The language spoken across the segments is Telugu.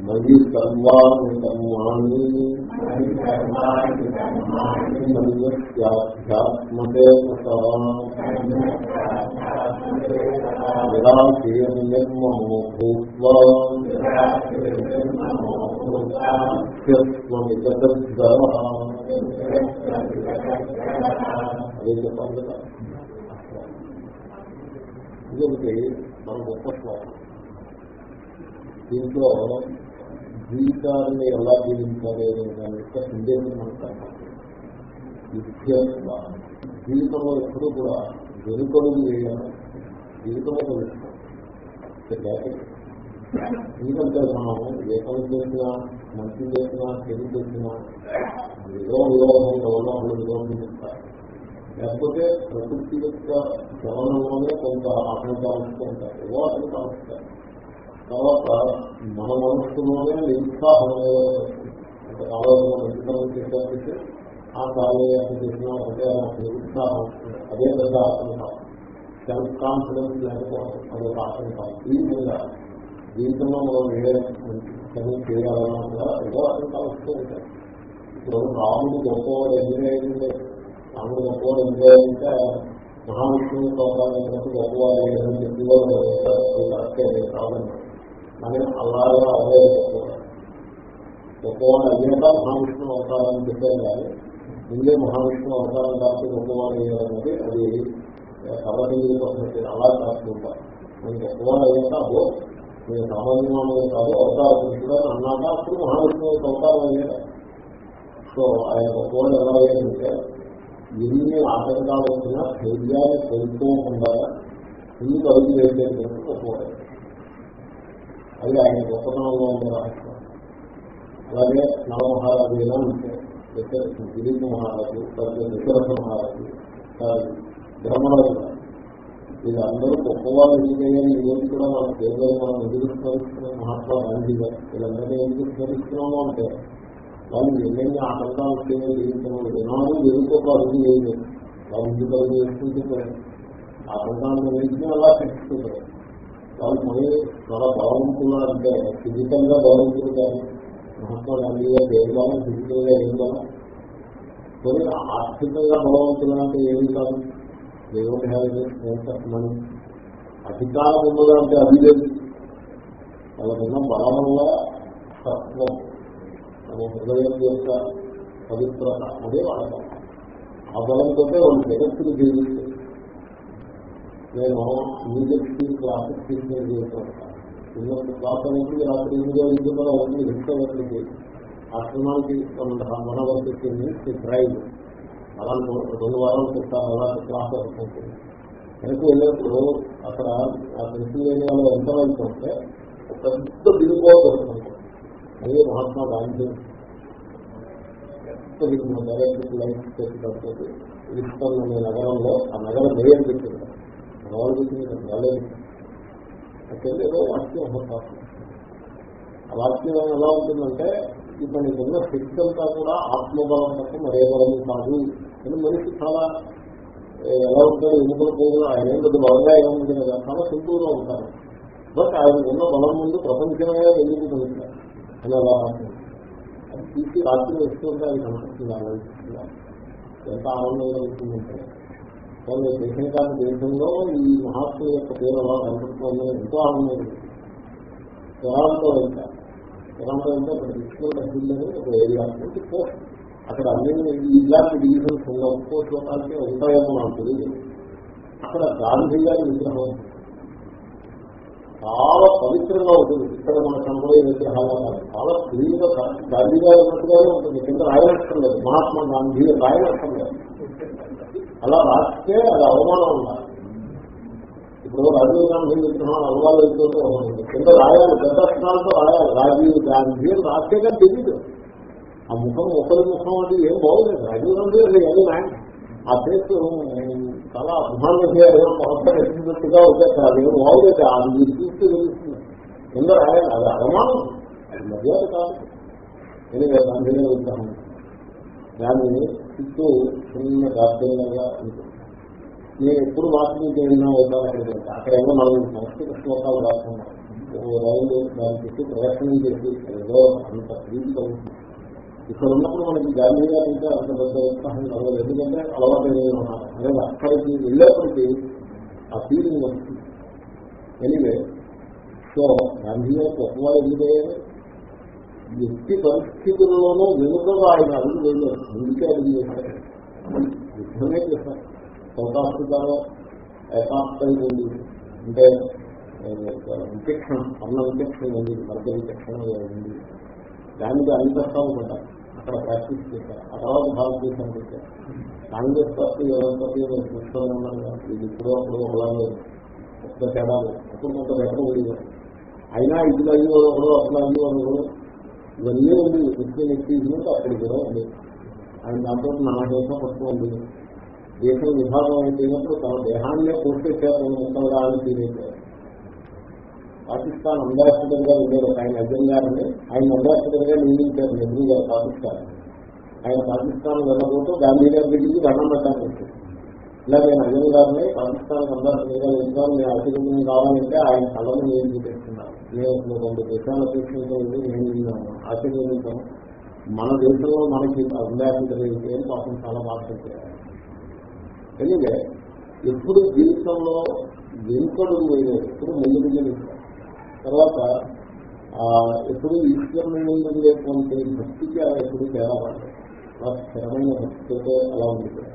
మయి సర్వాణి కర్మాణి మన్యస్యాధ్యాత్మకే నిర్మమో భూత్వా అదే చెప్పాలి కదా ఇదొకటి మన గొప్ప శ్లోకం. దీంట్లో జీవితాన్ని ఎలా జీవించాలి అనే దాని యొక్క సందేశం మనకు జీవితంలో ఎప్పుడూ కూడా వెనుకడుగు వేయాలి జీవితంలో తెలుస్తాం ఎందుకంటే మనం ఏ పని చేసినా మంచి చేసినా చెడు చేసినా ఏదో విధంగా ఎవరో విరోధం లేకపోతే ప్రకృతి యొక్క చలనంలోనే కొంత ఆటంకాలు ఉంటారు ఏవో ఆటంకాలుస్తాయి తర్వాత మన మనస్సులోనే నిరుత్సాహం ఆలోచన మంచితనం ఆ కార్యాన్ని చేసిన ఒకే నిరుత్సాహం. అదే పెద్ద ఆటంకాలు సెల్ఫ్ కాన్ఫిడెన్స్ లేకపోవడం అదొక ఆటంకాలు ఈ విధంగా జీవితంలో మనం ఏ పని చేయాలన్నా కూడా ఏదో ఆటంకాలు వస్తూ ఉంటాయి ఇప్పుడు రాముడు గొప్పవాడు ఎంజాయ్ అయింది రాముడు గొప్పవాడు మహావిష్ణువు గొప్పవాడు గొప్పవాడు అని చెప్పి కాదండి కానీ అలాగే అదే గొప్పవాడు అయ్యాక మహావిష్ణువు అవతారాన్ని చెప్పారు కానీ ముందే మహావిష్ణువు అవతారం కాబట్టి గొప్పవాడు అయ్యారన్నది అది సర్వదేవి అలా కాస్తుంటారు నేను గొప్పవాడు అయ్యాక అదో నేను సామాన్యమానవుడు కాదు అవతార పురుషుడు అన్నాక అప్పుడు మహావిష్ణువు అవతారం అయ్యారు. సో ఆయన గొప్పవాడు ఎలా అయ్యారంటే ఎన్ని ఆటంకాలు వచ్చినా ధైర్యాన్ని కోల్పోకుండా ముందుకు అడుగు వేసేటువంటి గొప్పవాడు అది ఆయన గొప్పతనంలో ఉన్న రాష్ట్రం. అలాగే నవమహారాజు ఉంటే గిరీష్ మహారాజు తర్వాత దశరథ మహారాజు బ్రహ్మరాజు వీళ్ళందరూ గొప్పవాళ్ళు ఎందుకయ్యారు ఈ రోజు కూడా మన పేరు మనం ఎందుకు స్మరిస్తున్నాం మహాత్మా గాంధీ గారు. వీళ్ళందరినీ ఎందుకు స్మరిస్తున్నాము అంటే వాళ్ళు ఎన్నెన్ని ఆటంకాలు వచ్చాయో జీవితంలో. వినాలు ఎదుర్కోక అడుగు లేదు వాళ్ళు ఉద్యోగాలు చేసుకుంటున్నారు వేసుకుంటే ఆటంకాలను వేసుకుని అలా పెంచుతుంటారు వాళ్ళు మళ్ళీ చాలా బలవంతులు అంటే ఫిజికల్గా బలవంతులు కానీ మహాత్మా గాంధీ గారు ఏం బలం ఫిజికల్గా ఏం బలం కొన్ని ఆర్థికంగా బలవంతులు అంటే ఏమి కాదు. దేవుడి మనీ. అధికారం ఉన్నదంటే అది లేదు. వాళ్ళకున్న బలం వల్ల తత్వం. మన హృదయం యొక్క పవిత్రత అదే వాడతాం. ఆ బలంతో వాళ్ళు జగత్తులు జీవిస్తారు నేను మ్యూజిక్ క్లాసెస్ తీసుకుని చేస్తుంటాను చిన్న క్లాస్ అనేది రాత్రి ఎనిమిదో ఇంటి ఎనిమిదిలో ఉంది హింసవర్తికి ఆశ్రమానికి మన వర్తిస్తుంది డ్రైవ్ అలాంటి రెండు వారాలు చెప్తాను అలాంటి క్లాస్ వస్తుంది వెనక్కి వెళ్ళినప్పుడు అక్కడ ఆ పెన్సిల్వేనియాలో ఎంత వరకు ఉంటే పెద్ద దిగుబో దొరుకుతుంది అదే మహాత్మా గాంధీ విస్తరించిన డైరెక్ట్ లైఫ్ చేసేటప్పుడు విస్తరణ అనే నగరంలో ఆ నగరం వేయం పెట్టింది వాళ్ళు పెట్టింది రాలేదు అక్కడ ఏదో వాక్యం అవకాశం ఆ వాక్యం ఎలా ఉంటుందంటే ఇతని ఉన్న శక్తి అంతా కూడా ఆత్మబలం తప్ప మరే బలం కాదు అని మనిషి చాలా ఎలా ఉంటారు ఎన్నికల పోదు ఆయన ఏం పెద్ద బలంగా ఏముంది కదా చాలా సింపుల్గా ఉంటారు బట్ ఆయన ఉన్న బలం ముందు ప్రపంచమే వెలుగుతుంటారు అని అలా అది తీసి రాత్రి వస్తుంటే అది కనపడుతుంది ఎంత ఆనందంగా ఉంటుందంటే. వాళ్ళు దేశం కాని దేశంలో ఈ మహాత్ముల యొక్క పేరు అలా కనపడుతుంది ఎంతో ఆనందం. టొరాంటో వెళ్తారు టొరాంటో అంటే అక్కడ డిస్ట్రిక్ట్ అసెంబ్లీ ఒక ఏరియా నుంచి పోస్ట్ అక్కడ అన్ని ఇలాంటి డివిజన్స్ ఉన్న ఒక్కో లోకాలకి ఉంటాయేమో నాకు తెలియదు. అక్కడ గాంధీ గారి విగ్రహం చాలా పవిత్రంగా ఉంటుంది. ఇక్కడ మన కనబడే విగ్రహాలు చాలా క్లీన్గా గాంధీ గారు ఉన్నట్టుగానే ఉంటుంది. కింద రాయనష్టం లేదు మహాత్మా గాంధీ రాయనష్టం లేదు అలా రాస్తే అది అవమానం ఉండాలి. ఇప్పుడు రాజీవ్ గాంధీ విగ్రహం అవగాహన వెళ్తుంటే ఉంటుంది కింద రాయాలి. పెద్ద రాయాలి. రాజీవ్ గాంధీ రాస్తేగా తెలియదు ఆ ముఖం ఒకరి ముఖం అంటే ఏం బాగోలేదు. రాజీవ్ గాంధీ అది ఏదో ఆ ఫేస్ చాలా అభిమానంగా ఏదో కొత్త ఎత్తినట్టుగా వచ్చేస్తారు అది ఏం అది మీరు చూస్తే తెలుస్తుంది. కింద ఆయన అది అవమానం అది మర్యాద కాదు. ఎనివే గాంధీ విగ్రహం దాన్ని చుట్టూ చిన్న గార్డెన్గా ఉంటుంది. నేను ఎప్పుడు వాకింగ్ చేయడం అవుతాను అక్కడ ఏమో నాలుగు సంస్కృత శ్లోకాలు రాస్తున్నాను ఓ రైలు దాని చుట్టూ ప్రదర్శనం చేసి ఏదో అంత ప్రీతి కలుగుతుంది. ఇక్కడ ఉన్నప్పుడు మనకి గాంధీ గారు ఇంకా అంత పెద్ద ఉత్సాహం కలగదు ఎందుకంటే అలవాటు నేను అక్కడికి వెళ్ళేప్పటికీ ఆ ఫీలింగ్ వస్తుంది. ఎనివే సో గాంధీ గారు గొప్పవాడు ఎందుకయ్యారు ఎట్టి పరిస్థితుల్లోనూ వెనుకగా ఆయన అడుగు వెళ్ళారు ముందుకే అడుగు చేశారు. యుద్ధమే చేశారు. సౌత్ ఆఫ్రికాలో ఏకాప్తై ఉంది అంటే విచక్షణ అన్న విచక్షణ ఉంది వర్గ విచక్షణ ఉంది. దానికి అన్ని కష్టాలు పడ్డారు అక్కడ ప్రాక్టీస్ చేశారు. ఆ తర్వాత భారతదేశం వచ్చారు కాంగ్రెస్ పార్టీ ఎవరి పార్టీ చూస్తూనే ఉన్నారు కదా. ఇది ఇప్పుడు అప్పుడు ఒకలాగే ఒక్క తేడా అప్పుడు కొంత బెటర్ ఉండేది అయినా ఇదిలో అయ్యి ఒకడు అట్లా అయ్యి ఒకడు ఇవన్నీ ఉంది. ఫిఫ్టీన్ ఎక్స్పీరియన్స్ అప్పుడు కూడా ఉంది. ఆయన దాంతో నా దేశం పట్టుకోండి దేశం విభాగం అయిపోయినప్పుడు తన దేహాన్నే పూర్తిచేతను ముక్కలుగా అని తీరేశారు పాకిస్తాన్ అంబాసిడర్గా ఉండేది ఆయన అజం గారిని ఆయన అంబాసిడర్గా నియమించారు నెహ్రూ గారు పాకిస్తాన్. ఆయన పాకిస్తాన్ వెళ్ళబోతూ గాంధీ గారి దగ్గరికి దండం పెట్టాలని వచ్చారు ఇలా నేను అజం గారిని పాకిస్తాన్ అంబాసిడర్గా వెళ్తాను నేను అతిథిని కావాలంటే ఆయన కళను నేను చూపిస్తున్నాను నేను రెండు దేశాల తీసుకుంటుంది నేను ఆశీర్వదించాను. మన దేశంలో మనకి అంబాసిడర్ అయితే పాపం చాలా బాధపడుతుంది ఎందుకంటే ఎప్పుడు జీవితంలో వెనుకడు వేయలేదు ఎప్పుడు ముందుకు గెలుస్తారు తర్వాత ఎప్పుడు ఈశ్వరుని ఉండేటువంటి భక్తికి అలా ఎప్పుడు తేడా పడలేదు. స్థిరమైన భక్తితో అలా ఉండిపోయారు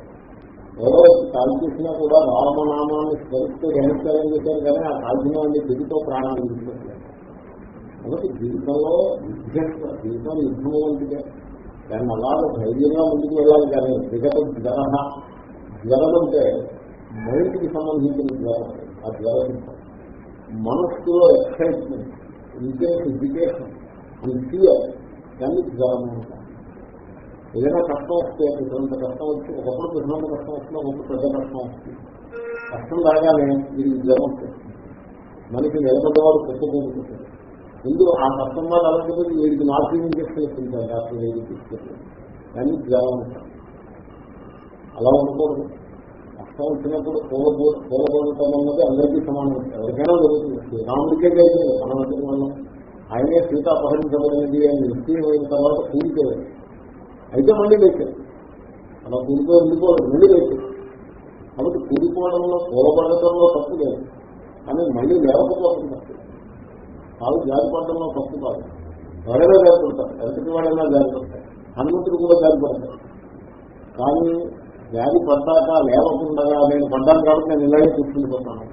ఎవరో కాల్ చేసినా కూడా రామనామాన్ని స్మరిస్తూ గ్రహించాలని చెప్పారు కానీ ఆ కాల్చినాన్ని దిగుతో ప్రాణాలు విడిచిపెట్టలేదు కాబట్టి జీవితంలో విద్య జీవితం యుద్ధం వంటిదే దాన్ని అలాగే ధైర్యంగా ముందుకు వెళ్ళాలి కానీ దిగత జ్వర జ్వరం అంటే మైండ్కి సంబంధించిన జ్వరం. ఆ జ్వరం మనస్సులో ఎక్సైట్మెంట్ ఇంటెన్స్ ఎడ్యుకేషన్ ఫియర్ దాన్ని జ్వరం అంటారు ఏదైనా కష్టం వస్తే పిల్లలంత కష్టం వచ్చి ఒకప్పుడు ప్రధాన కష్టం వస్తుంది ఒకప్పుడు పెద్ద కష్టం వస్తుంది. కష్టం రాగానే వీరికి జ్వరం వస్తుంది. మనకి నిలబడ్డవాడు కుప్పకుంటున్నారు ముందు ఆ కష్టం వాళ్ళు అలాంటి వీడికి నార్సింగ్ ఇంజక్షన్ ఇస్తుంటారు డాక్టర్ వీడికి తీసుకెళ్ళి. దాన్ని జ్వరం అంటారు అలా ఉండకూడదు. వచ్చినప్పుడు పూలబో పూలబోడటం అన్నది అందరికీ సమానం. ఎవరికైనా జరుగుతుంది. రాముడికే జరిగింది మనం ఎందుకు మనం ఆయనే సీత అపహరించబడినది అని నిశ్చయమైన తర్వాత కూలిపోయాడు అయితే మళ్ళీ లేచారు. అలా కూలిపోయి ఉండిపోవడం మళ్ళీ లేచారు. కాబట్టి కూలిపోవడంలో పూలబడటంలో తప్పు లేదు. కానీ మళ్ళీ లేకపోవడం తప్పు. కాదు జారిపడటంలో తప్పు కాదు. ఎవరైనా జారిపడతారు ఎంతటి వాడైనా జారిపడతారు హనుమంతుడు కూడా జారిపడతారు కానీ వ్యాధి పడ్డాక లేవకుండా నేను పడ్డాను కాబట్టి నేను ఇలాగే కూర్చుండిపోతాను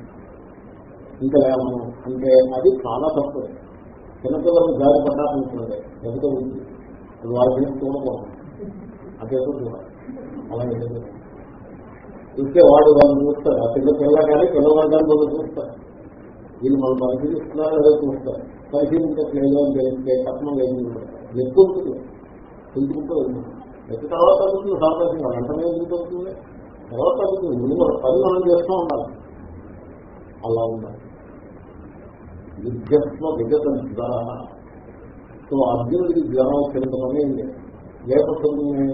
ఇంకా లేవను అంటే అది చాలా తప్పు. చిన్నపిల్లలు జారి పడ్డాలనుకోండి ఎంత ఉంది. అది వాళ్ళ మీద చూడకూడదు అదేదో చూడాలి అలా ఏదో వాడు వాళ్ళు చూస్తారు ఆ పిల్ల పిల్ల కానీ పిల్లవాడు వాళ్ళు చూస్తారు వీళ్ళు మనం పరిశీలిస్తున్నారు అదే చూస్తారు. పరిశీలించట్లేదు అని తెలిస్తే కట్నం లేదు. ఎక్కువ ఉంటుంది. పెంచుకుంటూ ప్రతి తర్వాత తగ్గుతుంది సంతోషంగా వెంటనే ఎందుకు అవుతుంది తర్వాత తగ్గుతుంది ముందు మన పని మనం చేస్తూ ఉండాలి. అలా ఉండాలి. విద్యత్వ విగతం సో అర్జునుడికి జ్వరం వచ్చేంత పని ఏంటి వేప సొమ్ముని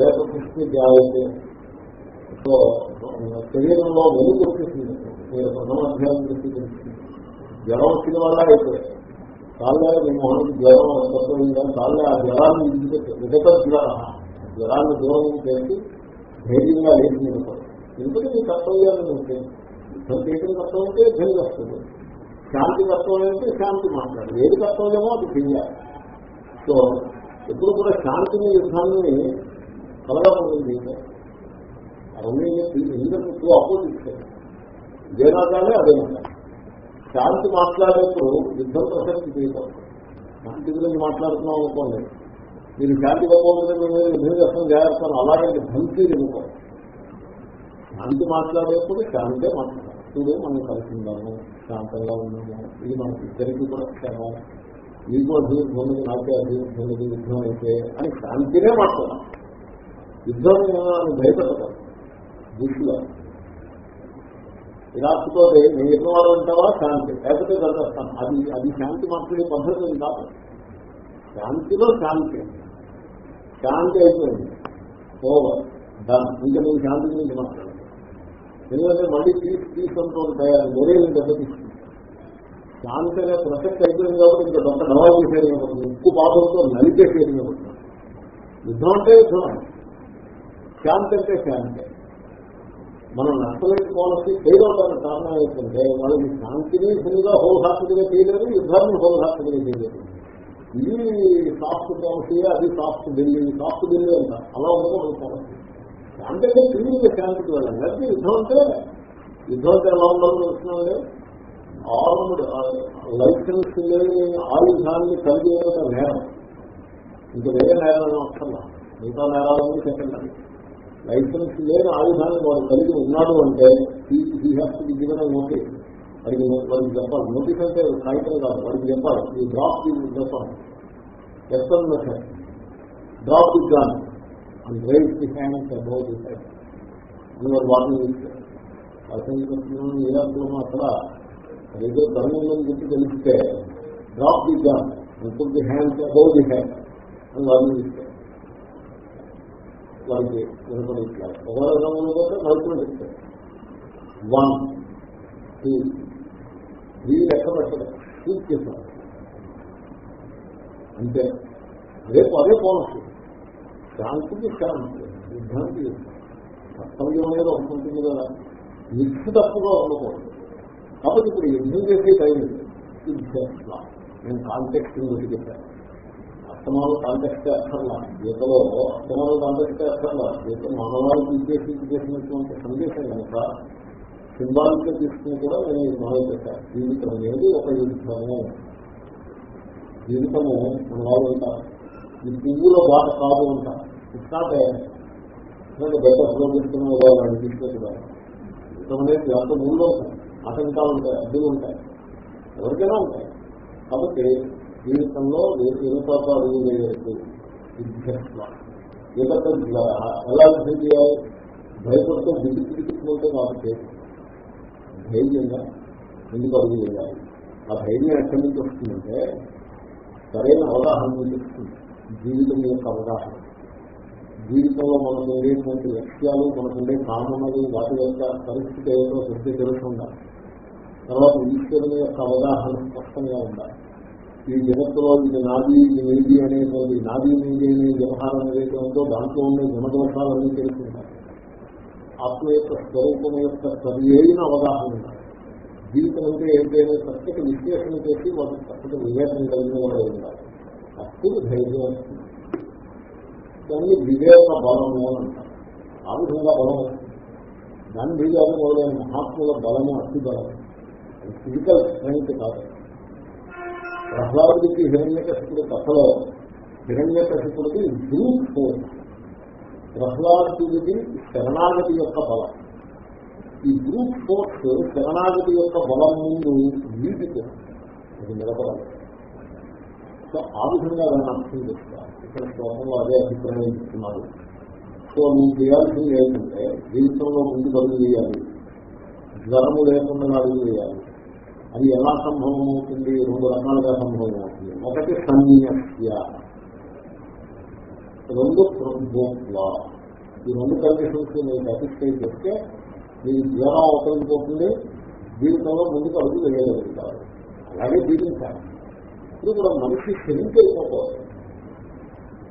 వేప పుష్టి జాయితే సో శరీరంలో వెలుగు వచ్చేసింది మీరు ప్రథమ అధ్యాయం దృష్టి తెలుస్తుంది. జ్వరం వచ్చిన వల్ల అయిపోయాయి కాళ్ళే మీ మొహంకి జ్వరం తప్పైందా కాళ్ళే ఆ జ్వరాన్ని విడిచిపెట్టి విగత జ్వర జ్వరాన్ని దూరం చేసి ధైర్యంగా లేదు నిలబడి ఎందుకంటే మీ కర్తవ్యాన్ని ఉంటే యుద్ధం చేయడం కర్తవ్యం అంటే యుద్ధం వస్తుంది. శాంతి కష్టం అంటే శాంతి మాట్లాడు. ఏది కర్తవ్యమో అది చెయ్యాలి. సో ఎప్పుడు కూడా శాంతిని యుద్ధాన్ని కలగకూడదు. జీవితం అవన్నీ ఎందుకంటే టూ అపోజిట్ అదే అదేనా శాంతి మాట్లాడేప్పుడు యుద్ధం ప్రసక్తి చేయకూడదు శాంతి గురించి మాట్లాడుతున్నాం అనుకోండి. మీరు శాంతి గొప్ప యుద్ధం చేస్తాం చేస్తాను అలాగే భక్తి ఇవ్వకూడదు శాంతి మాట్లాడేప్పుడు శాంతే మాట్లాడాలి. చూడు మనం కలిసి ఉన్నాము శాంతంగా ఉన్నాము. ఇది మనకి ఇద్దరికి కూడా క్షేమం. నీకు అభివృద్ధి ఉన్నది నాకే అభివృద్ధి ఉన్నది యుద్ధం అయితే అని శాంతినే మాట్లాడాలి. యుద్ధం అని దృష్టిలో విరాట్తో నేను ఎన్నవాడు అంటావా శాంతి. లేకపోతే చదివేస్తాను అది అది శాంతి మాట్లాడే పద్ధతి కాదు. శాంతిలో శాంతి. శాంతి అయిపోయింది. ఓవర్. డన్. ఇంకా నేను శాంతి గురించి మాట్లాడాలి ఎందుకంటే మళ్ళీ తీసి తీసుకుంటూ ఉంటాయి అది దెబ్బతీస్తుంది శాంతి అనే ప్రసక్తి అయిపోయింది కాబట్టి ఇంకా దొంగ డవాలు చేసేది కాబట్టి ఉప్పు పాపంతో నలిపేసేది కాబట్టి యుద్ధం అంటే యుద్ధం. శాంతి అంటే శాంతి. మనం నష్టమైన పాలసీ ఫెయిల్ అవడానికి కారణం ఏంటంటే వాళ్ళకి శాంతిని ఫుల్గా హోల్హార్ట్గా చేయలేదు యుద్ధాన్ని హోల్హార్ట్గా చేయలేదు ఇది సాఫ్ట్ పాలసీ అది సాఫ్ట్ ఢిల్లీ సాఫ్ట్ ఢిల్లీ అంట అలా ఉండకూడదు పాలసీ శాంతి అంటే క్లీన్గా శాంతికి వెళ్ళాలి. లేకపోతే యుద్ధం అంటే యుద్ధం అంటే ఎలా ఉండాలని తెలుస్తున్నాండి ఆర్మ్డ్ లైసెన్స్ లేని ఆయుధాన్ని కలిగి ఉండటం నేరం. ఇంకా వేరే నేరాలను వస్తున్నా మిగతా నేరాలన్నీ సెకండరీ లైసెన్స్ లేని ఆయుధాన్ని వాడు కలిగి ఉన్నాడు అంటే he has to given notice వాడికి వాడికి చెప్పాలి. నోటీస్ అంటే కాగితం కాదు వాడికి చెప్పాలి. ఈ డ్రాప్ చెప్పాలి SN method drop the gun and raise the hands about the head అని వాడు వాటిని ఇస్తారు అసలు ఇలాంటిలో అక్కడ? అదేదో ధర్మంలో చెప్పి తెలిస్తే drop the gun and the hands about the hand అని వార్నింగ్ వారికి వినపడట్లేదు. ఒకవేళ రంగంలో పోతే మరుపులు చెప్తారు వన్ టూ త్రీ లెక్క పెట్టడం షూట్ చేశారు అంతే రేపు అదే పాలసీ శాంతికి శాంతి యుద్ధానికి కర్తవ్యం అనేది ఒకటి ఉంటుంది కదా నిత్య తప్పుగా ఉండకూడదు. కాబట్టి ఇప్పుడు యుద్ధం చేసే టైం యుద్ధం నేను కాంటెక్స్ట్ గురించి చెప్పాను. అస్తమాలు కాంటెక్స్ట్ అక్కర్లా గీతలో అస్తమాలు కాంటెక్స్ట్ అక్కర్లా గీత మానవాళికి ఉద్దేశించి చేసినటువంటి సందేశం కనుక సింబాలిక్ తీసుకుని కూడా నేను మొదలు పెట్టాను జీవితం అనేది ఒక యుద్ధము. జీవితము మన వాళ్ళు ఉంటారు ఈ పువ్వులో బాట కాదు ఉంటారు ఇట్లాంటే బెట్ట ప్రోగిస్తున్న వాళ్ళు తీసుకొచ్చుకోవాలి అనేది అంత ముందు ఉంటాయి ఆటంకాలు ఉంటాయి అడ్డులు ఉంటాయి. ఎవరికైనా ఉంటాయి. కాబట్టి జీవితంలో ఎరుపాటు అడుగు వేయచ్చు ఎలా యుద్ధం చేయాలి భయపడితే దిగి నాకు చేసి ధైర్యంగా ఎందుకు అడుగు వేయాలి. ఆ ధైర్యం ఎక్కడి నుంచి వస్తుందంటే సరైన అవగాహన నుంచి వస్తుంది. జీవితం యొక్క అవగాహన. జీవితంలో మనకు ఉండేటువంటి లక్ష్యాలు మనకు ఉండే కామనలు వాటి యొక్క పరిస్థితి ఏదో సరిగ్గా తెలుసు తర్వాత ఈశ్వరుని యొక్క అవగాహన స్పష్టంగా ఉండాలి. ఈ జగత్తులో ఇది నాది ఇది నీది అనేటువంటి నాది నీది అనే వ్యవహారం ఏదైతే ఉందో దాంట్లో ఉండే గుణదోషాలన్నీ తెలుసుకుంటారు. ఆత్మ యొక్క స్వరూపం యొక్క సరి అయిన అవగాహన జీవితం అంటే ఏంటనే చక్కటి విశ్లేషణ చేసి వాటికి చక్కటి వివేకం కలిగిన వాడు ఉండాలి. అప్పుడు ధైర్యం వస్తుంది. దాన్ని వివేక బలము అని అంటారు. ఆ విధంగా బలం దాని బీజాలు మొదలైన మహాత్ముల బలము అతి బలం. ఫిజికల్ స్ట్రెంగ్త్ కాదు. ప్రహ్లాదుడికి హిరణ్యకశిపుడు కథలో హిరణ్యకశిపుడికి గ్రూప్ ఫోర్స్ ప్రహ్లాదుడికి శరణాగతి యొక్క బలం. ఈ గ్రూప్ ఫోర్స్ శరణాగతి యొక్క బలం ముందు వీటికి అది నిలబడాలి. సో ఆ విధంగా దాన్ని అర్థం చేస్తారు ఇక్కడ శ్లోకంలో అదే అభిప్రాయం ఇస్తున్నారు సో నువ్వు చేయాల్సింది ఏంటంటే జీవితంలో ముందు అడుగు చేయాలి. జ్వరము లేకుండా అడుగు చేయాలి. అది ఎలా సంభవం అవుతుంది రెండు రకాలుగా సంభవం అవుతుంది ఒకటి సన్యస్య రెండు ప్రభుత్వ ఈ రెండు కండిషన్స్ మీరు సాటిస్ఫై చేస్తే మీ జ్వరం అవతలిపోతుంది జీవితంలో ముందుకు అడుగు వేయగలుగుతారు. అలాగే జీవించాలి. ఇప్పుడు కూడా మనిషి క్షమించి అయిపోకూడదు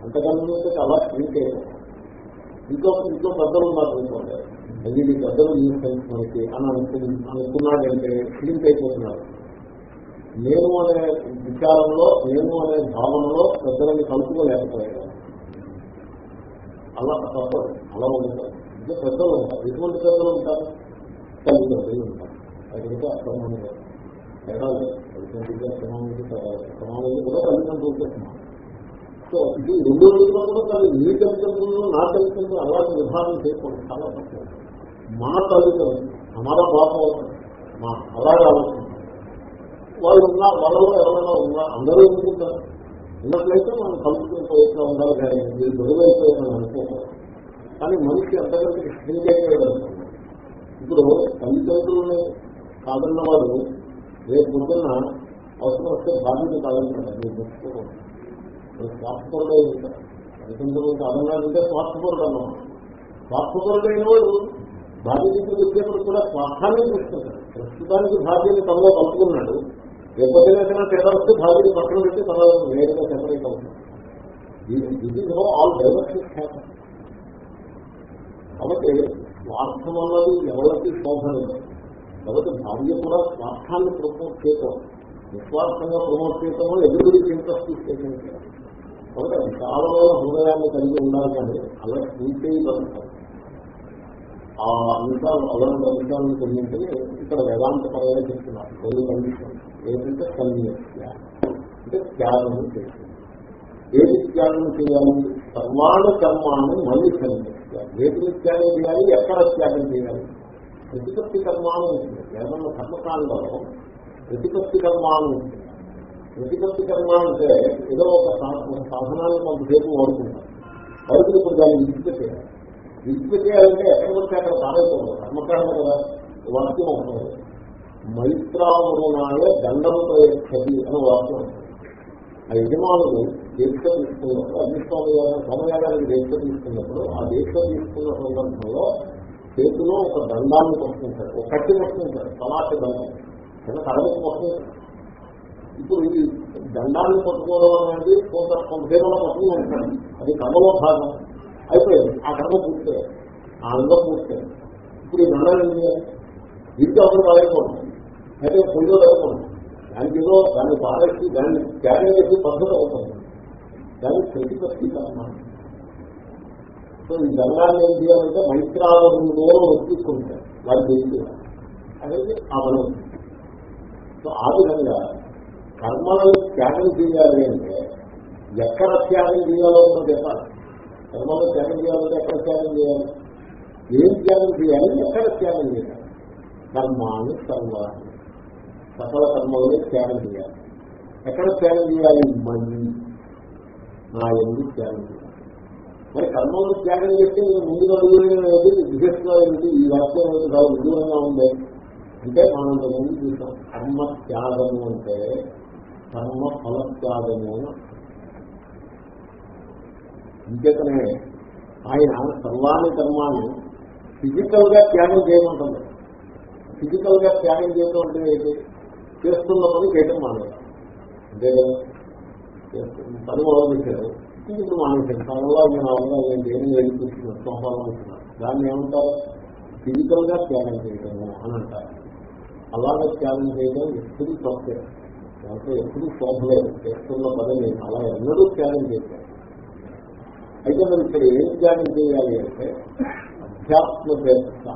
అంతకన్నా అలా క్షమించి అయిపోతుంది ఇంకో ఇంకో పెద్దలు ఉన్నారు అనుకోండి. అది మీ పెద్దలు న్యూస్ మనకి అని అనుకు అనుకున్నాడంటే క్షమించి అయిపోతున్నాడు నేను అనే విచారంలో నేను అనే భావనలో పెద్దలని కలుపుకోలేకపోయాను. అలా తప్పదు అలా ఉంటారు ఇంకా పెద్దలు ఉంటారు. ఎటువంటి పెద్దలు ఉంటారు? తల్లిదండ్రులు ఉంటారు. అయితే అక్రమం తేడా తల్లిదండ్రులుగా సమాజం కూడా తల్లిదండ్రులతో సమానం సో ఇది రెండు రోజుల్లో కూడా తల్లి మీ తల్లిదండ్రులు నా తల్లిదండ్రులు అలాంటి విధానం చేయకూడదు చాలా తక్కువ. మన తల్లిదండ్రులు మన అవుతుంది మా అలాగే ఆలోచించారు. వాళ్ళు ఉన్నా వాళ్ళలో ఎవరైనా ఉన్నా అందరూ ఎందుకుంటారు ఉన్నట్లయితే మనం కలుపుకుని పోయినా ఉండాలి కానీ మీరు గొడవైపోయామని అనుకుంటారు కానీ మనిషి అంతకంటే శ్రీకేయగలుగుతుంది ఇప్పుడు తల్లిదండ్రులని కాదన్న వాడు రేపు పొద్దున్న అవసరం వస్తే బాధ్యత కాదంటాడు మీరు మెచ్చుకోకూడదు మీరు స్వార్థపరుడే ఉంటారు తల్లిదండ్రులు కాదన్నాడంటే స్వార్థపరుడు అన్నమాట. స్వార్థపరుడైన వాడు బాధ్యతలు వచ్చేప్పుడు కూడా స్వార్థాన్ని చూసుకుంటాడు. ప్రస్తుతానికి భార్యని తనలో కలుపుకున్నాడు ఎప్పటికైనా తేడా వస్తే బాధ్యత పక్కన పెట్టి తన నేరుగా సెపరేట్ అవుతుంది ఇది ఆల్ డైవర్సిస్ హ్యాపన్ కాబట్టి స్వార్థం అన్నది ఎవరికి శోభన కాబట్టి భార్య కూడా స్వార్థాన్ని ప్రమోట్ చేయటం నిస్వార్థంగా ప్రమోట్ చేయటం ఎదురుడికి ఇంట్రెస్ట్ తీసుకెళ్ళి కాబట్టి విశాలమైన హృదయాన్ని కలిగి ఉండాలి కానీ అలా పూర్తి ఆ అంశాలు అలాంటి అంశాలను పొందింటే ఇక్కడ వేదాంత పరంగా చెప్తున్నారు. రెండు కండిషన్ ఏంటంటే సన్యాస్య అంటే త్యాగం చేస్తుంది ఏది త్యాగం చేయాలి? సర్వాణ కర్మాన్ని మళ్ళీ సన్యాస్య ఏది త్యాగం చేయాలి? ఎక్కడ త్యాగం చేయాలి? ప్రతిపత్తి కర్మాలు ఉంటుంది వేదంలో కర్మకాండలో ప్రతిపత్తి కర్మాలు ఉంటుంది ప్రతిపత్తి కర్మ అంటే ఏదో ఒక సాధనాన్ని కొంతసేపు వాడుకుంటాం. వాడుకుని ఇప్పుడు దాన్ని విద్య చేయాలి. విడిచిపెట్టేయాలి విడిచిపెట్టేయాలంటే ఎక్కడ పడితే అక్కడ పారైపోదు కర్మకాండ కదా వాక్యం ఉంటుంది మైత్రావరుణాయ దండంతో ఎక్కది అని వాక్యం ఉంటుంది ఆ యజమానుడు దీక్ష తీసుకున్నప్పుడు అగ్నిస్వామి సమయానికి దీక్ష తీసుకున్నప్పుడు ఆ దీక్ష తీసుకున్న సందర్భంలో చేతిలో ఒక దండాన్ని పట్టుకుంటాడు ఒక కట్టి పట్టుకుంటాడు సమాటి దండం. చిన్న కడలకు పట్టుకుంటాడు ఇప్పుడు ఈ దండాన్ని పట్టుకోవడం అనేది కొంత కొంతసేపలో పట్టుకుని ఉంటాడు అది కర్మలో భాగం. అయిపోయింది. ఆ కర్మ పూర్తయింది. ఆ అందం పూర్తయింది. ఇప్పుడు ఈ దండాలు ఏం చేయాలి? ఇంటి అప్పుడు పారేయకూడదు అయితే పుణ్యం తగ్గకూడదు దానికి ఏదో దాన్ని పారేసి దాన్ని త్యాగం చేసి పద్ధతి అవుతుంది దాన్ని ప్రతిపత్తి కర్మ. సో ఈ దండాన్ని ఏం చేయాలంటే మైత్రావరణలో తీసుకుంటారు వారి చేసి అనేది ఆ మనం సో ఆ విధంగా కర్మలను త్యాగం చేయాలి అంటే ఎక్కడ త్యాగం చేయాలో చెప్పాలి. కర్మలను త్యాగం చేయాలంటే ఎక్కడ త్యాగం చేయాలి? ఏం త్యాగం చేయాలి? ఎక్కడ త్యాగం చేయాలి? కర్మాన్ని కర్మాన్ని. సకల కర్మలనే త్యాగం చేయాలి. ఎక్కడ త్యాగం చేయాలి? మళ్ళీ నా ఎందుకు త్యాగం చేయాలి. మరి కర్మలను త్యాగం చేస్తే నేను ముందుగా విశేషంగా ఏంటి ఈ వాక్యం చాలా విదూరంగా ఉంది. అంటే మనం ఇంతకుముందు చూసాం కర్మ త్యాగము అంటే కర్మ ఫల త్యాగము అని ఇంకేతనే ఆయన సర్వాణి కర్మాన్ని ఫిజికల్గా త్యాగం చేయమంటుంది ఫిజికల్గా త్యాగం చేయడం అంటే ఏంటి? చేస్తున్న పని చేయడం మానేయాలి అంతే కదా పని మొదలు ఇప్పుడు మానేశాను పనిలో నేను అవగా నేను దేని వెళ్ళిపోతున్నాను సంపాదిస్తున్నాను దాన్ని ఏమంటారు? ఫిజికల్గా త్యాగం చేయడము అని అంటారు. అలాగే త్యాగం చేయడం ఎప్పుడు తప్పే. దాంట్లో ఎప్పుడు శోభలేదు చేస్తున్న పని లేదు. అలా ఎన్నడూ త్యాగం చేశారు అయితే మరి ఇక్కడ ఏం ధ్యానం చేయాలి అంటే అధ్యాత్మ చేత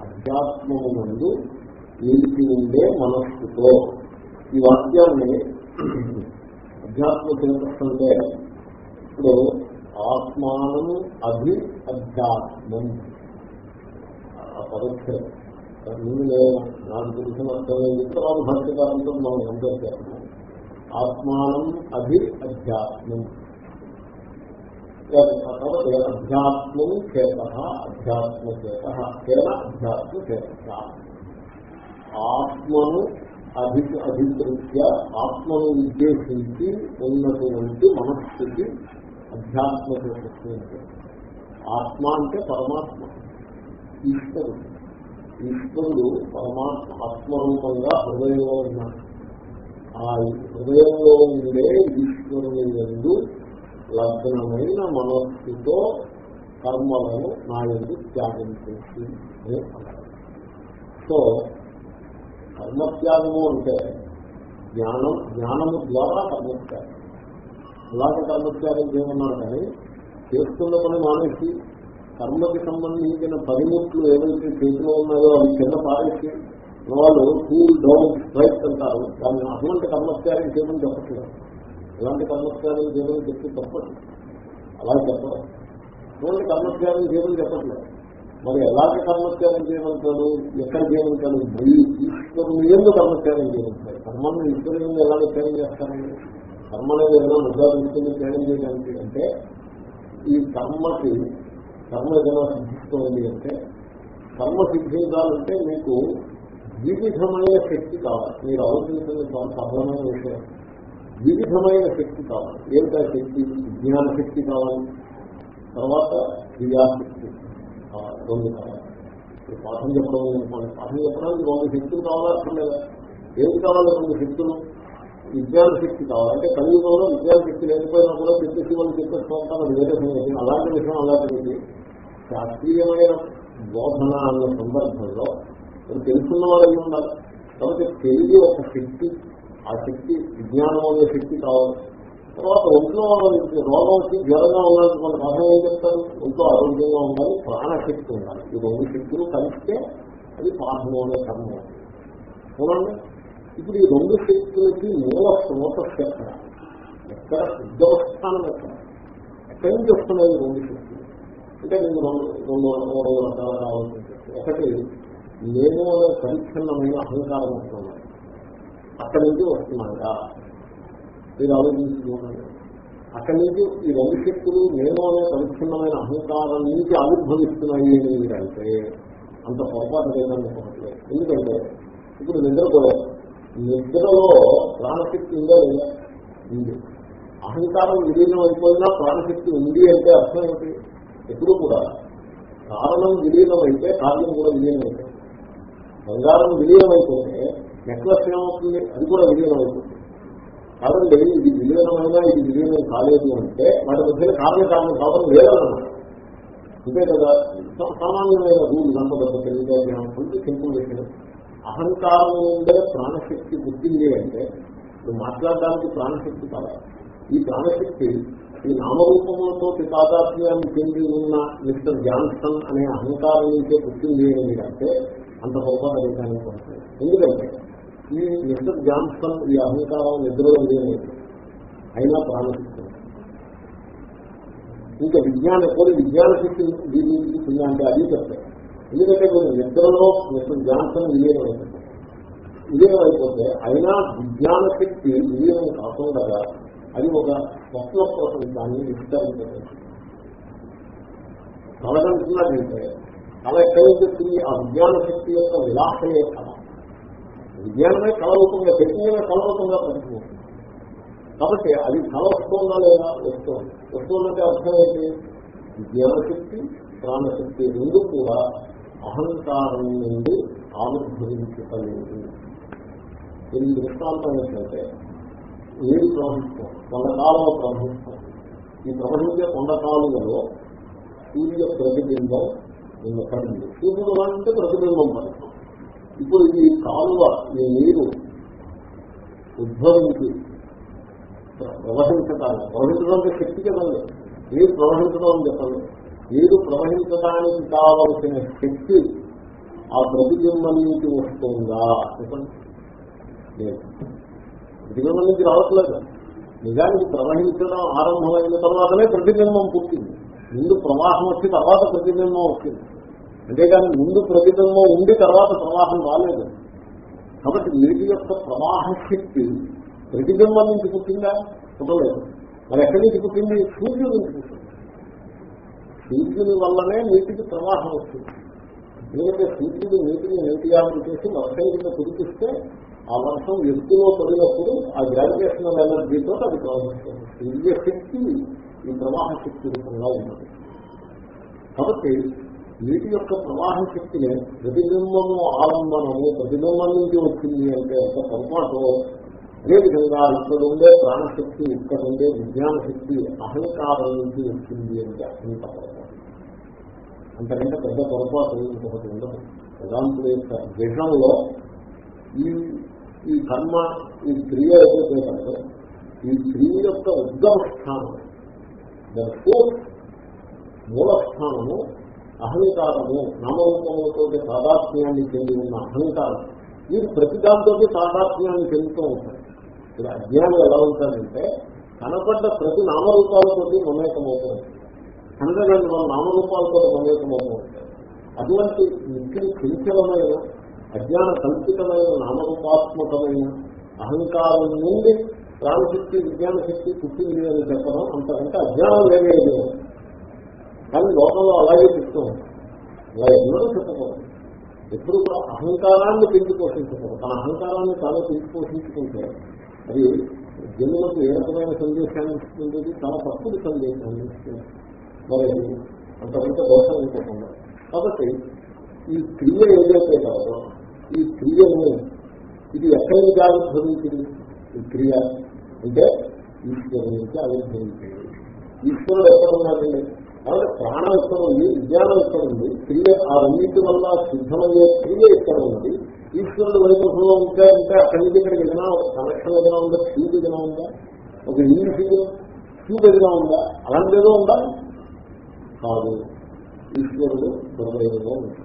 అధ్యాత్మము ముందు నిలిచి ఉండే మనస్సుతో ఈ వాక్యాన్ని అధ్యాత్మ చేతస్ అంటే ఇప్పుడు ఆత్మానం అభి అధ్యాత్మం. ఆ నేను నాకు తెలిసిన అర్థం తర్వాత భక్తికారంతో మనం ఎంటర్ చేస్తాం ఆత్మానం అభి అధ్యాత్మం. అధ్యాత్మం చేత అధ్యాత్మ చేత కేన అధ్యాత్మ చేత ఆత్మను అధి అధికృత్య ఆత్మను ఉద్దేశించి ఉన్నటువంటి మనస్సుకి అధ్యాత్మ చేత ఆత్మ అంటే పరమాత్మ ఈశ్వరుడు. ఈశ్వరుడు పరమాత్మ ఆత్మరూపంగా హృదయంలో ఉన్నాడు. ఆ హృదయంలో ఉండే ఈశ్వరుని ఎందు లగ్నమైన మనస్సుతో కర్మలను నా ఎందు త్యాగం చేసి సో కర్మత్యాగము అంటే జ్ఞానం జ్ఞానము ద్వారా కర్మత్యాగం. అలాగే కర్మత్యాగం చేయమన్నారు కానీ చేస్తున్న పని మానేసి కర్మకి సంబంధించిన పనిముట్లు ఏవైతే చేతిలో ఉన్నాయో అవి కింద పారేసి వాళ్ళు కూల్ డౌన్ స్ట్రైక్ అంటారు. దాన్ని అటువంటి కర్మత్యాగం చేయమని చెప్పట్లేదు. ఎలాంటి కర్మత్యాగం చేయమని చెప్పి తప్పట్లేదు అలా చెప్పడం అటువంటి కర్మత్యాగం చేయమని చెప్పట్లేదు మరి ఎలాంటి కర్మత్యాగం చేయమంటాడు ఎక్కడ చేయమంటాడు మరి ఈశ్వరుని ఎందుకు కర్మత్యాగం చేయమంటాడు కర్మను ఈశ్వరుని ఎలా త్యాగం చేస్తారండి కర్మను ఏదైనా నిర్ధారించుకుని త్యాగం చేయడానికి అంటే ఈ కర్మకి కర్మ ఏదైనా సిద్ధిస్తుంది అంటే కర్మ సిద్ధించాలంటే మీకు వివిధమైన శక్తి కావాలి. మీరు ఆలోచించిన చాలా సఫలమైన విషయం. వివిధమైన శక్తి కావాలి. ఏమిటా శక్తి? విజ్ఞాన శక్తి కావాలి. తర్వాత క్రియాశక్తి రెండు కావాలి. ఇప్పుడు పాఠం చెప్పడం అనుకోండి పాఠం చెప్పడానికి రెండు శక్తులు కావాలక్కర్లేదా ఏది కావాలి రెండు శక్తులు? విజ్ఞాన శక్తి కావాలి. అంటే కలియుగంలో విజ్ఞాన శక్తి లేకపోయినా కూడా చెప్పేసి వాళ్ళు చెప్పేస్తూ ఉంటారు వేరే సంగతి అలాంటి విషయం అలాంటిది. శాస్త్రీయమైన బోధన అన్న సందర్భంలో తెలుసుకున్న తెలుసున్న వాళ్ళు ఉండాలి? కాబట్టి తెలివి ఒక శక్తి. ఆ శక్తి విజ్ఞానం అనే శక్తి కావాలి. తర్వాత ఒంట్లో రోగం వచ్చి జ్వరంగా ఉండాలి కొంత కథం ఏం చెప్తారు? ఒంట్లో ఆరోగ్యంగా ఉండాలి ప్రాణశక్తి ఉండాలి. ఈ రెండు శక్తులు కలిస్తే అది పాఠము అనే కర్మ. చూడండి. ఇప్పుడు ఈ రెండు శక్తులకి మూల స్రోత ఎక్కడ ఎక్కడ ఉద్యోగస్థానం ఎక్కడ ఎక్కడి నుంచి వస్తున్నాయి ఈ రెండు శక్తులు? అంటే నేను రెండు రెండు మూడు రకాల రావాల్సి ఒకటి నేను అనే పరిచ్ఛిన్నమైన అహంకారం వస్తున్నాను అక్కడి నుంచి వస్తున్నాయా మీరు ఆలోచించుకోండి అక్కడి నుంచి ఈ రెండు శక్తులు నేను అనే పరిచ్ఛిన్నమైన అహంకారం నుంచి ఆవిర్భవిస్తున్నాయి అని మీరు అంటే అంత పొరపాటు లేదనుకోవట్లేదు ఎందుకంటే ఇప్పుడు నిద్రపోయారు నిద్రలో ప్రాణశక్తి ఉందా లేదా? ఉంది. అహంకారం విలీనం అయిపోయినా ప్రాణశక్తి ఉంది అంటే అర్థం ఏమిటి? ఎప్పుడు కూడా. కారణం విలీనం అయితే కార్యం కూడా విలీనం అయితే బంగారం విలీనం అయిపోతే నెక్లెస్ ఏమవుతుంది అది కూడా విలీనం అవుతుంది. కాబట్టి ఇది విలీనమైనా ఇది విలీనం కాలేదు అంటే వాటి మధ్యన కార్యకారణ భావం లేదన్నమాట. అంతే కదా? సామాన్యమైన రూల్ గంటబద్ధ తెలియజేయాలంటే సింపుల్ విషయం. అహంకారం ఉండే ప్రాణశక్తి గుర్తింది అంటే ఇప్పుడు మాట్లాడడానికి ప్రాణశక్తి కావాలి. ఈ ప్రాణశక్తి ఈ నామరూపములతో తాదాత్మ్యాన్ని చెంది ఉన్న మిస్టర్ జాన్సన్ అనే అహంకారం నుంచే పుట్టింది అంటే అంత గొప్ప అధికారానికి పడుతుంది ఎందుకంటే ఈ మిస్టర్ జాన్సన్ ఈ అహంకారం నిద్రలో లేదు అయినా ప్రాణశక్తి. ఇంకా విజ్ఞాన కొన్ని విజ్ఞాన శక్తి దీని దీనికి అంటే అది చెప్తాయి ఎందుకంటే కొన్ని నిద్రలో మిస్టర్ జాన్సన్ విలీనం అయిపోతుంది. విలీనం అయిపోతే అయినా విజ్ఞాన శక్తి విలీనం కాకుండా అది ఒక స్వప్న ప్రపంచాన్ని విస్తరించదు కలగంటున్నాడంటే కళ ఎక్కడి నుంచి ఆ విజ్ఞాన శక్తి యొక్క విలాసమే కళ. విజ్ఞానమే కలవకుండా చైతన్యమే కలవకుండా పనిచేస్తుంది. కాబట్టి అది కళ వస్తుందా లేదా వస్తుంది వస్తుందంటే అర్థం ఏంటి? విజ్ఞాన ప్రాణశక్తి రెండు కూడా అహంకారం నుండి ఆవిర్భవించలేదు. దీని దృష్టాంతం ఏంటంటే నీరు ప్రవహిస్తాం కొండకాలంలో ప్రవహిస్తాం ఈ ప్రవహించే కొండకాలులలో సూర్య ప్రతిబింబం నిన్న పడింది సూర్యుడు అంటే ప్రతిబింబం పడింది ఇప్పుడు ఈ కాలువ ఈ నీరు ఉద్భవించి ప్రవహించడానికి ప్రవహించడానికి శక్తి కదండి నీరు ప్రవహించడం అని చెప్పండి నీరు ప్రవహించడానికి కావలసిన శక్తి ఆ ప్రతిబింబం నుంచి వస్తుందా? చెప్పండి. ప్రతిబింబం నుంచి రావట్లేదు. నిజానికి ప్రవహించడం ఆరంభమైన తర్వాతనే ప్రతిబింబం పుట్టింది. ముందు ప్రవాహం వచ్చి తర్వాత ప్రతిబింబం వచ్చింది అంతేగాని ముందు ప్రతిబింబం ఉండి తర్వాత ప్రవాహం రాలేదు. కాబట్టి నీటి యొక్క ప్రవాహ శక్తి ప్రతిబింబం నుంచి పుట్టిందా? పుట్టలేదు. మరి ఎక్కడి నుంచి పుట్టింది? సూర్యుడి నుంచి పుట్టింది. సూర్యుని వల్లనే నీటికి ప్రవాహం వస్తుంది. ఎందుకంటే సూర్యుడు నీటిని నీటి చేసి వర్షం కింద కురిపిస్తే ఆ వర్షం ఎత్తులో పడినప్పుడు ఆ గ్రావిటేషనల్ ఎనర్జీతో అది ప్రవహిస్తుంది. సూర్య శక్తి ఈ ప్రవాహ శక్తి రూపంగా ఉన్నది. కాబట్టి నీటి యొక్క ప్రవాహ శక్తిని ప్రతిబింబము ఆలంబనము ప్రతిబింబం నుంచి వచ్చింది అంటే ఒక పొరపాటు అదేవిధంగా ఇక్కడ ఉండే ప్రాణశక్తి ఇక్కడ ఉండే విజ్ఞాన శక్తి అహంకారం నుంచి వచ్చింది అంటే అంత పొరపాటు. అంతకంటే పెద్ద పొరపాటు ఇంకొకటి ఉండదు. వేదాంతుల యొక్క ఈ ఈ కర్మ ఈ క్రియ ఏదైతే కనుక ఈ క్రియ యొక్క ఉద్గమ స్థానం మూల స్థానము అహంకారము నామరూపములతో తాదాత్మ్యాన్ని చెంది ఉన్న అహంకారం వీరు ప్రతిదాంతో దాంతో చెందుతూ ఉంటారు ఇప్పుడు అజ్ఞానం ఎలా ఉంటారంటే కనపడ్డ ప్రతి నామరూపాలతో మమేకమవుతూ ఉంటారు హండ్రెడ్ అండ్ వన్ నామరూపాలతో మమేకమవుతూ ఉంటారు అటువంటి మిక్కిలి చంచలమైన అజ్ఞాన కల్పితమైన నామరూపాత్మకమైన అహంకారం నుండి ప్రాణశక్తి విజ్ఞాన శక్తి పుట్టింది అని చెప్పడం అంతకంటే అజ్ఞానం లేదే లేదు. కానీ లోకంలో అలాగే చెప్తూ ఉంటాం. అలా ఎన్నడూ చెప్పకూడదు. ఎప్పుడు కూడా అహంకారాన్ని పెంచి పోషించకూడదు తన అహంకారాన్ని తాను పెంచి పోషించుకుంటే అది జనులకు ఏ రకమైన సందేశాన్ని ఇస్తుంది? చాలా తప్పుడు సందేశాన్ని ఇస్తుంది. మరి అంతకంటే దోషం ఇంకోకుండా కాబట్టి ఈ క్రియ ఏదైతే కాదో ఈ క్రియను ఇది ఎక్కడి నుంచి ఆవిర్భవించింది? ఈ క్రియ అంటే ఈశ్వరు నుంచి ఆవిర్భవించింది. ఈశ్వరుడు ఎక్కడ ఉన్నాడండి? కాబట్టి ప్రాణం ఎక్కడ ఉంది విజ్ఞానం ఎక్కడ ఉంది క్రియ ఆ రెండింటి వల్ల సిద్ధమయ్యే క్రియ ఇక్కడ ఉంది. ఈశ్వరుడు వైకుంఠంలో ఉంటే అంటే అక్కడి నుంచి ఇక్కడికి ఏదైనా కనెక్షన్ ఏదైనా ఉందా? ట్యూబ్ ఏదైనా ఉందా? ఒక ఇంగ్లీష్ ఫ్యూజ్ ఏదైనా ఉందా? అలాంటి ఏదో ఉందా? కాదు. ఈశ్వరుడు హృదయంలో ఉంటాడు.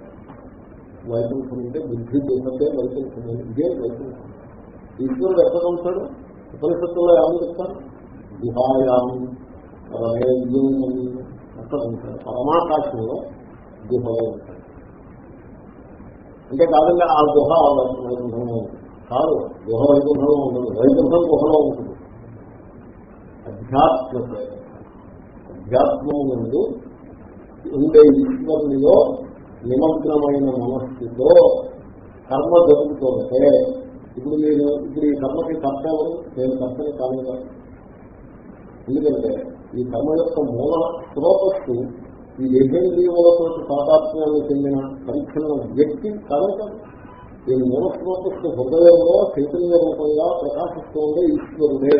వైకుంఠం అంటే బుద్ధి ఉన్నదే వైకుంఠం ఇదే వైకుంఠం. ఈశ్వరుడు ఎక్కడ ఉంటాడు? ఉపనిషత్తుల్లో ఏమని చెప్తారు? గుహాయాం రమేయం అక్కడ ఉంటాడు పరమాకాశంలో గుహలో ఉంటాడు అంటే కాదండి ఆ గుహ వైకుంఠంలో ఉంటుంది. కాదు గుహ వైకుంఠంలో ఉండదు వైకుంఠం గుహలో ఉంటుంది. అధ్యాత్మ అధ్యాత్మం నుండి ఉండే ఈశ్వరునిలో నిమగ్నమైన మనస్సుతో కర్మ జరుగుతుంటే ఇప్పుడు మీరు ఇప్పుడు ఈ కర్మకి కర్త ఎవరు? నేను కర్తని కాదు. ఎందుకంటే ఈ కర్మ యొక్క మూల స్రోతస్సు ఈ యజేంద్రియములతో సాధాత్మ్యాన్ని చెందిన పరిచ్ఛిన్న వ్యక్తి కాదు కాదు దీని మూల స్రోతస్సు హృదయంలో చైతన్య రూపంగా ప్రకాశిస్తూ ఈశ్వరుడే.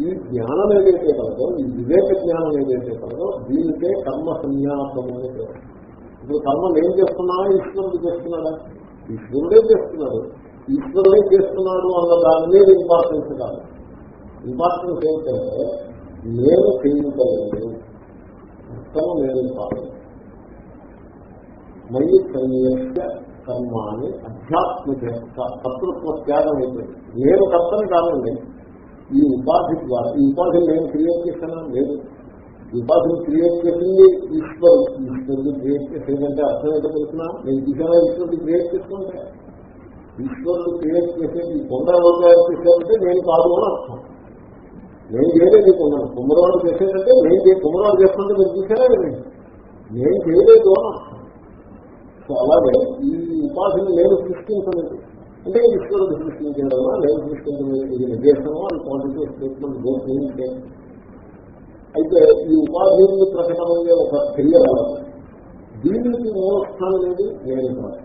ఈ జ్ఞానం ఏదైతే కలదో ఈ వివేక జ్ఞానం ఏదైతే కలదో దీనికే కర్మ సన్యాసం అనే పేరు. ఇప్పుడు కర్మలు ఏం చేస్తున్నా ఈశ్వరుడు చేస్తున్నాడా? ఈశ్వరుడే చేస్తున్నాడు. ఈశ్వరుడే చేస్తున్నాడు అన్న దాని మీద ఇంపార్టెన్స్ కాదు. ఇంపార్టెన్స్ ఏంటంటే నేను చేయగలను మొత్తం నేను కాదు. మళ్ళీ సన్యస్య కర్మ అని అధ్యాత్మిక కర్తృత్వ త్యాగం అయిపోయింది. నేను కర్తని కాదండి. ఈ ఉపాధి ద్వారా ఈ ఉపాధిని నేను క్రియేట్ చేశానా? లేదు. ఈ ఉపాధిని క్రియేట్ చేసింది ఈశ్వరు ఈశ్వరుడు క్రియేట్ చేసేదంటే అర్థం ఏంటో తెలిసిన? నేను చూసానా ఈశ్వరుడు క్రియేట్ చేసుకుంటే. ఈశ్వరుడు క్రియేట్ చేసేది కొండ ఎవరు తయారు చేశారంటే నేను కాదు అని అర్థం. నేను చేయలేదు కొన్నాను కొండను కుమ్మరవాడు చేసేదంటే నేను చేయ కుమ్మరవాడు చేస్తుంటే మీరు చూసారా లేదు నేను చేయలేదు సో అలాగే ఈ ఉపాధిని నేను సృష్టించలేదు. అంటే ఈశ్వరుడు సృష్టించడమా నేను సృష్టించలేదు ఇది నిర్దేశమో అని పాజిటివ్ స్టేట్మెంట్ గోల్తే అయితే ఈ ఉపాధిని ప్రకటమయ్యే ఒక క్రియ దీనికి మూలస్థానం అనేది నేను కాదు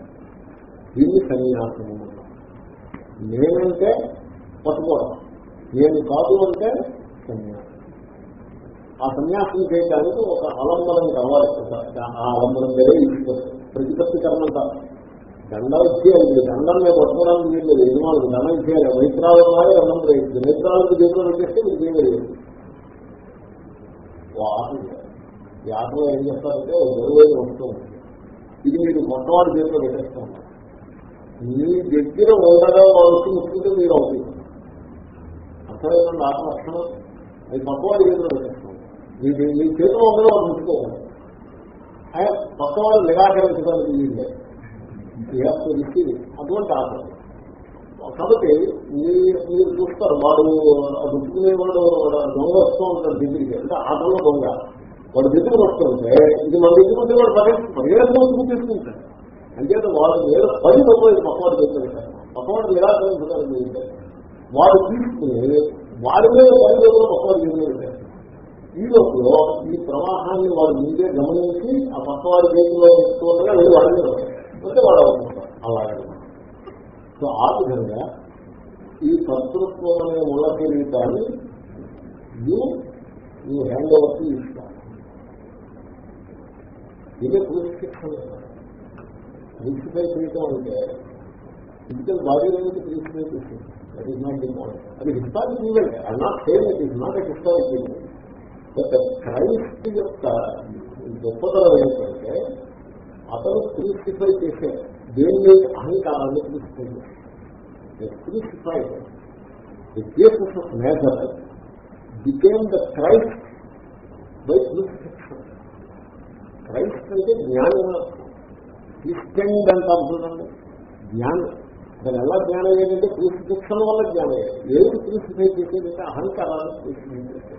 దీన్ని సన్యాసము నేనంటే పట్టుకోవడం. నేను కాదు అంటే సన్యాసం. ఆ సన్యాసం చేయడానికి ఒక అలంబరం కావాలి. ఆ అలంబరం వేరే ప్రతిపత్తి కర్మ దండ దండం ఇచ్చేయాలి దండం మేము పట్టుకోవడానికి మీరు లేదు. వాళ్ళు దండం ఇచ్చేయాలి మిత్రాలు ఉన్నాయి దండం ప్రయత్నం మిత్రాలకు దీంట్లో పెట్టేస్తే మీరు చేయలేదు ఆటలు ఈ ఆటలో ఏం చేస్తారంటే గొడవలు వస్తూ ఇది మీరు మొట్టమొదటి చేతిలో పెట్టేస్తాం మీ దగ్గర ఉండగా వాళ్ళు వచ్చి ముట్టుకుంటే మీరు అవుతుంది అర్థమైందండి ఆట లక్షణం అది పక్కవాడి చేతిలో పెట్టేస్తాం మీ మీ చేతిలో ఉండగా వాళ్ళు ముట్టుకోవాలి పక్క వాళ్ళు నిరాకరించడానికి వీళ్ళే అటువంటి ఆట కాబట్టి మీరు చూస్తారు వాడు ముట్టుకునేవాడు దొంగ వస్తూ ఉంటాడు దగ్గరికి. అంటే ఆటలో దొంగ వాడు దగ్గర వస్తుంటే ఇది మన దగ్గర ఉంటే వాడు పని పరిగెత్తుకుంటూ తీసుకుంటాడు. అంటే వాడు వేరే పది దొంగ పక్కవాడు దగ్గర పక్కవాడు నిరాకరించడానికి వీళ్ళే. వాడు తీసుకుని వాడి మీద పది పక్కన నిర్ణయించారు ఈ లోపల ఈ ప్రవాహాన్ని వాడు ముందే గమనించి ఆ పక్క వారి దేశంలో పెట్టుకోగా వెళ్ళి వాడి మీద అంటే వాడు అవుతుంటారు అలాగే సో ఆ విధంగా ఈ కర్తృత్వం అనే మూల కిరీటాన్ని యూ హ్యాండ్ ఓవర్ తీసుకోవాలి ఇదే క్రూసిఫిక్షన్ క్రూసిఫై చేయటం అంటే ఫిజికల్ బాడీ అనేది క్రూసిఫై చేస్తుంది that is not the point అది historic event I not same it is not a historic event but Christ యొక్క గొప్పతనం ఏంటంటే అతను క్రూసిఫై చేసే దేన్ని అహంకారాన్ని crucify crucify the cases of nature became the Christ by crucifixion Christ అంటే జ్ఞానం క్రిస్టియన్ అంటారు చూడండి జ్ఞానం దాని ఎలా జ్ఞానం ఏంటంటే క్రూసిఫిక్షన్ వల్ల జ్ఞానం. ఏది క్రూసిఫై చేసేదంటే అహంకారాన్ని క్రూసిఫై చేసేది.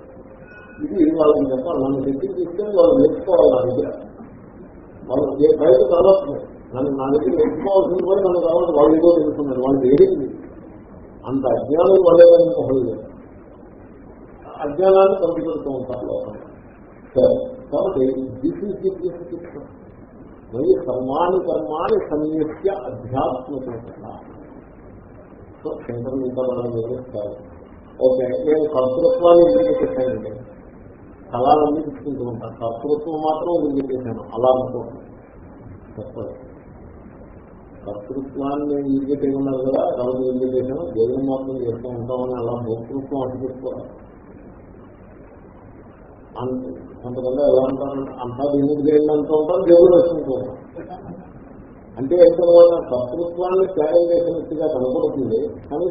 ఇది వాళ్ళని చెప్పాలి నన్ను దగ్గర తీసుకొని వాళ్ళు నేర్చుకోవాలి నా దగ్గర. వాళ్ళు ఏ- బయట కలవచ్చు నన్ను నా దగ్గర నేర్చుకోవాల్సింది కూడా నన్ను కావాలి వాళ్ళు ఏదో తెలుసుకున్నారు వాళ్ళు ఏడింది అంత అజ్ఞానం వాళ్ళేదని ఇంకొకరు అజ్ఞానాన్ని పంపిపెడుతూ ఉంటారు లోపల. సరే కాబట్టి దిస్ ఈస్ ది క్రూసిఫిక్షన్ మళ్ళీ కర్మాని కర్మాని సన్యస్య అధ్యాత్మిక సో శంకరులు ఇంకా మనం వివరిస్తారు ఓకే నేను కర్తృత్వాన్ని ఎందుకు పెట్టానండి కళాలన్నీ తీసుకుంటూ ఉంటాను కర్తృత్వం మాత్రం ఎందుకు చేశాను అలా అనుకోండి చెప్పదు కర్తృత్వాన్ని ఎందుకు ఉన్నారు కదా కళలు ఎందుకు చేశాను దేవుని మాత్రం చేస్తూ ఉంటామని అలా భోక్తృత్వం అటు అంత- కొంతమంది ఎలా ఉంటారు అంతా దేవుడికి దేవుడు అంటూ ఉంటారు దేవుడు వేసుకుంటూ అంటే ఏంటన్నమాట కర్తృత్వాన్ని త్యాగం చేసినట్టుగా కనపడుతుంది కానీ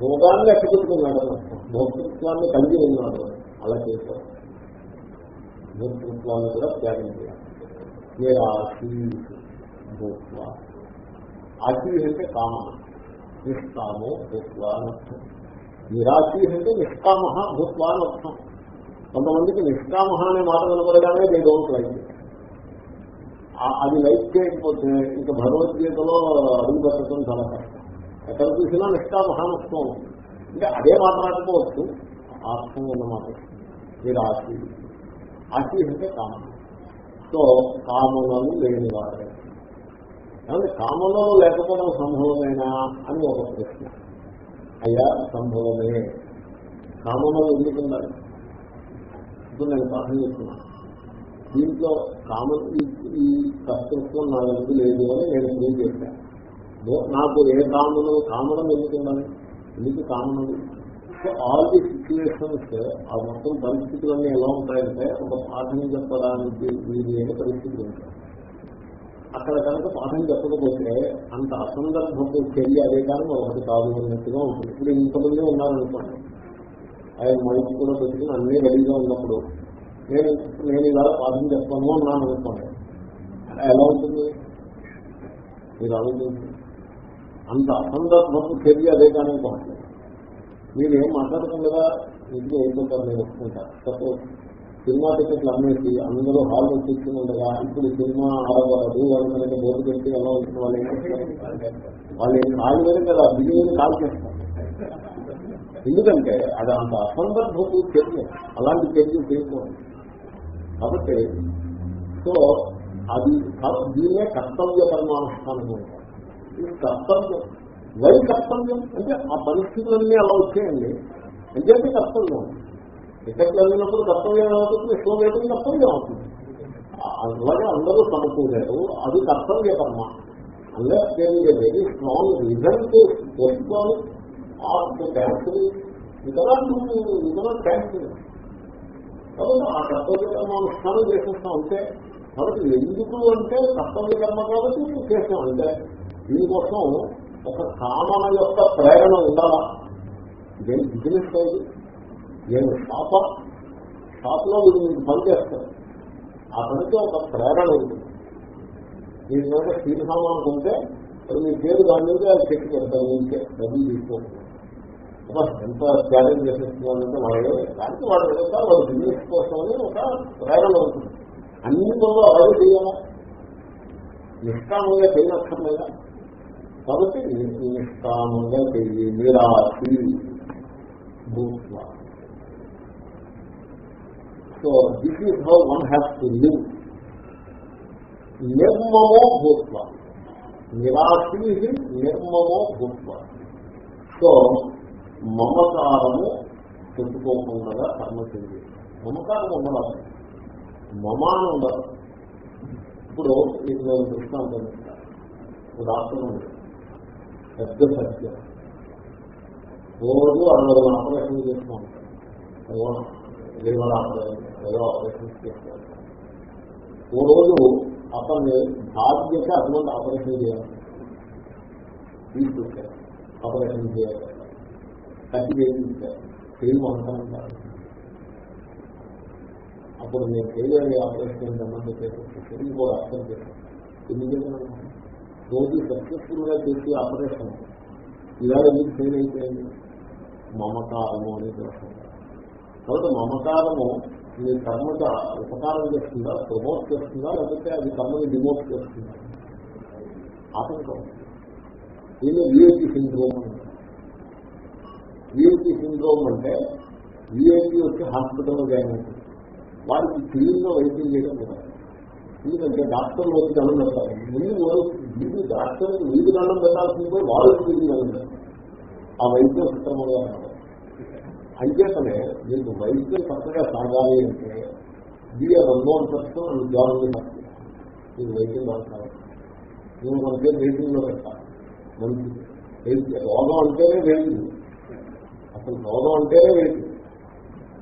భోగాన్ని అట్టుకుంటున్నాడు అన్నమాట. భోక్తృత్వాన్ని కలిగి ఉన్నాడు అలా చేశారు భోక్తృత్వాన్ని కూడా త్యాగం చేయాలి. భూత్వ ఆశి అంటే కామ నిష్కామో భూత్వ అని అర్థం. నిరాశి అంటే నిష్కామ భూత్వ అని కొంతమందికి నిష్కామ అనే మాట కనపడగానే నేను డోంట్ లైక్ అది లైక్ చేయకపోతే ఇంకా భగవద్గీతలో అడుగు పెట్టడం చాలా కష్టం. ఎక్కడ చూసినా నిష్కామహానత్వం అంటే అదే మాట్లాడుకోవచ్చు ఆత్మ ఉన్న మాట మీరు ఆశీ ఆశీ అంటే కామం. సో కామనలు లేనివారే కాబట్టి కామనలు లేకపోవడం సంభవమేనా అని ఒక ప్రశ్న. అయ్యా సంభవమే. కామనలు ఎందుకున్నారు ఇప్పుడు నేను పాఠం చెప్తున్నాను దీంట్లో కామన్ ఈ- కర్తృత్వం నా దగ్గర లేదు అని నేను ప్రూవ్ చేశాను నాకు ఏ కామను కామనం ఎందుకున్నాను ఎందుకు కామనది సో ఆల్ ది సిచ్యువేషన్స్ ఆ మొత్తం పరిస్థితులన్నీ ఎలా ఉంటాయంటే ఒక పాఠం చెప్పడానికి వీరి లేని పరిస్థితులు ఉంటాయి అక్కడ కనుక పాఠం చెప్పకపోతే అంత అసందర్భపు చర్య అదే కానీ ఒకటి కాదు అన్నట్టుగా ఉంటుంది. ఇప్పుడు ఇంతమంది ఉన్నారనుకోండి ఆయన మైక్ కూడా పెట్టుకుని అన్నీ రెడీగా ఉన్నప్పుడు నేను నేను ఇలా పాఠం చెప్తాను నాన్న అనుకోండి ఎలా ఉంటుంది? మీరు ఆలోచించండి. అంత అసందర్భం చర్య అదే కానీ మాట్లాడు మీరు ఏం మాట్లాడకుండా ఇంటికి వెళ్ళిపోతారు నేను ఒప్పుకుంటాను సపోజ్ సినిమా టికెట్లు అమ్మేసి అందరూ హాల్లో కూర్చుని ఉండగా ఇప్పుడు సినిమా ఆడవలదు వాళ్ళు మనకి బోర్డు పెట్టి ఎలా ఉంటుంది వాళ్ళు ఏం వాళ్ళు ఏం కాలు మీద కదా బిజీ కాల్ చేస్తారు ఎందుకంటే అది అంత అసందర్భపు చర్య. అలాంటి చర్యలు చేయకూడదు కాబట్టి సో అది క- దీన్నే కర్తవ్య కర్మానుష్ఠానం అంటారు. ఇది కర్తవ్యం వై కర్తవ్యం? అంటే ఆ పరిస్థితులన్నీ అలా వచ్చేయండి. అంటే కర్తవ్యం. టికెట్లు వెళ్ళినప్పుడు కర్తవ్యం అవుతుంది ఎక్కువ వేయడం కర్తవ్యం అవుతుంది. అలాగే అందరూ సమకూరారు. అది కర్తవ్య కర్మ. Unless very strong reason to ఆ ఆర్ ఇతర ఇతర క్యాన్సిల్ కాబట్టి ఆ కర్తవ్య కర్మానుష్ఠానం చేసేస్తాం అంతే కాబట్టి ఎందుకు అంటే కర్తవ్య కర్మ కాబట్టి చేస్తాం అంటే దీనికోసం ఒక కామన యొక్క ప్రేరణ ఉండాలా? ఇదేం బిజినెస్ అయింది నేను షాప షాప్లో వీళ్ళు మీకు పని చేస్తారు. ఆ పనికి ఒక ప్రేరణ ఉంటుంది దీని మీద శ్రీరామ అనుకుంటే అది మీ పేరు దాని మీద అది చెక్ ఇంకే డబ్బులు తీసుకోండి ఎంత త్యాగం చేసేస్తున్నారంటే వాళ్ళే. దానికి వాళ్ళు వెళ్తా వాళ్ళ బిజినెస్ కోసమని ఒక ప్రేరణ అవుతుంది అన్నింటిలో పనులు అలాగే చేయాలా? నిష్కామంగా చేయనక్కర్లేదా? కాబట్టి నిష్కామంగా చెయ్యి. నిరాశి భూత్వ. So this is how one has to live నిర్మమో భూత్వ. నిరాశి నిర్మమో భూత్వ. సో మమకారము పెంచుకోకుండా కర్మ చెంది మమకారం ఉండదు మమాన ఉండదు ఇప్పుడు ఇది నేను దృష్టాంతం చెప్తాను. ఒక ఉంది. పెద్ద సత్యం. రోజు అరవై ఆపరేషన్లు చేస్తూ ఉంటాను ఏదో లివర్ ఆపరేషన్ ఏదో ఆపరేషన్ చేస్తూ ఓ రోజు అతన్ని బాధ్యత అటువంటి ఆపరేషన్ చేయాలి. తీసుకొచ్చారు. ఆపరేషన్ చేయాలి. కట్టి చేయించారు చేయి అంటారు అప్పుడు నేను చేయలేని ఆపరేషన్ ఏంటన్నది చేసి కూడా అర్థం చేశాను ఎందుకంటే రోజు సక్సెస్ఫుల్గా చేసి ఆపరేషన్. ఇవాళ మీకు ఫెయిల్ అయిపోయింది. మమకారము అని ప్రశ్న కాబట్టి మమకారము మీ కర్మకి ఉపకారం చేస్తుందా ప్రమోట్ చేస్తుందా లేకపోతే అది కర్మని డిమోట్ చేస్తుందా? ఆటంకం. దీన్ని విఐపి సిండ్రోమ్ అంటారు విఐపి సిండ్రోమ్ అంటే విఐపి వచ్చి హాస్పిటల్లో జాయిన్ అవుతుంది. వారికి క్లీన్గా వైద్యం చేయడం కూడా. ఎందుకంటే డాక్టర్లు వచ్చి దండం పెడతారు. మీరు మీరు డాక్టర్ వీధి దండం పెట్టాల్సిందో వాళ్ళు వీధి దండం పెడతారు ఆ వైద్యం సక్రమంగా అంచేతనే మీకు వైద్యం చక్కగా సాగాలి అంటే బిఆర్ అన్నోన్ పర్సన్ జాయిన్ మీకు వైద్యం పడతారు కావాలి నేను మన పేరు వెయిటింగ్లో మంచిది రోగం అంటేనే వెయిటింగ్ అసలు రోగం అంటేనే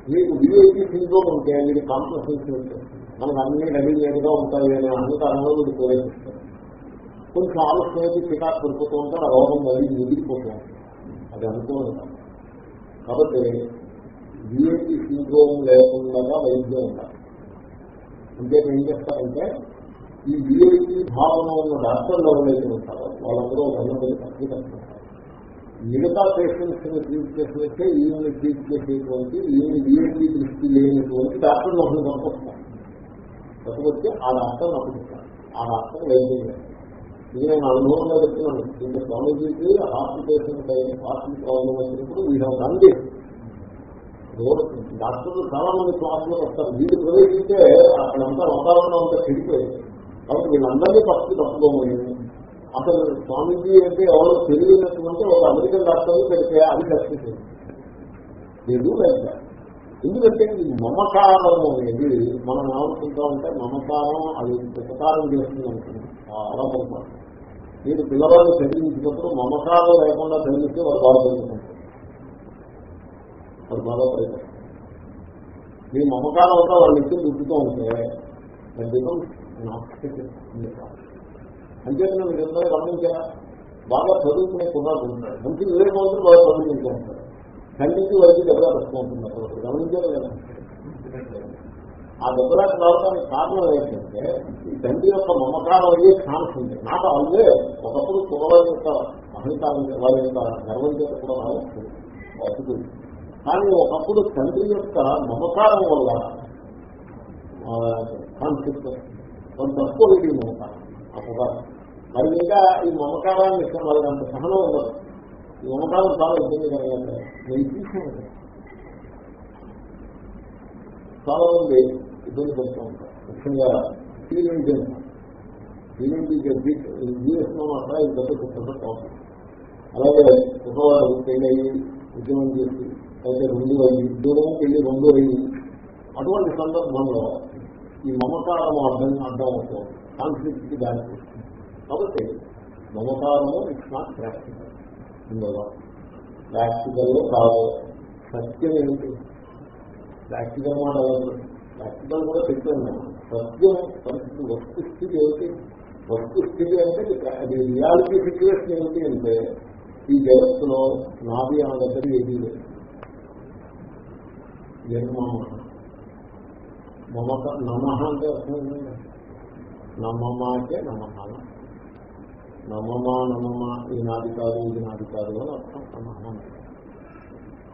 మీకు విఐపీ సిండ్రోమ్ ఉంటే మీరు ఉంటే మనకు అన్ని రెడీమేడ్గా ఉంటాయి అనే అహంకారంలో మీరు ప్రవేశిస్తారు కొంచెం ఆలస్యం అయితే చికాకు పడిపోతూ ఉంటారు ఆ రోగం మళ్ళీ మిగిలిపోతూ ఉంటుంది. అది అనుకోవాలి కాబట్టి విఐపీ సిండ్రోమ్ లేకుండా వైద్యం ఉండాలి. అంటే ఏం చేస్తారంటే ఈ విఐపీ భావన ఉన్న డాక్టర్లు ఎవరైతే ఉంటారో వాళ్ళందరూ వందలు తక్కువ తగ్గుతారు మిగతా పేషెంట్స్ని ట్రీట్ చేసినట్టే ఈయన ట్రీట్ చేసేటువంటి ఈయన విఐపీ దృష్టి లేనటువంటి డాక్టర్లు ఒకరు పట్టుకొస్తారు పట్టుకొచ్చి ఆ డాక్టర్ అప్పగిస్తారు ఆ డాక్టర్ వైద్యం ఇది నేను అనుభవంగా చెప్తున్నాను. ఇంకా స్వామీజీకి హార్ట్ పేషెంట్ అయిన హార్ట్ ప్రాబ్లం అయినప్పుడు వీళ్ళు రన్ డాక్టర్లు చాలా మంది క్లాసులకు వస్తారు. వీళ్ళు ప్రవేశిస్తే అక్కడంతా వాతావరణం అంతా చెడిపోయింది. కాబట్టి వీళ్ళందరినీ ఫస్ట్ తప్పుకోమని అసలు స్వామీజీ అంటే ఎవరో తెలియనటువంటి ఒక అమెరికన్ డాక్టర్ని పెడితే అది సక్సెస్ లేదు లేదా ఎందుకంటే ఈ మమకారం అనేది మనం ఏమనుకుంటా ఉంటే మమకారం అది ఉపకారం చేస్తుంది అనుకుంటుంది చాలా పొరపాటు. మీరు పిల్లవాళ్ళు చదివించినప్పుడు మమకారం లేకుండా చదివిస్తే వారు బాగా చదువుకుంటారు వారు బాగా ప్రయత్నం మీ మమకారం అంతా వాళ్ళు ఇచ్చి దుద్దుతూ ఉంటే బికమ్ అంతేకాని మీరు ఎంతో గమనించారా బాగా చదువుకునే కుర్రాడు ఉన్నాడు మంచి వివేకవంతులు బాగా చదువుకుంటూ ఉంటాడు. కంటికి వైద్య దెబ్బలా పెట్టుకుంటున్నారు గమనించారు కదా ఆ దెబ్బలాట రావడానికి కారణం ఏంటంటే ఈ తండ్రి యొక్క మమకారం అయ్యే ఛాన్స్ ఉంది. నాకు అల్లే ఒకప్పుడు కుర్రవారి యొక్క అహంకారం వారి యొక్క గర్వం చేత కూడా రావచ్చు వస్తుంది. కానీ ఒకప్పుడు తండ్రి యొక్క మమకారం వల్ల కాన్ఫ్లిక్ట్ కొంత తక్కువ ఇది మమకారం అప్పుడు పుకారం మరి ఇంకా ఈ మమకారాన్ని ఇష్టం వాళ్ళకి అంత సహనం ఉండదు. ఈ మమకారం చాలా ఇబ్బంది కలగాలి. నేను చూసాను చాలా మంది ఇబ్బంది పడుతూ ఉంటారు. ముఖ్యంగా ఫీలింగ్ ఫీలింగ్ యూఎస్ మాత్రం ఇది పెద్ద పుస్తకం అలాగే కుర్రవాడు పెళ్ళయి ఉద్యమం చేసి అయితే రెండు అయ్యి ఉద్యోగం పెళ్ళి రెండు అయ్యి అటువంటి సందర్భంలో ఈ మమకారం అర్థం అర్థం అవుతుంది. కాన్ఫ్లిక్ట్ దానికి దారి కాబట్టి మమకారము ఇట్స్ నాట్ ప్రాక్టికల్. ఇందులో ప్రాక్టికల్ కాదు. సత్యం ఏమిటి? ప్రాక్టికల్ మాట ప్రాక్టికల్ కూడా చెప్పాను సత్యం పరిస్థితి వస్తు స్థితి ఏమిటి? వస్తు స్థితి అంటే అది రియాలిటీ సిచ్యువేషన్ ఏమిటి అంటే ఈ జగత్తులో నాది అన్న దగ్గర ఏది లేదు. జన్మ మమక నమ అంటే అర్థం నమమా అంటే నమహ నమమా నమమా ఈ నాది కాదు ఇది నాది కాదు అని అర్థం నమహ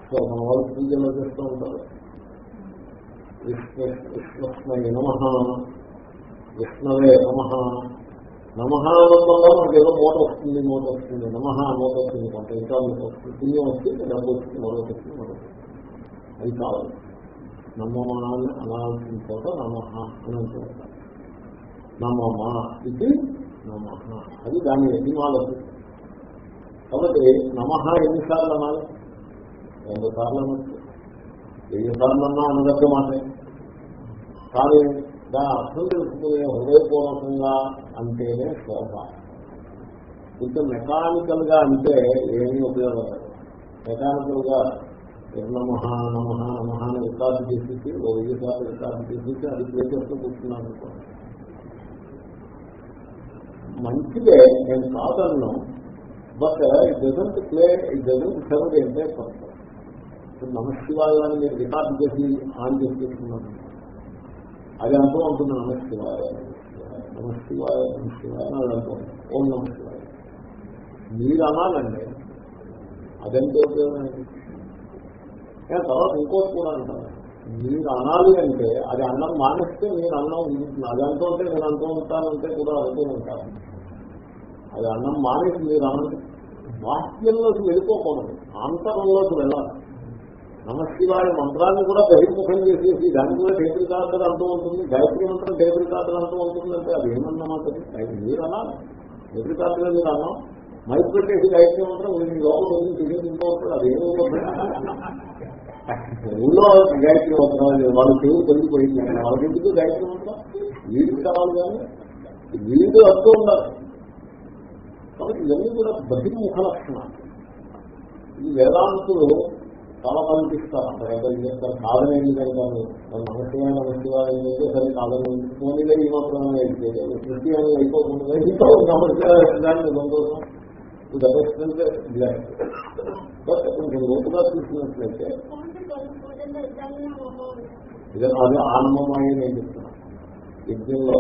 సో మన వాళ్ళు పూజలు చేస్తూ ఉంటారు. విష్ణు విష్ణుస్మయ నమ విష్ణవే నమ. నమ నమహానందంలో మనకి ఏదో మూట వస్తుంది మూట వస్తుంది నమ మూట వస్తుంది కొంత ఇంకా వస్తుంది. పుణ్యం వస్తుంది డబ్బు వస్తుంది మరొక వస్తుంది మరొక అది కావాలి నమ్మమాన్ని అనాల్సిన చోట నమ అని అంటారు నమమా ఇది నమ. అది దాని ఎన్నిమాలదు కాబట్టి నమ ఎన్నిసార్లు అనాలి రెండు సార్లు అనొచ్చు వెయ్యి సార్లు అన్నా అనదగ్గ మాటే. కానీ దాని అర్థం తెలుసుకునే హృదయపూర్వకంగా అంటేనే శోభ. కొంచెం మెకానికల్గా అంటే ఏమీ ఉపయోగం మెకానికల్గా నమహ నమహ నమహ అని రికార్డు చేసేసి ఓ వెయ్యి సార్లు రికార్డు చేసేసి అది ప్లే చేస్తూ కూర్చున్నాను అనుకోండి మంచిదే నేను కాదన్ను. But it doesn't play it doesn't serve అంటే పర్పస్ నమశివాయాన్ని మీరు రికార్డు చేసి ఆన్ చేసి అది అంటూ ఉంటుంది నమశివాయ నమశివాయ నమశివాయ అని అంటాం ఓం నమశివాయ మీరు అనాలండి. అదంటే తర్వాత ఇంకోటి కూడా అంటారు. మీరు అనాలి అంటే అది అన్నం మానేస్తే నేను అన్నం అదంతా ఉంటే నేను అంటూ ఉంటానంటే కూడా అంటూ ఉంటాను. అది అన్నం మానేసి మీరు అన్నం వాక్యంలోకి వెళ్ళిపోకూడదు అంతరంలోకి వెళ్ళాలి. నమశివాయ మంత్రాన్ని కూడా బహిర్ముఖం చేసేసి దాన్ని కూడా టేబుల్ కాదని అంటూ ఉంటుంది గాయత్రి మంత్రం టేబుల్ కాదని అంటూ ఉంటుందంటే అది ఏమన్నమాట అది? మీరు అనాలి. టేబుల్ కాదుగా మీరు అన్నాం. మైక్ పెట్టేసి గాయత్రి మంత్రం మీరు లోపల ఉంది తెలియదు అది ఏమో ఊళ్ళో గాయత్రి మంత్రం వాళ్ళ చెవులు పెరిగిపోయింది వాళ్ళకి ఎందుకు గాయత్రి మంత్రం వీడికి కావాలి కానీ వీడు వస్తూ ఉండాలి కాబట్టి ఇవన్నీ కూడా బహిర్ముఖ లక్షణాలు. ఈ వేదాంతులు చాలా కల్పిస్తారు అంత పెద్ద చేస్తారు కాదని ఏం ఏమి కనుక నమస్యమైన నమస్యవాదం సరే కాదని పోనీలే ఈ మాత్రం సృష్టి అనేది అయిపోకుండా ఇంకా నమస్కారాన్ని సంతోషం. ఇది అదర్శనంటే బట్ కొంచెం లోతుగా చూసినట్లయితే ఇది అది ఆనందమయ నేను చెప్తున్నా. యజ్ఞంలో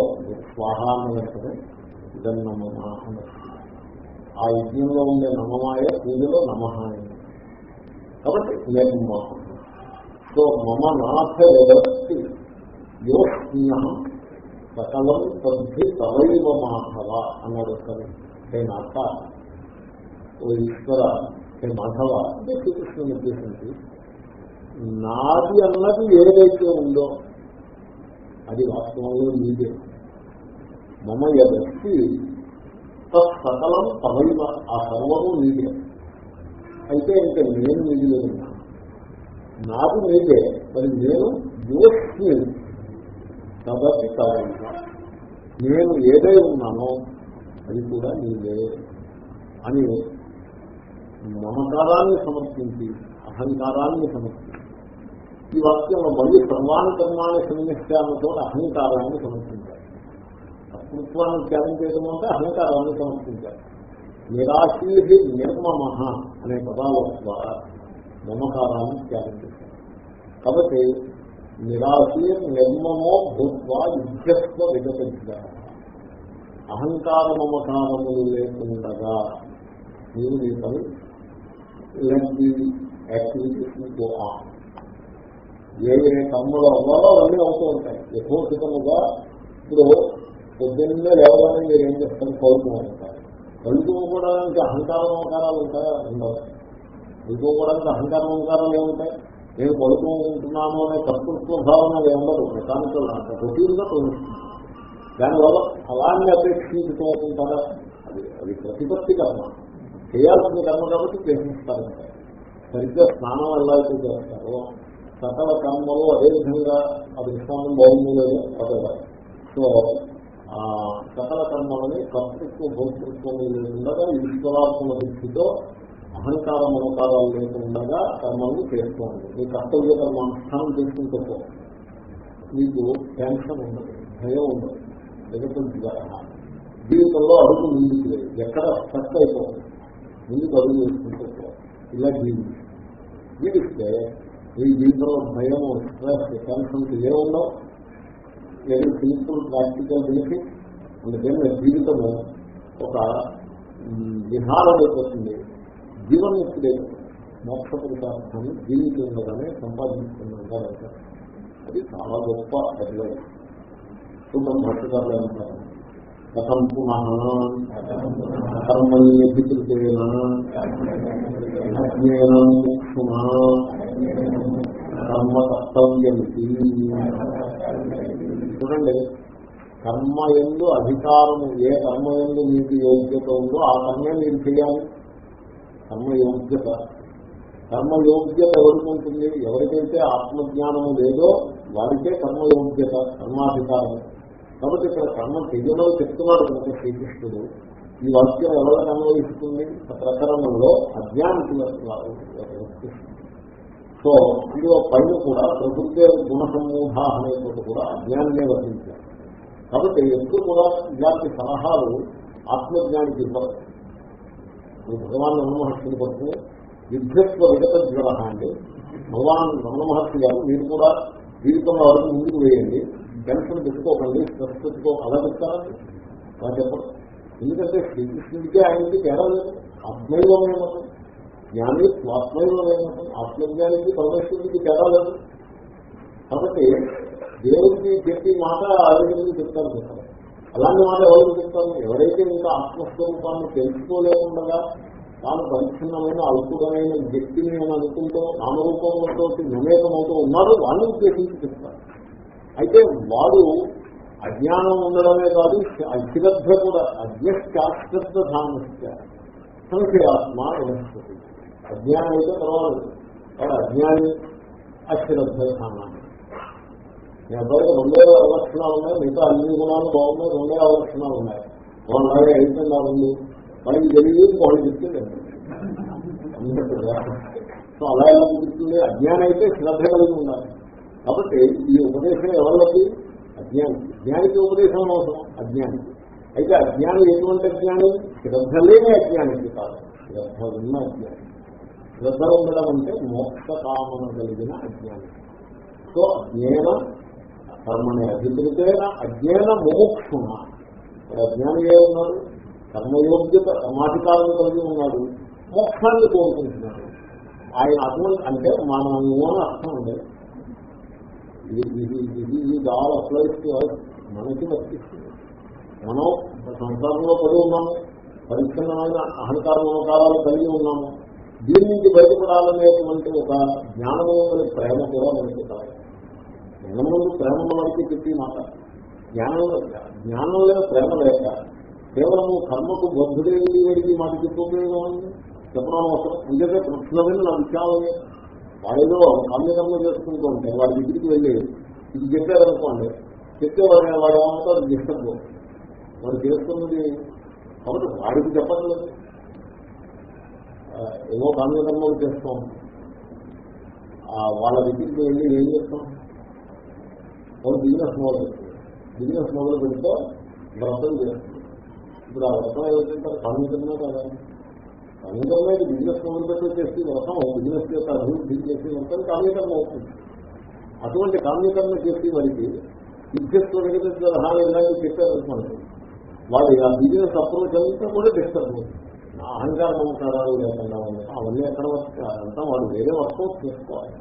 స్వాహాన్ని అన్న వెంటనే ఇదన్నమమ అన్నది ఆ యజ్ఞంలో ఉండే నమమాయ పూజలో నమః కాబట్టి నేను సో మమ నాథ వ్యవస్థి యోస్య సకలం తద్ది తవైవ మాధవ అన్నాడు సరే హే నాథ ఓ ఈశ్వర హే మాధవ అంటే శ్రీకృష్ణుని ఉద్దేశించి నాది అన్నది ఏదైతే ఉందో అది వాస్తవంలో నీదే. మమ యదస్తి సకలం తవైవ ఆ సర్వము నీదే. అయితే ఇంకా నేను మిగిలి నాది నీదే. మరి నేను యోస్మి కాబట్టి తవైవ నేను ఏదై ఉన్నానో అది కూడా నీదే అని మమకారాన్ని సమర్పించి అహంకారాన్ని సమర్పించి ఈ వాక్యంలో మళ్ళీ సర్వాణి కర్మాన్ని సన్నిష్టాలతో అహంకారాన్ని సమర్పించారు. కర్తృత్వాన్ని త్యాగం చేయడం అంటే అహంకారాన్ని సమర్పించారు. నిరాశీ నిర్మమ అనే పదాల ద్వారా మమకారాన్ని త్యాగం చేశారు. కాబట్టి నిరాశీ నిర్మమో భూత్వా యుద్ధత్వ విగతించ. అహంకార మమకారములు లేకుండగా మీరు మీ పని ఇలాంటి యాక్టివిటీస్ గో ఆన్. ఏ ఏ కమ్ములు అవ్వాలో అవన్నీ అవుతూ ఉంటాయి. యథోచితముగా ఇప్పుడు పొద్దున్నే లేవగానే మీరు ఏం చేస్తారు? కోరుకుంటారు కలుపుకోవడానికి అహంకారం అవకారాలు ఉంటాయా? ఉండవు. కలుపుకోవడానికి అహంకారం అవకారాలు ఏముంటాయి? నేను పడుకుంటున్నాను అనే కర్తృత్వ భావన అది ఉండదు. మెకానికల్ అంటే రొటీన్గా తోలుస్తుంది దానివల్ల అలాన్ని అపేక్షించుతూ అది అది ప్రతిపత్తి కర్మ. చేయాల్సిన కర్మ కాబట్టి చేసిస్తారంటే. సరిగ్గా స్నానం ఎలా అయితే చేస్తారో సకల కర్మలు అదేవిధంగా అది దృష్టాంతం బాగుంది లేదు అదే సో ఆ సకల కర్మలని కర్తృత్వ భోక్తృత్వం లేకుండా ఈశ్వరాత్మ దృష్టితో అహంకార మమకారాలు లేకుండా కర్మలను చేసుకోండి మీ కర్తవ్య కర్మానుష్ఠానం చేసుకుంటూ పో. మీకు టెన్షన్ ఉండదు భయం ఉండదు జగత్తుగా జీవితంలో అడుగు ముందుకు లేదు ఎక్కడ స్ట్రక్ అయిపోతుంది ముందుకు అడుగు చేసుకుంటూ ఇలా జీవించి. జీవిస్తే మీ జీవితంలో భయం స్ట్రెస్ టెన్షన్స్ ఏముండవు వెరీ సింపుల్ ప్రాక్టికల్ బెనిఫిట్ అందుకని జీవితము ఒక విహారం అయిపోతుంది. జీవన్ముక్తి మోక్ష పురుషార్థాన్ని జీవితంలోనే సంపాదించుకున్నారు అది చాలా గొప్ప అడ్వైస్ చూద్దాం భక్తుగారు అంటారు కథం పునః కర్మణ్యభికృతేన అజ్ఞేనం ముక్షుణ కర్మ కర్తవ్యమితి చూడండి కర్మ ఎందు అధికారము ఏ కర్మ ఎందు మీకు యోగ్యత ఉందో ఆ కర్మే మీరు చేయాలి. కర్మ యోగ్యత కర్మ యోగ్యత ఎవరికి ఉంటుంది? ఎవరికైతే ఆత్మజ్ఞానము లేదో వారికే కర్మ యోగ్యత కర్మాధికారం కాబట్టి ఇక్కడ కర్మ చెయ్యమని చెప్తున్నాడు మనకి శ్రీకృష్ణుడు ఈ వాక్యం ఎవరైనా అన్వయిస్తుంది ప్రకరణంలో అజ్ఞానికి వర్తిస్తుంది సో ఇందులో పైన కూడా ప్రకృతి గుణ సమూహ అనేటువంటి కూడా అజ్ఞానమే వర్తించారు కాబట్టి ఎప్పుడు కూడా ఇలాంటి సలహాలు ఆత్మజ్ఞానికి ఇవ్వరు. భగవాన్ రమణ మహర్షిని పడుతూ విగత జ్వర అండి భగవాన్ రమణ మహర్షి గారు మీరు కూడా జీవితంలో వరకు ముందుకు వేయండి. టెన్షన్ పెట్టుకోకండి స్ట్రెస్ పెట్టుకో అలా చెప్తారండి. అలా చెప్పరు. ఎందుకంటే శ్రీకృష్ణుడికే ఆయనకి తేడా లేదు. ఆత్మైవమేమతం జ్ఞాని స్వాత్మైవమేమతం ఆత్మజ్ఞానికి పరమేశ్వరుడికి తేడా లేదు. కాబట్టి దేవుడికి చెప్పి మాట ఆరోగ్యానికి చెప్తాను చెప్తారు అలాంటి మాట ఎవరికి చెప్తాను ఎవరైతే ఇంకా ఆత్మస్వరూపాన్ని తెలుసుకోలేకుండా తాను పరిచ్ఛిన్నమైన అల్పుడమైన వ్యక్తిని అని అనుకుంటూ నామరూపంతో మమేకమవుతూ ఉన్నారో వాళ్ళని ఉద్దేశించి చెప్తారు. అయితే వాడు అజ్ఞానం ఉండడమే కాదు అశ్రద్ధ కూడా అజ్ఞశ్చాశ్రద్ధ ధామస్య సంశయాత్మ వినస్పతి అజ్ఞానం అయితే పర్వాలేదు. వాడు అజ్ఞాని అశ్రద్ధ ధామాన్ని మీ అబ్బాయికి రెండే అవలక్షణాలు ఉన్నాయి మిగతా అన్ని గుణాలు బాగున్నాయి రెండే అవలక్షణాలు ఉన్నాయి. వాళ్ళలాగే అయిపోయిందా ఉంది. మనకి తెలియదు వాళ్ళు చెప్తుంది సో అలా ఎలా కుదురుతుంది అజ్ఞానం అయితే శ్రద్ధ కలిగి ఉండాలి. కాబట్టి ఈ ఉపదేశం ఎవరికి అజ్ఞాని. జ్ఞానికి ఉపదేశం అవసరం. అజ్ఞానికి. అయితే అజ్ఞానం ఎటువంటి అజ్ఞానం? శ్రద్ధ లేని అజ్ఞానికి కాదు. శ్రద్ధ ఉన్న అజ్ఞానం. శ్రద్ధ ఉండడం అంటే మోక్ష కామన కలిగిన అజ్ఞానం. సో అజ్ఞాన కర్మని అధికృతైన అజ్ఞాన ముముక్షుణ. అజ్ఞానం ఏ ఉన్నాడు కర్మయోగ్యత కర్మాధికారం కలిగి ఉన్నాడు. మోక్షాన్ని కోరుకుంటున్నాడు. ఆయన అటువంటి అంటే మనము అని అర్థం ఉండేది ఇది ఇది ఇది ఇది ఆల్ అప్లైస్ టు మనకి వర్తిస్తుంది. మనం సంసారంలో పడి ఉన్నాము పరిచ్ఛిన్నమైన అహంకార మమకారాలు కలిగి ఉన్నాము. దీని నుంచి బయటపడాలనేటువంటి ఒక జ్ఞానము ప్రేమ కూడా మనకి కావాలి. జ్ఞానం ముందు ప్రేమ మనకి చెప్పి మాట. జ్ఞానం జ్ఞానం లేదా ప్రేమ లేక కేవలము కర్మకు బద్ధుడే వాడికి మాట చెప్పుకోవడం చెప్పడం అవసరం. ఎందుకంటే కృష్ణమైన నా విషయాలు వాడేదో కామ్యకర్మ చేసుకుంటూ ఉంటే వాడి దగ్గరికి వెళ్ళి ఇది చెప్పారనుకోండి చెప్తే వాడు వాడు ఏమంటారు? డిస్టర్బ్ వాడు చేస్తున్నది కాబట్టి వాడికి చెప్పట్లేదు ఏవో కామ్యకర్మలు చేస్తాం. వాళ్ళ దగ్గరికి వెళ్ళి ఏం చేస్తాం? వాళ్ళు బిజినెస్ మొదలు బిజినెస్ మొదలు పెడితే వ్రతం చేస్తుంది ఇప్పుడు ఆ వ్రతం ఏమిటంటారు కామ్యకర్మే కదా కామ్యకర్మే బిజినెస్ మొదలు చేసి వ్రతం బిజినెస్ యొక్క అభివృద్ధి చేసి వ్రతం కామ్యకర్మ అవుతుంది. అటువంటి కామ్యకర్మ చేసి వారికి బిజినెస్ విగత హాని ఇలాంటివి చెప్పారనుకోండి వాళ్ళు ఆ బిజినెస్ అప్రోచ్ అంతా కూడా డిస్టర్బ్ అవుతుంది. అహంకారం మమకారాలు లేకుండా ఉన్నాయి అవన్నీ ఎక్కడ వస్తాయి అంతా వాడు వేరే వర్కౌట్ చేసుకోవాలి.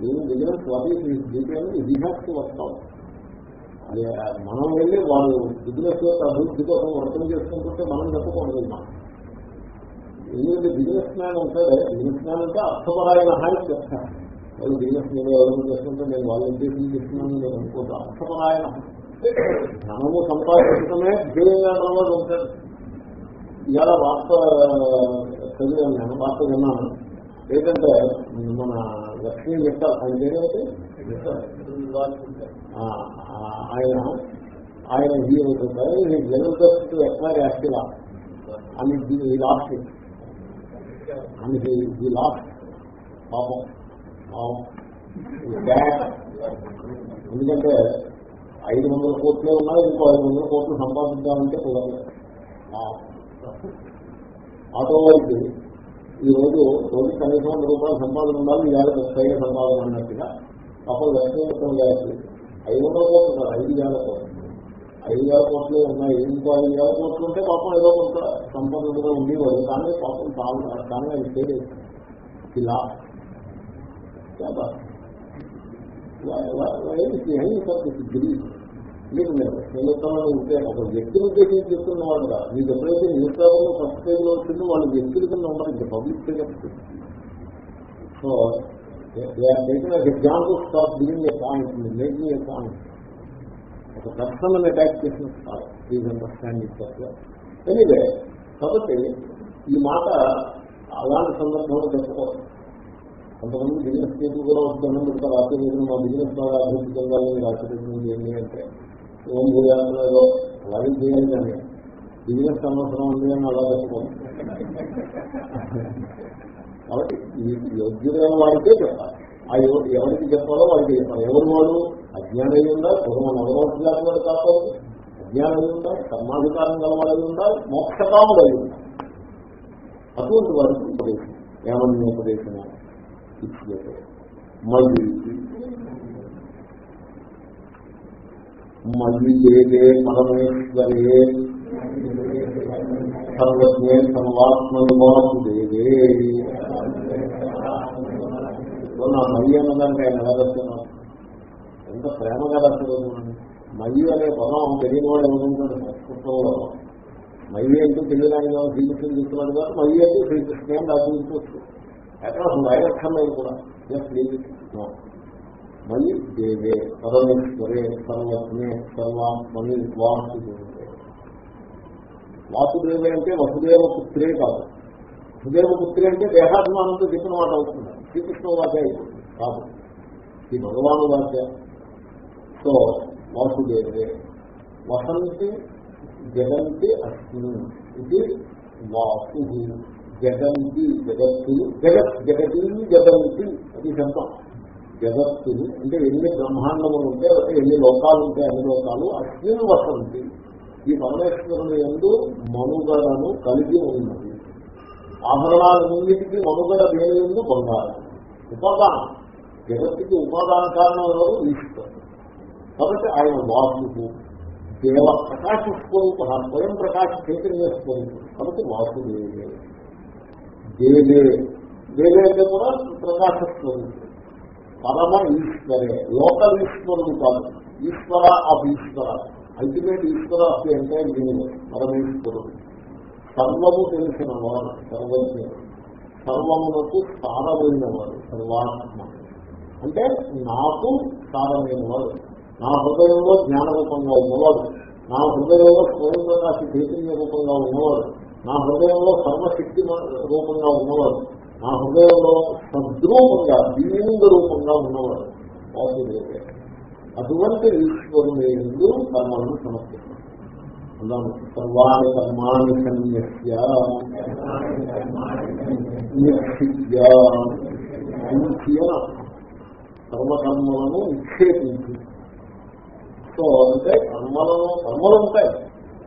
దీని బిజినెస్ వాటి డీటెయిల్ ఇది హ్యాస్ టు వర్కౌట్ మనం వెళ్ళి వాళ్ళు బిజినెస్ యొక్క అభివృద్ధి కోసం వర్తం చేసుకుంటుంటే మనం చెప్పకూడదు ఎందుకంటే బిజినెస్ మ్యాన్ అంటే బిజినెస్ మ్యాన్ అంటే అర్థపరాయణ హాని చెప్తాను వాళ్ళు బిజినెస్ మీద ఎవరైనా చేస్తుంటే నేను వాళ్ళ ఉద్దేశం చేస్తున్నాను నేను అనుకోదు అర్థపరాయణ. ధనము సంపాదించడమే ధ్యేయంగా అన్నవాడు ఉంటాడు ఇవాళ వార్త చదివాను నేను వార్త విన్నాను. ఏంటంటే మన లక్ష్మీ మిట్ట ఆయన ఏదైతే ఆయన ఆయన జబర్దస్త్ ఎక్వైర్ యాక్టివ్? అని ఈ లాస్ట్ అని ఈ లాస్ట్ పాపం ఎందుకంటే ఐదు వందల కోట్లే ఉన్నాయి ఇంకో ఐదు వందల కోట్లు సంపాదించాలంటే కుదరదు. ఆటో వారికి ఈ రోజు రోజు కనీసం వంద రూపాయలు సంపాదన ఉండాలి ఈ వేల సంపాదన అన్నట్టుగా పాపం వ్యక్తిగతం గారికి ఐదు వందల కోట్లు కాదు ఐదు వేల కోట్లు. ఐదు వేల కోట్లు ఉన్నాయి ఇంకో ఐదు వేల కోట్లు ఉంటే పాపం ఏదో కొంత సంపన్నుడుగా ఉండేవాడు కానీ పాపం చాలా కానీ అది చేయలేదు ఇలా. గిరి మీకు నిమిత్తంలో ఉంటే ఒక వ్యక్తిని ఉద్దేశించి చెప్తున్నవాడు మీకు ఎప్పుడైతే న్యూస్ పేపర్లో ఫస్ట్ పేజ్లో వచ్చిందో వాళ్ళు వ్యక్తుల కింద ఉండరు ఇంకా public figure so examples stop giving a point making a point ఒక పర్సన్ అటాక్ చేసిన ప్లీజ్ అండర్స్టాండ్ ఇట్ ఎనీవే కాబట్టి ఈ మాట అలాంటి సందర్భంలో చెప్పుకోవాలి. కొంతమంది బిజినెస్ పీపుల్ కూడా వస్తున్నాం పెడతారు ఆశీర్వదం మా బిజినెస్ బాగా అభివృద్ధి చెందాలని ఆశీర్వదం ఏంటి అంటే ఓం భూయాలో అలాగే చేయాలి కానీ బిజినెస్ సంవత్సరం ఉంది అని అలా పెట్టుకోండి కాబట్టి ఈ యోగ్యుడైన వాడికే చెప్పాలి. ఆ ఎవరికి చెప్పాలో వాళ్ళకి చెప్పాలి. ఎవరు వాడు అజ్ఞానం ఉండాలి ఉందా పూర్వం జాతి వాడు కాకూడదు అజ్ఞానం ఉండాలి కర్మాధికారం గలవాడై ఉండాలి మోక్షకాముడు అయి ఉండాలి. అటువంటి వారికి ఉపదేశం. ఏమన్నా ఉపదేశం ఇచ్చేది మళ్ళీ మళ్ళీ ఏదే పరమేశ్వరే సర్వజ్ఞే సర్వాత్మనువాసుదేవే నా మయ్యి అన్నదానికి ఆయన ఎలా రాస్తున్నాను ఎంత ప్రేమగా రాశారు మయ్యి అనే పదం తెలియని వాడు ఏమనుకుంటాడు సంస్కృతంలో మయ్యి అంటే తెలియడానికి శ్రీకృష్ణుడు తీసుకున్నాడు కాబట్టి మయ్యి అంటే శ్రీకృష్ణ అని రాసించవచ్చు ఎక్కడ అసలు ఆయనక్కర్లేదు కూడా. జస్ట్ లీవ్ మళ్ళీ దేవే పరమేశ్వరే సర్వజ్ఞే సర్వాత్మని వాసుదేవే. వాసుదేవే అంటే వసుదేవ పుత్రే కాదు. వసుదేవ పుత్రే అంటే దేహాభిమానంతో చెప్పిన మాట అవుతుంది. శ్రీకృష్ణ వాక్య అయిపోతుంది కాదు. ఈ భగవాను వాక్య సో వాసుదేవే. వసంతి జగంతి అస్మి ఇది వాసు జగంతి జగత్తులు జగత్ జగతి జగంతి అది శబ్దం. జగత్తులు అంటే ఎన్ని బ్రహ్మాండములు ఉంటే ఎన్ని లోకాలు ఉంటాయి అన్ని లోకాలు అశ్విని వసంతి. ఈ పరమేశ్వరుని ఎందు మనుగడను కలిగి ఉన్నది. ఆభరణాలన్నిటికీ మనుగడ దేని ఎందు బంగారం ఉపాదానం. జగత్తుకి ఉపాదాన కారణం ఎవరు? ఈశ్వరుడు. కాబట్టి ఆయన వాసుడు. దేవ ప్రకాశ స్వరూప స్వయం ప్రకాశ చైతన్య స్వరూపం కాబట్టి వాసుదేవే దేవే. దేవే. అంటే కూడా ప్రకాశ స్వరూపం పరమ ఈశ్వరే. లోకల్ ఈశ్వరుడు కాదు. ఈశ్వర ఆఫ్ ఈశ్వర అల్టిమేట్ ఈశ్వర ఆఫ్ అంటే ఎంటైర్ పరమేశ్వరుడు. సర్వము తెలిసిన వాడు సర్వజ్ఞుడు. సర్వమునకు సారమైన వాడు సర్వాత్మ. అంటే నాకు సారమైన వాడు నా హృదయంలో జ్ఞాన రూపంగా ఉన్నవాడు. నా హృదయంలో స్వయం ప్రకాశ చైతన్య రూపంగా ఉన్నవాడు. నా హృదయంలో సర్వశక్తి రూపంగా ఉన్నవాడు. నా హృదయంలో సద్రూపంగా దీనింద రూపంగా ఉన్నవాడు. అటువంటి ఈశ్వరుని ఎందు కర్మలను సర్వాణి కర్మాణి సన్యస్య సర్వకర్మలను నిక్షేపించి. సో అంటే కర్మలను కర్మలు ఉంటాయి.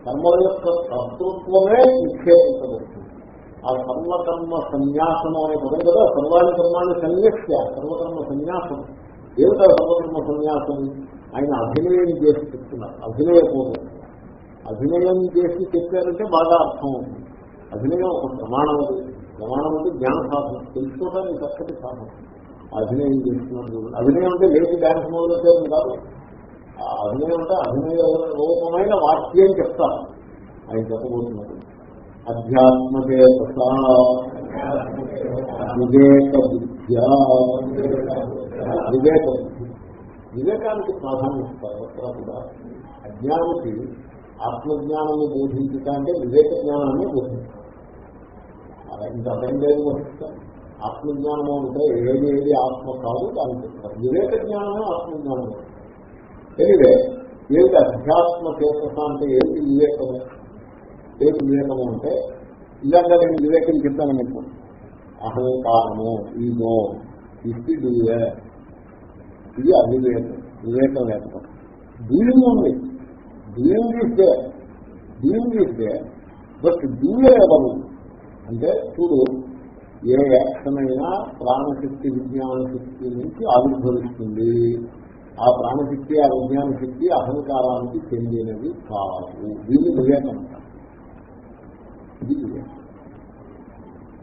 కర్మల యొక్క కర్తృత్వమే నిక్షేపించబడుతుంది. ఆ సర్వకర్మ సన్యాసం అనే పదం కదా సర్వాణి కర్మాన్ని సన్యస్య సర్వకర్మ సన్యాసం. ఏమిటా సర్వకర్మ సన్యాసం? ఆయన అభినయం చేసి చెప్తున్నారు. అభినయపూర్వం అభినయం చేసి చెప్పారంటే బాగా అర్థం అవుతుంది. అభినయం ఒక ప్రమాణం అది. ప్రమాణం అంటే జ్ఞాన సాధన. తెలుసుకోవడానికి చక్కటి సాధన. అభినయం చేస్తున్నారు అభినయం అంటే లేచి డాన్స్ మొదలెట్టారు కాదు. అభినయం అంటే అభినయ రూపమైన వాక్యం చెప్తారు. ఆయన చెప్పబోతున్నారు. అధ్యాత్మచేత వివేక విద్య వివేక బుద్ధి. వివేకానికి ప్రాధాన్యత ఇస్తారు. అజ్ఞానికి ఆత్మజ్ఞానాన్ని బోధించుట అంటే వివేక జ్ఞానాన్ని బోధించాలి ఇంత అర్థం వహిస్తారు ఆత్మజ్ఞానము అంటే ఏది ఏది ఆత్మ కాదు దాన్ని చెప్తారు వివేక జ్ఞానమే ఆత్మజ్ఞానం ఎనివే ఏమిటి అధ్యాత్మ చేత అంటే ఏమిటి వివేకము? ఏమిటి వివేకము అంటే ఇలాగ నేను వివేకం చెప్తాను మీకు. అహంకారము ఈగో ఇది ఇది అవివేకం వివేకం లేకపోతే. దీని ఉంది. డూయింగ్ ఇస్తే డూయింగ్ ఇస్తే బట్ డూయే ఎవరు అంటే చూడు ఏ యాక్షన్ అయినా ప్రాణశక్తి విజ్ఞాన శక్తి నుంచి ఆవిర్భవిస్తుంది. ఆ ప్రాణశక్తి ఆ విజ్ఞాన శక్తి అహంకారానికి చెందినవి కాదు దీన్ని వివేకం ఇది వివేకం.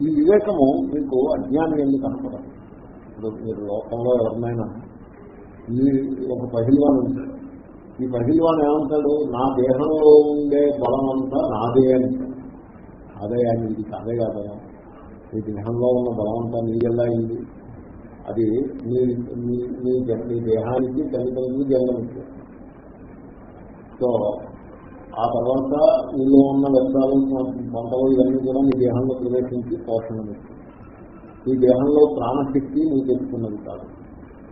ఈ వివేకము మీకు అజ్ఞానం ఎందుకు కనపడదు. ఇప్పుడు మీరు లోకంలో ఎవరినైనా ఈ ఒక పహిల్వాన్ ఉంటాడు. ఈ పహిల్వాన్ ఏమంటాడు? నా దేహంలో ఉండే బలం అంతా నాదే అంటాడు అదే అని ఇది కాదే కాదా. నీ దేహంలో ఉన్న బలం అంతా నీకెల్లా అయింది? అది నీ నీ నీ దేహానికి తల్లిదండ్రులు జన్మనిచ్చారు సో ఆ తర్వాత నీలో ఉన్న వ్యర్థాలు పంటలు ఇవన్నీ కూడా నీ దేహంలో ప్రవేశించి పోషణ ఈ దేహంలో ప్రాణశక్తి నువ్వు తెలుసుకున్నది కాదు.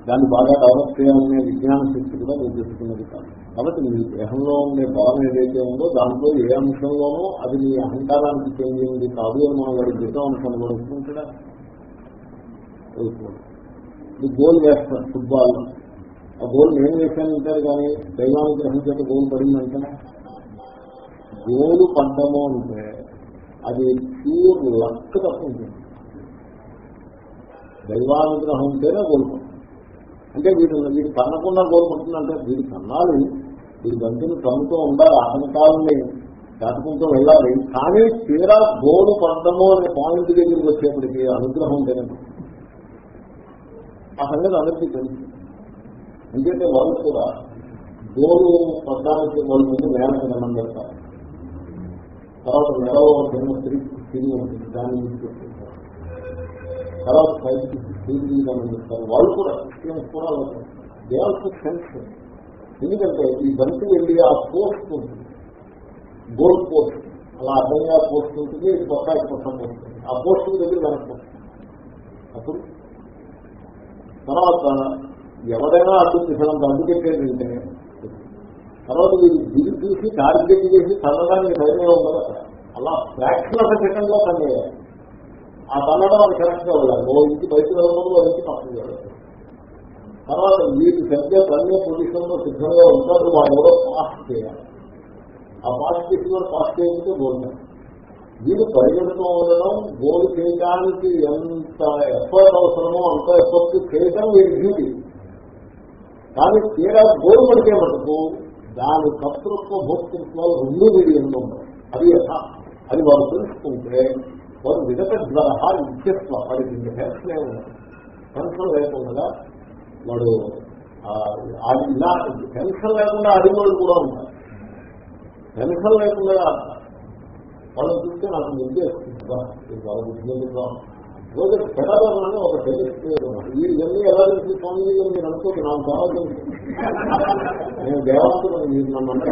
దాన్ని బాగా డెవలప్ చేయాలనే విజ్ఞాన శక్తి కూడా నువ్వు కాదు. కాబట్టి నీ దేహంలో ఉండే భావన ఏదైతే ఉందో దాంట్లో ఏ అంశంలోనూ అది నీ అహంకారానికి చెందింది కాదు అని మనం వాడి జీతం అంశాన్ని కూడా ఒప్పుకుంటాడా ఈ గోల్ వేస్తారు ఫుట్బాల్. ఆ గోల్ నేను వేసాను అంటారు కానీ దైవానుగ్రహం చేత గోల్ పడిందంటే గోలు పడ్డము అంటే అది ప్యూర్ లక్ తప్ప ఉంటుంది దైవానుగ్రహం ఉంటేనే కోలుకుంటుంది అంటే వీడు వీడు కన్నకుండా కోరుకుంటుందంటే వీడు కన్నాలి వీడి గంతులు తమ్ముతూ ఉండాలి ఆటంకాలని దాటుకుంటూ వెళ్ళాలి. కానీ తీరా గోలు పడ్డము అనే పాయింట్ దగ్గరికి వచ్చేప్పటికి అనుగ్రహం ఉంటేనే ఆ సంగతి అందరికీ తెలుసు. ఎందుకంటే వాళ్ళు కూడా గోలు పడ్డానికి వాళ్ళ ముందు నేలకు దండం పెడతారు తర్వాత నెలవ జన్మ తిరిగి తిరిగి ఉంటుంది. దాన్ని తీసుకొచ్చేస్తారు తర్వాత సైంటిఫిక్ తిరిగి దండం పెడతారు వాళ్ళు కూడా క్రిస్టియన్స్ కూడా దే ఆల్సో సెన్స్ ఎందుకంటే ఈ బంతి వెళ్ళి ఆ పోస్ట్ ఉంటుంది గోల్ పోస్ట్ అలా అర్థంగా పోస్ట్ ఉంటుంది ఇది కొత్త పోస్ట్ ఉంటుంది ఆ పోస్ట్ దగ్గర వెనక్కి అప్పుడు తర్వాత ఎవరైనా అడ్డు అందుకెట్టేది అందుకెట్టేదంటే తర్వాత వీళ్ళు దిగి చూసి టార్గెట్ చేసి తన్నడానికి ధైర్యంగా ఉండదు అలా ఫ్రాక్షన్ ఒక సెకండ్లో తన్నేయాలి ఆ తన్నడం అది కరెక్ట్గా వెళ్ళాలి ఓ ఇంటి బయటకు వెళ్ళకూడదు ఓ ఇంటి పక్కన వెళ్ళాలి తర్వాత వీటి సరిగ్గా తన్నే పొజిషన్లో సిద్ధంగా ఉంటారు వాళ్ళు ఎవరో పాస్ చేయాలి. ఆ పాస్ చేసిన పాస్ చేయకపోతే గోల్ వీడు పరిగెడుతూ ఉండడం గోల్ చేయడానికి ఎంత ఎఫర్ట్ అవసరమో అంత ఎఫర్ట్ చేయడం వీరి డ్యూటీ కానీ తీరా గోల్ పడితే మటుకు దాని కర్తృత్వ భోక్తృత్వాలు రెండు వీడి ఎందు ఉన్నాయి అది యథ అది వాళ్ళు తెలుసుకుంటే వారు విగత ద్వారా విద్యత్వ వాడికి ఇంక టెన్షన్ ఏముంది టెన్షన్ లేకుండా వాడు ఇలా టెన్షన్ లేకుండా అడిగోళ్ళు కూడా ఉన్నారు టెన్షన్ లేకుండా వాళ్ళని చూస్తే నాకు ముందే వాళ్ళ బుద్ధి ఎందుకు రోజు ఫెడరల్ అని ఒక ఈ ఇవన్నీ ఎలా తెలిసి? స్వామి మీరు అనుకోండి నాకు కావాలి నేను దేవాలయం మీరు నన్ను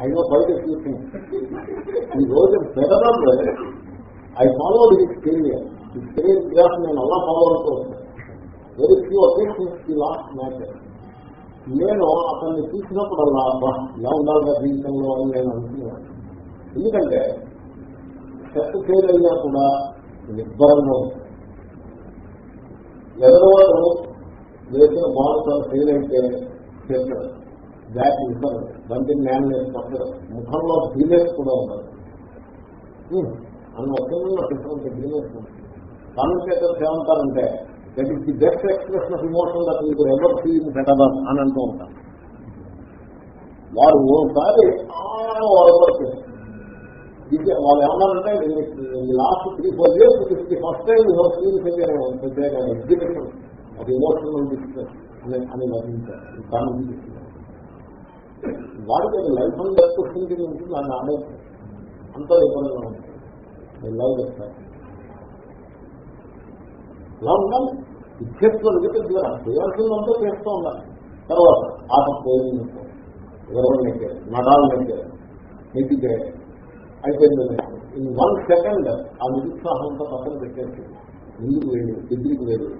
అయినా బయట చూసి. ఈ రోజు federal I follow this career ఈ కెరియర్ గ్రాఫ్ నేను అలా ఫాలో అవుతూ very few occasions the last matter నేను అతన్ని చూసినప్పుడల్లా అబ్బా ఇలా ఉండాలి జీవితంలో అని నేను అనుకున్నాను ఎందుకంటే సెట్ ఫెయిల్ అయినా కూడా నిర్భరంగా ఉంటుంది ఎదరవాడు వేసిన బాల్ ఫీల్ అయితే చేస్తాడు. బ్యాట్ ఇవ్వరు బంతిని నేల వేసినప్పుడు ముఖంలో ఫీలియర్స్ కూడా ఉండదు అన్న ఒకేలో డిఫరెంట్ ఫీలియర్స్ ఉంటుంది ఏమంటారంటే that is the best expression of emotion that మీకు ఎవరు ఫీల్ బెటర్ అని అంటూ ఉంటారు. వారు ఓసారి వరపడుతుంది ఇది వాళ్ళు ఏమన్నారంటే last three four years fifty first time your feel exhibition అది ఎమోషనల్ డిస్కస్ అని అని వర్ణించారు దాని వాడికి అది లైఫ్ అండ్ డెత్ థింకింగ్ ఉంటుంది దాన్ని ఆడే అంత ఇబ్బందిగా ఉంటుంది. లైవ్ లవ్ చేస్తాను ఇలా ఉండాలి విద్యత్వ విగత ద్వారా చేయాల్సిందంతా చేస్తూ ఉండాలి. తర్వాత ఆట పోయింది ఎవరో నెగ్గారు నడాలు నెగ్గారు నెగ్గితే అయిపోయింది ఇన్ వన్ సెకండ్ ఆ నిరుత్సాహంతో పక్కన పెట్టేసి ముందుకు వెళ్ళి డిగ్రీకి వెళ్ళి.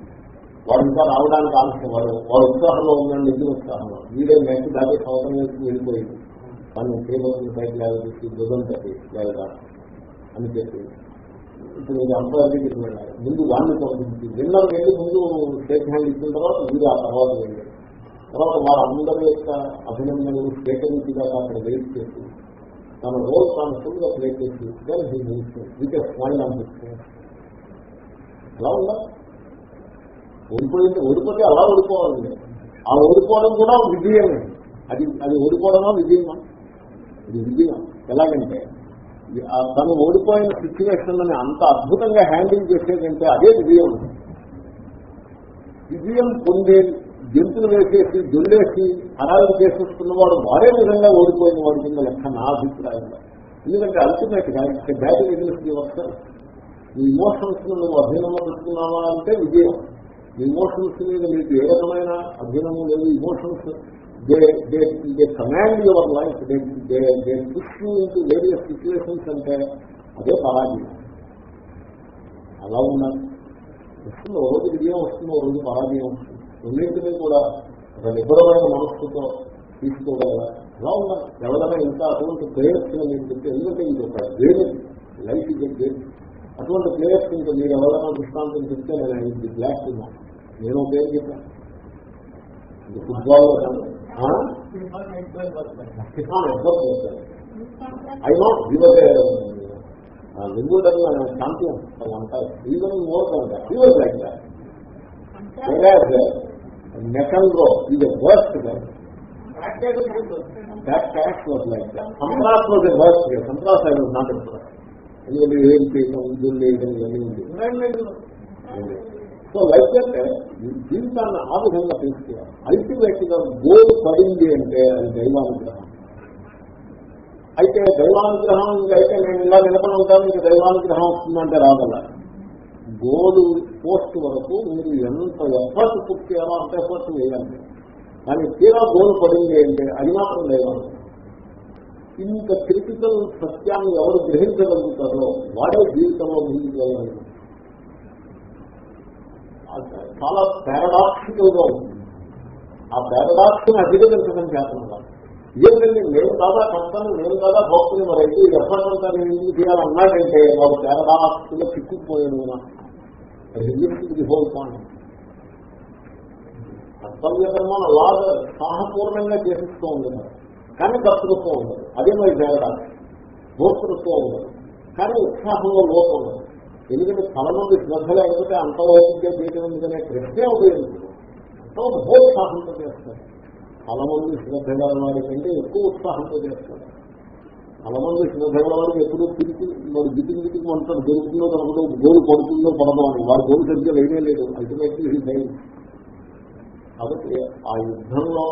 వాడు ఇంకా రావడానికి ఆలస్యం వాడు వాడు ఉత్సాహంలో ఉన్నాడు నిధులు ఉత్సాహంలో. వీడే నెక్స్ట్ దాటి సంవత్సరం వేసి వెళ్ళిపోయింది కానీ కేవలం పైకి లేకపోతే దుర్గం తప్పి లేదా అని చెప్పి. ఇప్పుడు మీరు అంతవరకు వెళ్ళాలి ముందు వాడిని పంపించి విన్నర్ వెళ్ళి ముందు స్టేట్ హ్యాండ్ ఇచ్చిన తర్వాత వీడు ఆ తర్వాత వెళ్ళి తర్వాత వారందరి యొక్క అభినందనలు స్వీకరించిదాకా అక్కడ వెయిట్ చేసి తన రోల్ తాను ఫుల్గా ప్లే చేసి దెన్ స్మైల్ అనిపిస్తుంది అలా ఉందా? ఓడిపోయింది ఓడిపోతే అలా ఓడిపోవాలండి ఆ ఓడిపోవడం కూడా విజయమే. అది అది ఓడిపోవడమా విజయమా? ఇది విజయం. ఎలాగంటే తను ఓడిపోయిన సిచ్యువేషన్ అని అంత అద్భుతంగా హ్యాండిల్ చేసేదంటే అదే విజయం. విజయం పొందేది జంతులు వేసేసి జొల్లేసి హడాలు చేసేస్తున్నవాడు వారే విధంగా ఓడిపోయిన వాడి కింద లెక్క నా అభిప్రాయంలో ఎందుకంటే అల్టిమేట్గా ఇక్కడ బ్యాటింగ్ ఎగ్నెస్ట్ వస్తారు ఈ ఇమోషన్స్ నువ్వు అధీనంలో పెట్టుకున్నావా అంటే విజయం. ఈ ఇమోషన్స్ మీద మీకు ఏ రకమైన అధీనము లేదు. Emotions they they they command your life they they push into various situations అంటే అదే పరాజయం. అలా ఉన్నారు వస్తుంది ఒక రోజు విజయం వస్తుంది ఒక రోజు పరాజయం వస్తుంది. రెండింటినీ కూడా ఒక నిబ్బరమైన మనస్సుతో తీసుకోగలరా? అలా ఉన్నారు? ఎవరైనా ఇంకా అటువంటి ప్లేయర్స్ నేను చెప్తే ఎందుకంటే ఇది ఒక గేమ్ లైఫ్ ఇది గేమ్ అటువంటి ప్లేయర్స్ ఇంకా మీరు ఎవరైనా దృష్టాంతం చెప్తే నేను ఇది బ్లాక్ ఉన్నాను నేను పేరు చెప్పాను ఫుట్బాల్లో కాదు. ఐ నో వింబుల్డన్ ఛాంపియన్ అంటారు. Even more than even like that ఇది worst that cash was like that. Sampras was a worse case. Sampras I was not impressed. ఎందుకంటే ఏం చేయడం ఇల్లు లేదని ఇవన్నీ ఉంది సో లైక్ దట్ జీవితాన్ని ఆ విధంగా తీసుకురావాలి. అల్టిమేట్గా గోల్ పడింది అంటే అది దైవానుగ్రహం. అయితే దైవానుగ్రహం అయితే నేను ఇలా నిలబడి ఉంటాను మీకు దైవానుగ్రహం వస్తుందంటే రాగల గోలు పోస్ట్ వరకు మీరు ఎంత ఎఫర్ట్ పుట్టారో అంత ఎఫర్ట్ వేయాలి కానీ తీరా గోలు పడింది అంటే అది మాత్రం దైవానుగ్రహం ఇంత క్రిటికల్ సత్యాన్ని ఎవరు గ్రహించగలుగుతారో వాడే జీవితంలో ముందుకు వెళ్ళగలుగుతారు చాలా పారాడాక్సికల్గా ఉంటుంది ఆ పారాడాక్స్ని అధిగమించడం చేతనం ఇదేంటంటే నేను కాదా కష్టాన్ని నేను కాదా భక్తులు మరి అయితే ఎఫర్ట్ అంతా నేను ఎందుకు చేయాలన్నాడంటే వాడు పారాడాక్స్లో చిక్కుకుపోయాడు ది హోల్ పాయింట్. కర్తవ్య కర్మను అలాగే సాహపూర్ణంగా చేసిస్తూ ఉండదు కానీ కర్తృత్వం ఉండదు. అదే మరి పారాడాక్స్ భోక్తృత్వం ఉండదు. కానీ ఉత్సాహంలో లోపం ఉండదు. ఎందుకంటే తల నుండి శ్రద్ధ లేకపోతే అంతవైపుగా చేయడం ఎందుకనే ప్రశ్నే ఉపయోగించదు ఎంతో ఉత్సాహంతో చేస్తారు. తల మంది శ్రద్ధ గల వారి కంటే ఎక్కువ ఉత్సాహంతో చేస్తారు. తల మంది శ్రద్ధ గల వారికి ఎప్పుడు తిరిగి మరి గిటికి గిటికి అంటాడు దొరుకుతుందో దొరకదో గోలు పడుతుందో పడదో అని. వారి గోలు సరిగ్గా వేయనే లేదు. అల్టిమేట్లీ భయం కాబట్టి ఆ యుద్ధంలో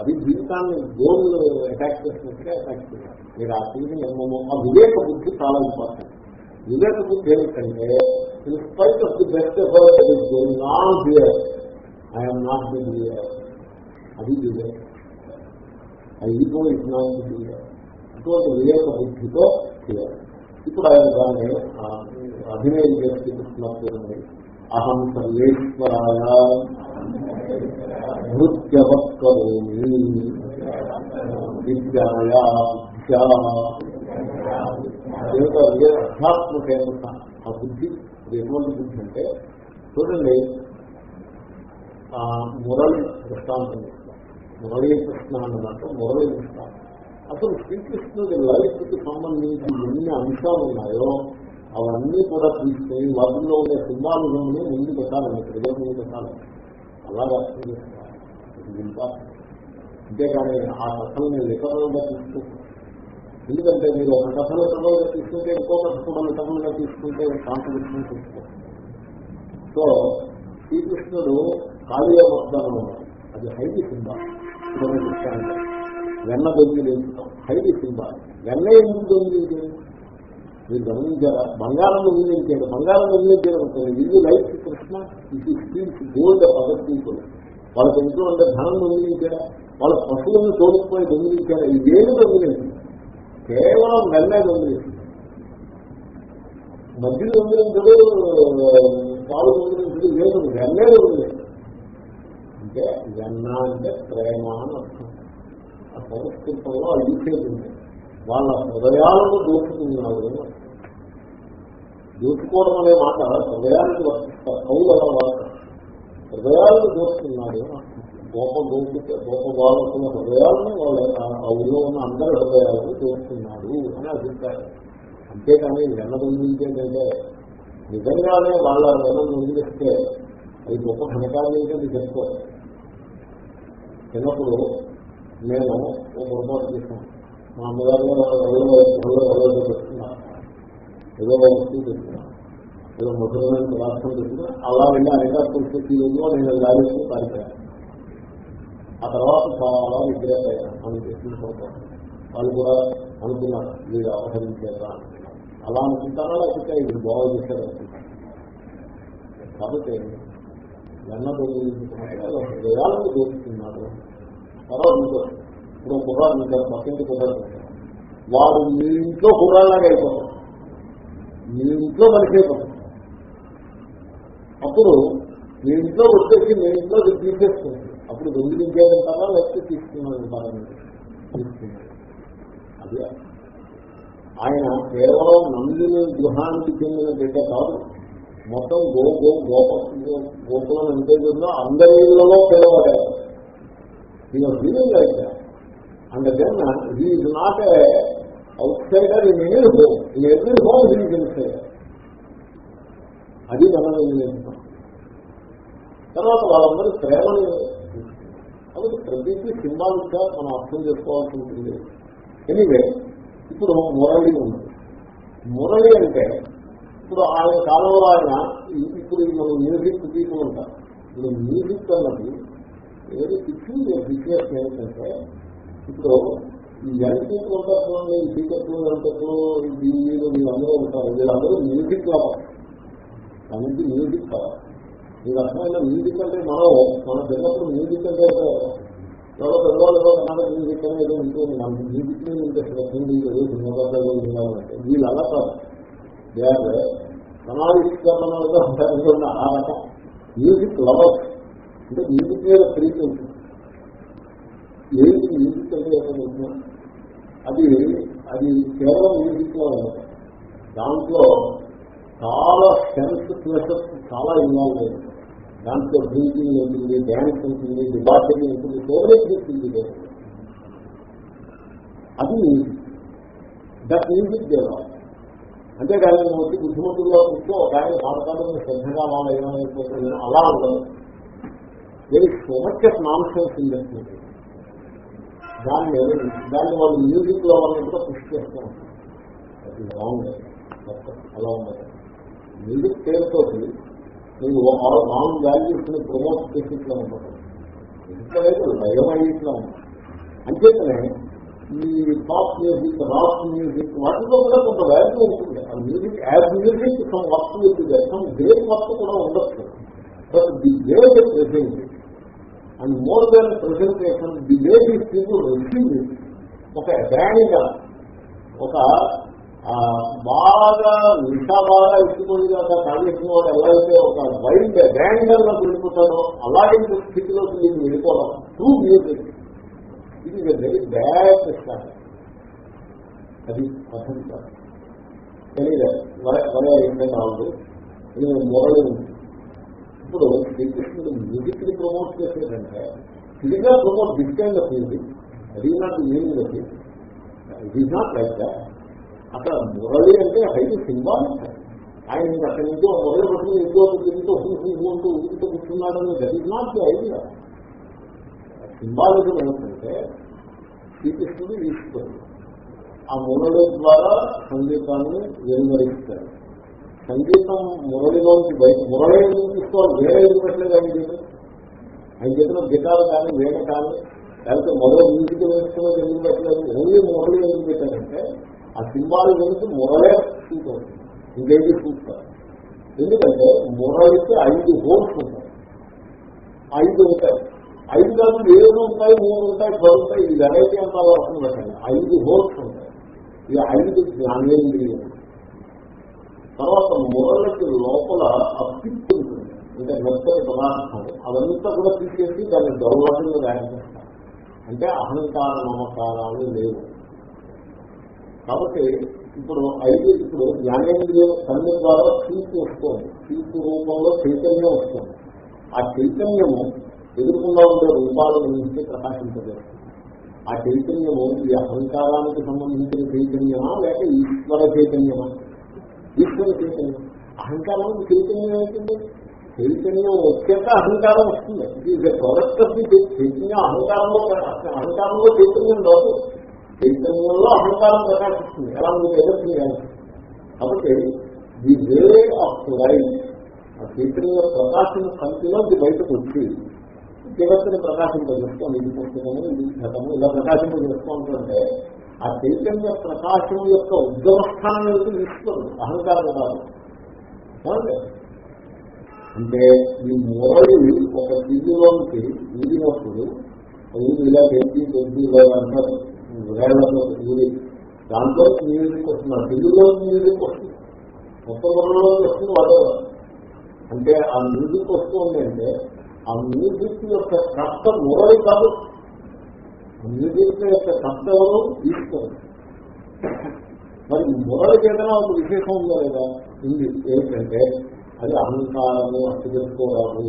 అది జీవితాన్ని గోల్ అటాక్ చేసినట్టుగా అటాక్ చేయాలి మీరు ఆ తీరుని ఆ వివేక బుద్ధి చాలా ఇంపార్టెంట్ వివేక బుద్ధి ఏమిటంటే in spite of the best effort is going on here I'm not the here అది వివేక. ఆ ego is not the here అటువంటి వివేక బుద్ధితో చేయాలి. ఇప్పుడు ఆయన దాన్ని అభినయం చేసి చూపిస్తున్నప్పుడు అహం సర్వేశ్వరాయ నృత్యవత్కరోమి విద్యాయా అధ్యాత్మక ఆ బుద్ధి ఎటువంటి బుద్ధి అంటే చూడండి మురళి దృష్టాంతం. ఇస్తాం మురళీ కృష్ణ అన్నమాట మురళీ దృష్టాంతం. అసలు శ్రీకృష్ణుడి లైఫ్కి సంబంధించి ఎన్ని అంశాలు ఉన్నాయో అవన్నీ కూడా తీసుకుని వాటిల్లో ఉండే సింబాలిజంని ముందు పెట్టాలని ప్రజల ముందు పెట్టాలి అలా అర్థం చేసుకోవాలి ఇది ఆ కథల్ని లిటరల్గా తీసుకుంటాం ఎందుకంటే మీరు ఒక కథ లిటరల్గా తీసుకుంటే ఇంకో కథ కూడా లిటరల్గా తీసుకుంటే కాంట్రడిక్షన్ చూసుకోవాలి సో శ్రీకృష్ణుడు కాళీయ వస్తాను అది హైది సింబాల్ చూడండి వెన్న దొంగి హైలీ సింబాల్ వెన్న ఎందుకు దొంగిలింది. మీరు గమనించారా బంగారం దొంగిలించాడు. బంగారం దొంగిలించాడు అనుకోండి ఇది లైఫ్ కృష్ణ ఇది స్పీడ్స్ గోల్డ్ అదర్ పీపుల్ వాళ్ళకి ఇంట్లో ఉండే ధనం దొంగిలించాడా? వాళ్ళ పశువులను తోడుకుపోయి దొంగిలించాడా? ఇదేమి దొంగిలించింది కేవలం వెన్నే దొంగిలించింది. మధ్యలో దొంగిలించడు పాలు దొంగిలించడు లేదు వెన్నే దొంగిలించడు. అంటే వెన్న అంటే ప్రేమ అని అర్థం. ఆ సంస్కృతంలో ఆ యూసేజ్ ఉంది. వాళ్ళ హృదయాలను దోచుకున్నాడు దోచుకోవడం అనే మాట హృదయానికి వర్తిస్తారు కౌలు అలా వాడతారు హృదయాలను దోచుకున్నాడు. గోప దోచితే గోప బాలకుల హృదయాలను వాళ్ళ ఆ ఊళ్ళో ఉన్న అందరి హృదయాలను దోచుకున్నాడు అని అభిప్రాయం. అంతేకాని వెన్న నిజంగానే వాళ్ళ వెన్న అది గొప్ప ఘనకారం ఏంటంటే చెప్పుకోవాలి చిన్నప్పుడు నేను ఒక పొరపాటు చేశాను మా అమ్మగారు చెప్తున్నారు ఏదో వస్తువు చెప్తున్నారు ఏదో మధురమైన పదార్థం చెప్తున్నా అలా వెళ్ళి అనేక పరిస్థితుల్లో నేను లాగేసి పారిపోయాను. ఆ తర్వాత చాలా రిగ్రెట్ అయ్యాను మనం చేసిన పొరపాటు వాళ్ళు కూడా అనుకున్నారు మీరు అవసరించేదా అలా అనుకుంటారా? లేకపోతే ఇది బాగా చేశారు? అనుకుంటారు కాబట్టి వెన్న దొంగిలించుకున్నట్టు హృదయాలను దోచుకున్నారు తర్వాత ఇంకో ఇప్పుడు కుర్రాడు ఉంటారు పక్కింటి కుర్రాడు వాడు మీ ఇంట్లో కుర్రాళ్ళగా అయిపోతారు మీ ఇంట్లో మనిషి అయిపోతారు అప్పుడు మీ ఇంట్లో వచ్చేసి మీ ఇంట్లో తీసేస్తుంది అప్పుడు రెండు దొంగిలించేదంటారా లేకపోతే తీసుకున్నాను తీసుకున్నాడు. అదే ఆయన కేవలం నందిని గృహానికి చెందిన బిడ్డ కాదు. మొత్తం గో గో గోప గోకులం ఎంత ఉందో అందరి ఇళ్ళలో పిలవడారు ఈయన ఫీలింగ్ అయితే and then he is not a outsider in any home in every home he insider అది మనం నిర్ణయిస్తాం తర్వాత వాళ్ళందరూ ప్రేమని కాబట్టి ప్రతిదీ సింబాలిక్గా మనం అర్థం చేసుకోవాల్సి ఉంటుంది. ఎనివే ఇప్పుడు మురళి ఉంది మురళి అంటే ఇప్పుడు ఆయన కాలంలో ఆయన ఇప్పుడు మనం మ్యూజిక్ తీసుకుంటాం ఇప్పుడు మ్యూజిక్ అన్నది ఏది పిచ్చి బిజినెస్ ఏంటంటే ఇప్పుడు ఈ యంగ్ పీపుల్ ఉంటారు చూడండి ఈ టీచర్లు ఎంతట్లు వీళ్ళు వీళ్ళందరూ ఉంటారు. వీళ్ళందరూ మ్యూజిక్ కావాలి దానికి మ్యూజిక్ కావాలి మీకు అర్థమైన మ్యూజిక్ అంటే మనం మన చిన్నప్పుడు మ్యూజిక్ అంటే ఎవరో పెద్దవాళ్ళు ఏదో మ్యూజిక్ అనేది ఏదో ఉంటుంది. మనకి మ్యూజిక్ మీద ఇంట్రెస్ట్ హిందీ ఏదో సినిమా వినాలంటే వీళ్ళు అలా కాదు. దే ఆర్ ప్రణాళికరణలుగా ఆ రకం. Music lovers. అంటే మ్యూజిక్ మీద ప్రీతి ఉంటుంది ఏంటి మ్యూజిక్ అంటే ఏమో అది అది కేవలం మ్యూజిక్లో దాంట్లో చాలా సెన్స్ ప్లసెస్ చాలా ఇన్వాల్వ్ అయింది దాంట్లో డ్రింకింగ్ ఉంటుంది డ్యాన్స్ ఉంటుంది డిబాటరీ ఉంటుంది ఫేవరెట్ ఉంటుంది అది దట్ మ్యూజిక్ దేవాలి అంతేకాని నువ్వు వచ్చి బుద్ధిమంతుల్లో కూర్చో ఒక ఆయన పాఠశాలను శ్రద్ధగా వాళ్ళు ఏమైపోతుంది అలా ఉండదు. Very so much of nonsense industry దాన్ని దాన్ని వాళ్ళు మ్యూజిక్లో వాళ్ళని కూడా పుష్ చేస్తూ ఉంటారు. అది రాంగ్ అలా ఉండదు. మ్యూజిక్ పేరుతో నువ్వు రాంగ్ వాల్యూస్ని ప్రమోట్ చేసి ఉంటారు ఎందుకంటే ఇట్లా లేదు భయం అయ్యి ఇట్లా అంచేతనే ఈ పాప్ మ్యూజిక్ రాక్ మ్యూజిక్ వాటిలో కూడా కొంత వాల్యూ ఉంటుంది. ఆ music as music some work some great work కూడా ఉండొచ్చు. But the great present and more than presentation the way these people receive ఒక గ్రాండ్గా ఒక బాగా నిషా బాగా ఇచ్చిపోయేదాకా కాంగ్రెస్ వాడు ఎలా అయితే ఒక వైల్డ్ బ్రాండర్ నాకు వెళ్ళిపోతాడో అలాంటి స్థితిలోకి మీకు వెళ్ళిపోవడం ట్రూ మ్యూజిక్ ఇది వెరీ బ్యాడ్ స్టార్ట్ అది పద్ధతి కాదు. తెలియదు వరే ఏంటంటే రాదు మొదలు ఉంది. ఇప్పుడు శ్రీకృష్ణుడు మ్యూజిక్ని ప్రమోట్ చేసేటంటే ఇదిగా ప్రమోట్ దిస్ కైండ్ అది నాకు మీనింగ్ అది it it not like that అక్కడ మురళి అంటే హైలీ సింబాలిక్ ఆయన ఇంకా అక్కడి నుంచి మొదలు పట్టుకుని ఇంకో ఇంకో ఉంటూ ఊరితో కూర్చున్నాడని that is not the idea symbolism ఏంటంటే శ్రీకృష్ణుడు ఈశ్వరుడు ఆ మురళి ద్వారా సంగీతాన్ని వెలువరిస్తాడు. సంగీతం మురళిలోంచి బయట మురళి తీసుకోవాలి? వేరే ఎందుకు పెట్టలేదు ఆయన చెప్పిన ఆయన చేతిలో గిటార్ కానీ వేణ కానీ లేకపోతే మొదలు మ్యూజిక్ వేసుకున్న ఎందుకు పెట్టలేదు? ఓన్లీ మురళి ఎందుకు పెట్టారంటే ఆ సింబాలు గురించి మురళే సూట్ అవుతుంది ఇంకేది సూట్ కాదు ఎందుకంటే మురళికి ఐదు హోల్స్ ఉంటాయి. ఐదు ఉంటాయి. ఐదు కాదు ఏడు ఉంటాయి మూడు ఉంటాయి పది ఉంటాయి. ఇది వెరైటీ అంతా వస్తుంది పెట్టండి ఐదు హోల్స్ ఉంటాయి. ఇది ఐదు జ్ఞానేంద్రియం తర్వాత మురళకి లోపల అప్పిప్పు ఉంటుంది. అంటే మెత్తని పదార్థం అదంతా కూడా తీసేసి దాన్ని దౌర్వాసంగా తయారు అంటే అహంకార మమకారాలు లేవు. కాబట్టి ఇప్పుడు ఐదు ఇప్పుడు జ్ఞానేంద్రియ కన్ను ద్వారా తీర్పు వస్తుంది. తీర్పు రూపంలో చైతన్యం వస్తుంది. ఆ చైతన్యము ఎదుర్కొండా ఉండే రూపాల నుంచి ప్రకాశించలేదు ఆ చైతన్యము ఈ అహంకారానికి సంబంధించిన చైతన్యమా లేక ఈశ్వర చైతన్యమా? ఈశ్వర చైతన్యం అహంకారం చైతన్యం అవుతుంది చైతన్యం వచ్చాక అహంకారం వస్తుంది. ఇది ప్రొడక్ట్ ఆఫ్ ది చైతన్యం అహంకారంలో అహంకారంలో చైతన్యం రాదు చైతన్యంలో అహంకారం ప్రకాశిస్తుంది. ఎలా మీకు ఎదుర్కొని కాబట్టి ది వే ఆఫ్ లైఫ్ ఆ చైతన్య ప్రకాశం కంటిలోకి బయటకు వచ్చి జగత్తుని ప్రకాశింపజేస్తాం ఇది పుస్తకము ఇది ఘటము ఇలా ప్రకాశింపజేస్తూ ఉంటుంటే ఆ చైతన్య ప్రకాశం యొక్క ఉద్గమస్థానం ఏమిటి తీసుకోదు అహంకారం కాదు. అంటే ఈ మురళి ఒక దిగులోకి ఊదినప్పుడు ఊది ఇలా పెట్టి పెట్టి అంటారు. వేళ్ళతో ఊరి దాంట్లో మ్యూజిక్ వస్తున్నారు తెలుగులో మ్యూజిక్ వస్తుంది కొత్త మురళిలోకి వస్తుంది వాడు. అంటే ఆ మ్యూజిక్ వస్తుంది అంటే ఆ మ్యూజిక్ యొక్క కష్టం మురళి కాదు. మ్యూజిక్ యొక్క కష్ట ఎవరు తీసుకోరు మరి మురళికి ఏదైనా ఒక విశేషం ఉందా లేదా? ఉంది. ఏంటంటే అది అహంకారాన్ని అర్థ చేసుకోరాదు.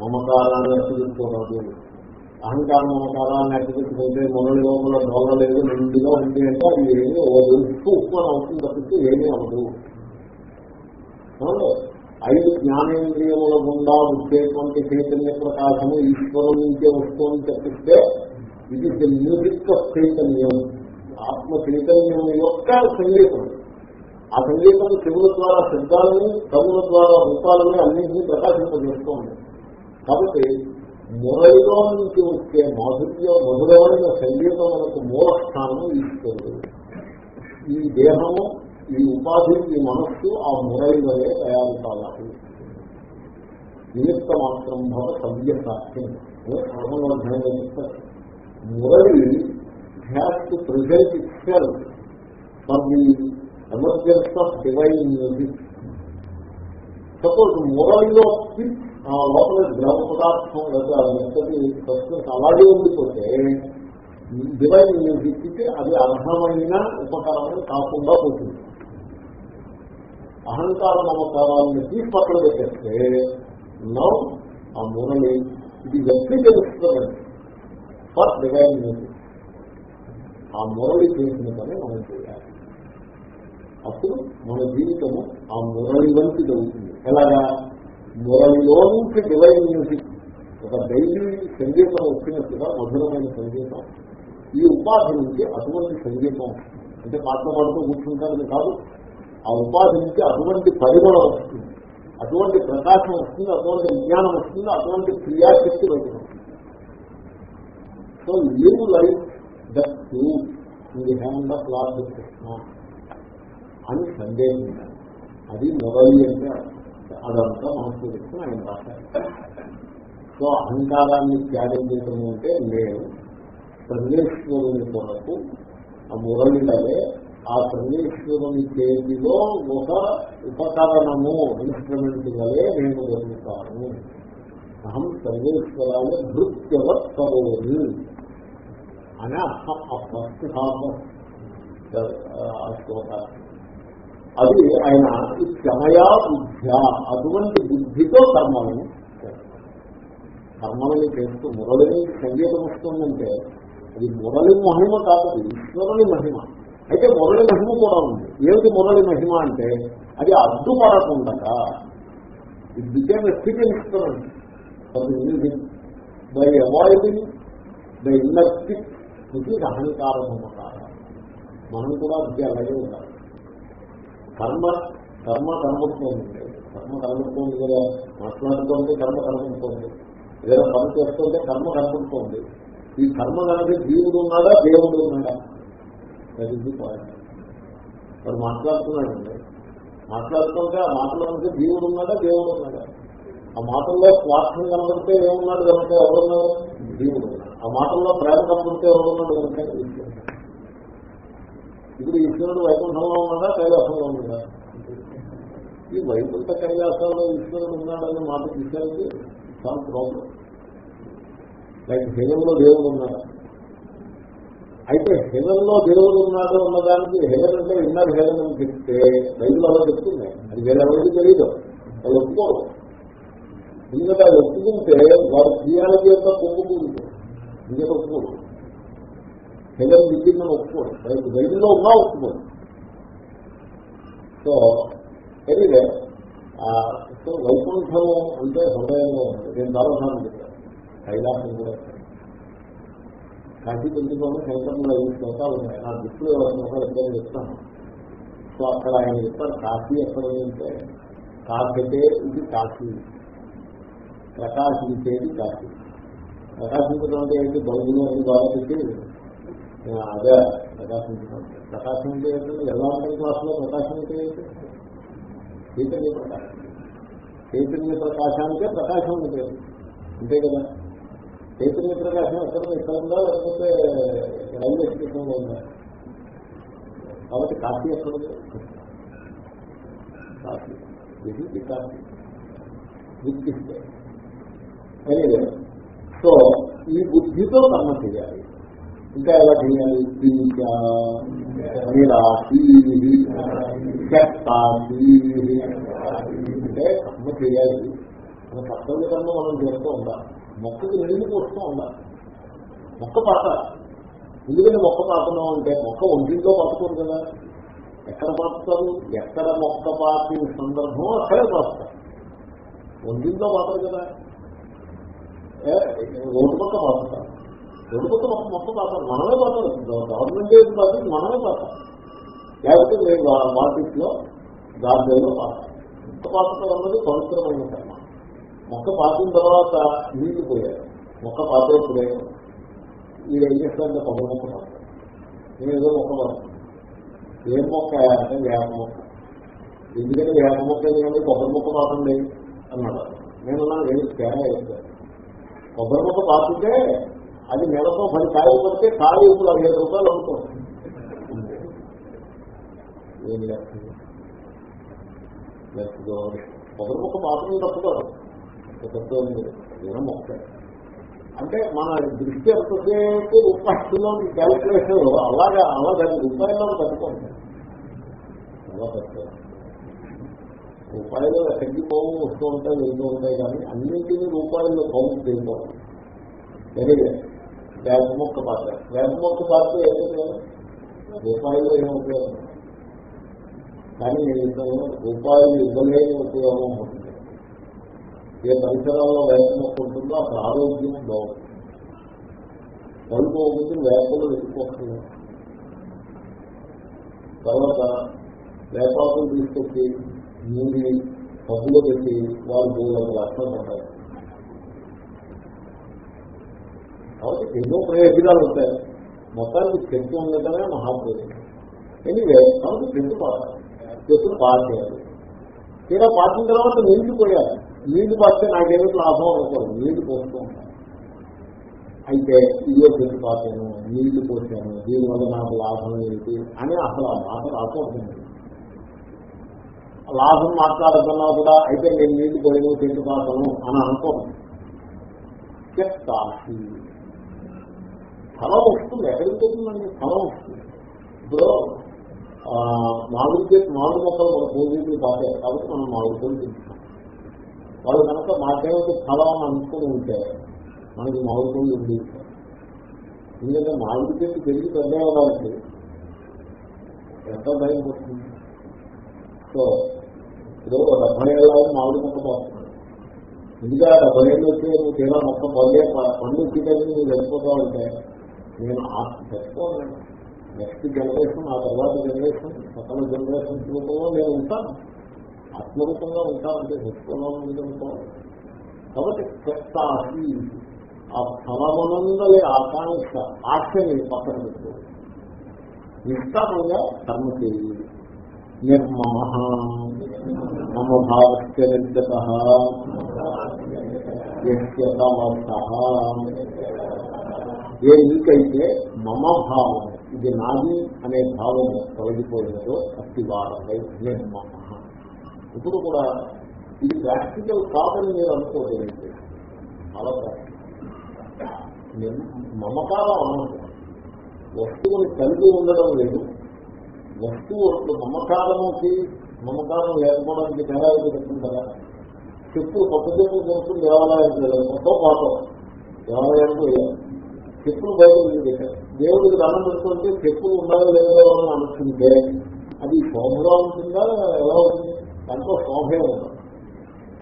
మమకారాన్ని అర్థ చేసుకోరాదు. అహంకార మమకారాన్ని అర్థ చేసుకుంటే మొదటి లోపల మొదలలేదు నిండుగా ఉంది అంటే అది ఏమి ఉప్పు ఉప్పు అని అవుతుంది తప్పితే ఏమీ అవ్వదు. ఐదు జ్ఞానేంద్రియముల గుండా వచ్చేటువంటి చైతన్య ప్రకాశము ఈశ్వరం నుంచే వస్తుందని చెప్పిస్తే ఇది మ్యూజిక్ ఆఫ్ చైతన్యం. ఆత్మ చైతన్యం యొక్క సంగీతం. ఆ సంగీతం చెవుల ద్వారా శబ్దాలని కవుల ద్వారా రూపాలని అన్నింటినీ ప్రకాశింపజేస్తోంది. కాబట్టి మురళిలో నుంచి వచ్చే మాధుర్య మధురమైన సంగీతం మనకు మూల స్థానం ఈశ్వరుడు. ఈ దేహము ఈ ఉపాధి ఈ మనస్సు ఆ మురై వలె తయారు కావాలి. నిమిత్త మాత్రం భవ సవ్య సాక్ష్యం పదమూడవ అధ్యాయంలో చెప్తారు Murali has to present itself for the emergence of divine music. Suppose మురళిలో ఆ లోపల ద్రవ పదార్థం లేదా మెత్తటి సబ్స్టెన్స్ అలాగే ఉండిపోతే డివైన్ మ్యూజిక్ అది అర్హమైన ఉపకరణం కాకుండా పోతుంది. అహంకార మమకారాలను తీసి పక్కన పెట్టేస్తే నౌ ఆ మూలని ఇది వ్యక్తీకరిస్తుంది ఫర్ డివైన్ మ్యూజిక్ ఆ మురళి చేసిన పని మనం చేయాలి. అప్పుడు మన జీవితము ఆ మురళి వంటి జరుగుతుంది. ఎలాగా? మురళిలో నుంచి డివైన్ మ్యూజిక్ ఒక డైలీ సంగీతం వచ్చినట్టుగా మధురమైన సంగీతం. ఈ ఉపాధి నుంచి అటువంటి సంగీతం. అంటే పాటలు పాడుతూ కూర్చుంటారని కాదు. ఆ ఉపాధి నుంచి అటువంటి పరిమళం వస్తుంది. అటువంటి ప్రకాశం వస్తుంది అటువంటి విజ్ఞానం వస్తుంది అటువంటి క్రియాశక్తి బయటకు so live life that in the hand of Lord Krishna అని సందేహం అది మొదలు అంటే అదంతా మనసు చెప్తే ఆయన రాశారు. సో అహంకారాన్ని త్యాగం చేయడం అంటే నేను సందేశ్వరుని కొరకు ఆ మురళిలవే ఆ సర్వేశ్వరుని చేతిలో ఒక ఉపకరణము ఇన్స్ట్రుమెంట్ వలె నేను జరుగుతాను. అహం సర్వేశ్వరాయ నృత్యవత్ కరోని అని ఫస్ట్ హాఫ్ అది ఆయన క్షమయా బుద్ధ్య అటువంటి బుద్ధితో కర్మలను కర్మలని చేస్తూ మురళిని సంగీతం వస్తుందంటే అది మురళి మహిమ కాదు ఈశ్వరుని మహిమ. అయితే మురళి మహిమ కూడా ఉంది. ఏమిటి మురళి మహిమ అంటే అది అడ్డుపడకుండా ఇది బికేమ్ స్థితి బై అవాయిడింగ్ బై ఇన్నర్ ఇది అహంకార మమకారం మనం కూడా విద్య అలాగే ఉండాలి. కర్మ కర్మ కనబడుతోంది కర్మ కనబడుతోంది కదా? మాట్లాడుతోంది కర్మ కనబడుతోంది ఏదైనా పని చేస్తుంటే కర్మ కనబడుతోంది ఈ కర్మ కనుక జీవుడు ఉన్నాడా? దేవుడు ఉన్నాడా? అది పాయింట్ వాడు మాట్లాడుతున్నాడండి. మాట్లాడుతుంటే ఆ మాటలో ఉంటే జీవుడు ఉన్నాడా? దేవుడు ఉన్నాడా? ఆ మాటల్లో స్వార్థం కనబడితే ఏమున్నాడు? కనుక ఎవరున్నారు జీవుడు ఆ మాటల్లో ప్రేమ కనబడితే ఎవరున్నాడు కనుక ఇప్పుడు ఈశ్వరుడు వైకుంఠంలో ఉన్నాడా? కైలాసంలో ఉన్నాడా? ఈ వైకుంఠ కైలాసంలో ఈశ్వరుడు ఉన్నాడని మాట తీసేది చాలా ప్రాబ్లం లైక్ హెవెన్లో దేవుడు ఉన్నాడా? అయితే హెవెన్లో దేవుడు ఉన్నాడు ఉన్నదానికి హెవెన్ అంటే ఇన్నర్ హెవెన్ అని చెప్తే బైబిల్ అలా చెప్తుంది. అది వేరెవరికి తెలియదు వాళ్ళు ఒప్పుకోరు. ఎందుకంటే అది ఒప్పుకుంటే వారు క్రియాలజీ యొక్క ఒప్పుకుంటుంది ఇంకేత ఒప్పుకోరు హెవెన్ విద్యుత్ని ఒప్పుకోరు బైబిల్లో ఉన్నా ఒప్పుకోరు సో ఎనివే సో వైకుంఠము అంటే హృదయంలో ఉంది. నేను చాలాసార్లు చెప్పాను. కైలాసం కూడా కాశీ పెంచుకోవడం శంకరంలో ఐదు శ్లోకాలు ఉన్నాయి. నా దృష్టిలో శ్లోకాలు ఎప్పుడైనా చెప్తాను. సో అక్కడ ఆయన చెప్తారు కాశీ ఎక్కడ ఉందంటే కాశతే ఇది కాశీ ప్రకాశించేది కాశీ ప్రకాశించడం అంటే ఏంటి? బౌద్ధులు అని బాగుంది అదే ప్రకాశించడం. ప్రకాశం అంటే ఎలా ఉంటుంది క్లాసులో ప్రకాశం అంటే చైతన్య ప్రకాశం. చైతన్య ప్రకాశానికే ప్రకాశం ఉంటుంది అంతే కదా? చైతన్య ప్రకాశం ఎక్కడ ఇక్కడ ఉందా? లేకపోతే రైల్వే స్టేషన్లో ఉందా? కాబట్టి కాఫీ ఎక్కడ ఉంది? కాశీ. ఇది కాశీ. గుర్తిస్తే సో ఈ బుద్ధితో కర్మ చేయాలి. ఇంకా ఎలా చేయాలి? నిరాశీ అంటే కర్మ చేయాలి. మన కర్తవ్య కర్మ మనం చేస్తూ ఉండాలి. మొక్కకి నీళ్ళు పోస్తూ ఉండాలి. మొక్క పాత ఎందుకంటే మొక్క పాతున్నాం అంటే మొక్క ఒంటింట్లో పాతుకోరు కదా. ఎక్కడ పాతుతారు ఎక్కడ మొక్క పాతిన సందర్భం అక్కడే పాస్తారు ఒంటింట్లో పాతారు కదా. రోడ్డు పక్క పాతారు రోడ్డు పక్క మొక్క మొక్క పాతారు మనమే పాతారు గవర్నమెంట్ ఏది పాతుంది మనమే పాతాం లేకపోతే మేము మార్కెట్లో గార్డెన్లో పాతాం మొక్క పాతడం అన్నది పవిత్రమైన కర్మ మొక్క పాతిన తర్వాత నీళ్ళు పోయారు మొక్క పాతేప్పుడే వీడు ఏం చేస్తారంటే కొబ్బరి మొక్క పాతారు. నేను ఏదో మొక్క పాతాను. ఏం మొక్క అంటే వేప మొక్క. ఎందుకంటే వేప మొక్క ఎందుకంటే కొబ్బరి మొక్క పాతండి అన్నాడు. నేను ఏం తేడా వేస్తాను కొబ్బరి మొక్క పాతితే అది నెలతో పది కాయలు పడితే కాయ ఇప్పుడు అరవై ఐదు రూపాయలు అమ్ముతుంది ఏం లేస్తుంది కొబ్బరి మొక్క పాత్రలు తప్పుతారు ఏదో మొక్క అంటే మన దృష్టి ఎంతసేపు రూపాయల్లో క్యాలిక్యులేషన్ అలాగా అలా దాని రూపాయల్లో తట్టుకోండి అలా తట్టుకోండి రూపాయలు తగ్గిపోవు వస్తూ ఉంటాయి వెళ్తూ ఉంటాయి కానీ అన్నింటినీ రూపాయల్లో కౌంట్ చేయకూడదు. జరిగే వేప మొక్క పాత్ర. వేప మొక్క పాత్ర ఏంటంటే రూపాయలు ఏం ఉపయోగం? కానీ రూపాయలు ఇవ్వలేని ఉపయోగం ఉంటుంది. ఏ పరిసరాల్లో వేప ఉంటుందో అక్కడ ఆరోగ్యం బాగుంటుంది. కలుపు వేపలు వెతుక్కోకుండా తర్వాత వేపాకులు తీసుకొచ్చి నూరి పబ్బులో పెట్టి వాళ్ళు మూడు లక్షలు ఉంటారు కాబట్టి ఎన్నో ప్రయోజనాలు ఉంటాయి. మొత్తానికి చెట్టు ఉండటమే మహాప్రయోజనం. ఎనివే కాబట్టి చెట్టు పాడాలి చెట్టును పాటేయాలి తీరా పాటిన తర్వాత నీళ్ళు నీళ్ళు పాస్తే నాకేమి లాభం అనుకోదు నీళ్ళు పోస్తూ ఉంటాను అయితే ఇదే పెట్టి పాతాను నీళ్ళు పోసాను దీనివల్ల నాకు లాభం ఏంటి అని అసలు ఆ మాట రాకూడదు లాభం మాట్లాడుతున్నా కూడా అయితే నేను నీళ్ళు పోయాను చెట్టు పాతాను అని అనుకోను. చెప్తాసి ఫలం వస్తుంది ఎక్కడికి పోతుందండి? ఫలం వస్తుంది. ఇప్పుడు ఆ, మామిడి చెట్టు మామిడి మొక్కలు మన పూజలు పాతాయి కాబట్టి మనం మామిడి పళ్ళు తింటున్నాం వాళ్ళు కనుక మాకేమిటి ఫలం అని అనుకుని ఉంటే మనకి మామిడి పళ్ళు ఉంది ఎందుకంటే మామిడి చెట్టు పెరిగి పెద్ద అవ్వడానికి ఎంత భయం పడుతుంది? సో ఇప్పుడు డెబ్బై ఏళ్ళ మామిడి మొక్క పోతున్నాడు ఎందుకంటే ఆ డెబ్బై ఏళ్ళు వచ్చి నువ్వు తీరా మొక్క పల్లె పండు వచ్చేటప్పుడు నువ్వు చచ్చిపోతావంటే నేను చచ్చిపోను. నెక్స్ట్ జనరేషన్ ఆ తర్వాత జనరేషన్ సకల జనరేషన్ రూపంలో నేను ఉంటాను. ఆత్మరూపంగా ఉంటానంటే చచ్చిపోవడం ఉందనుకోవాలి కాబట్టి చెత్తాసి ఆ ఫలమనందలే ఆకాంక్ష ఆశని పక్కన పెట్టుకోవాలి నిష్కామంగా కర్మ చేయి. నిర్మమ మమ భావస్య ఏ నీకైతే మమ భావం ఇది నాది అనే భావం తొలగిపోయినదో అతివారమై నిర్మమ ఇప్పుడు కూడా ఇది ప్రాక్టికల్ కాదని మీరు అనుకోగలిగితే చాలా ప్రాక్టికల్. మమకారం అన్నట్టు వస్తువుని కలిగి ఉండడం లేదు. వస్తువు మమకారముకి మమకారం లేకపోవడానికి తేడా చెప్తుంది కదా. చెప్పులు కొత్త చెప్పులు కొనుక్కుని దేవాలయానికి వెళ్ళాలి మొత్తం పాఠం. దేవాలయానికి వెళ్ళాలి చెప్పులు బయటకు పెట్టారు దేవుడికి దానం పెడుతుంటే చెప్పులు ఉండాలి లేదో అని అనుకుంటే అది శోభగా ఉంటుందా ఎలా ఉంటుంది దాంట్లో శోభే ఉండదు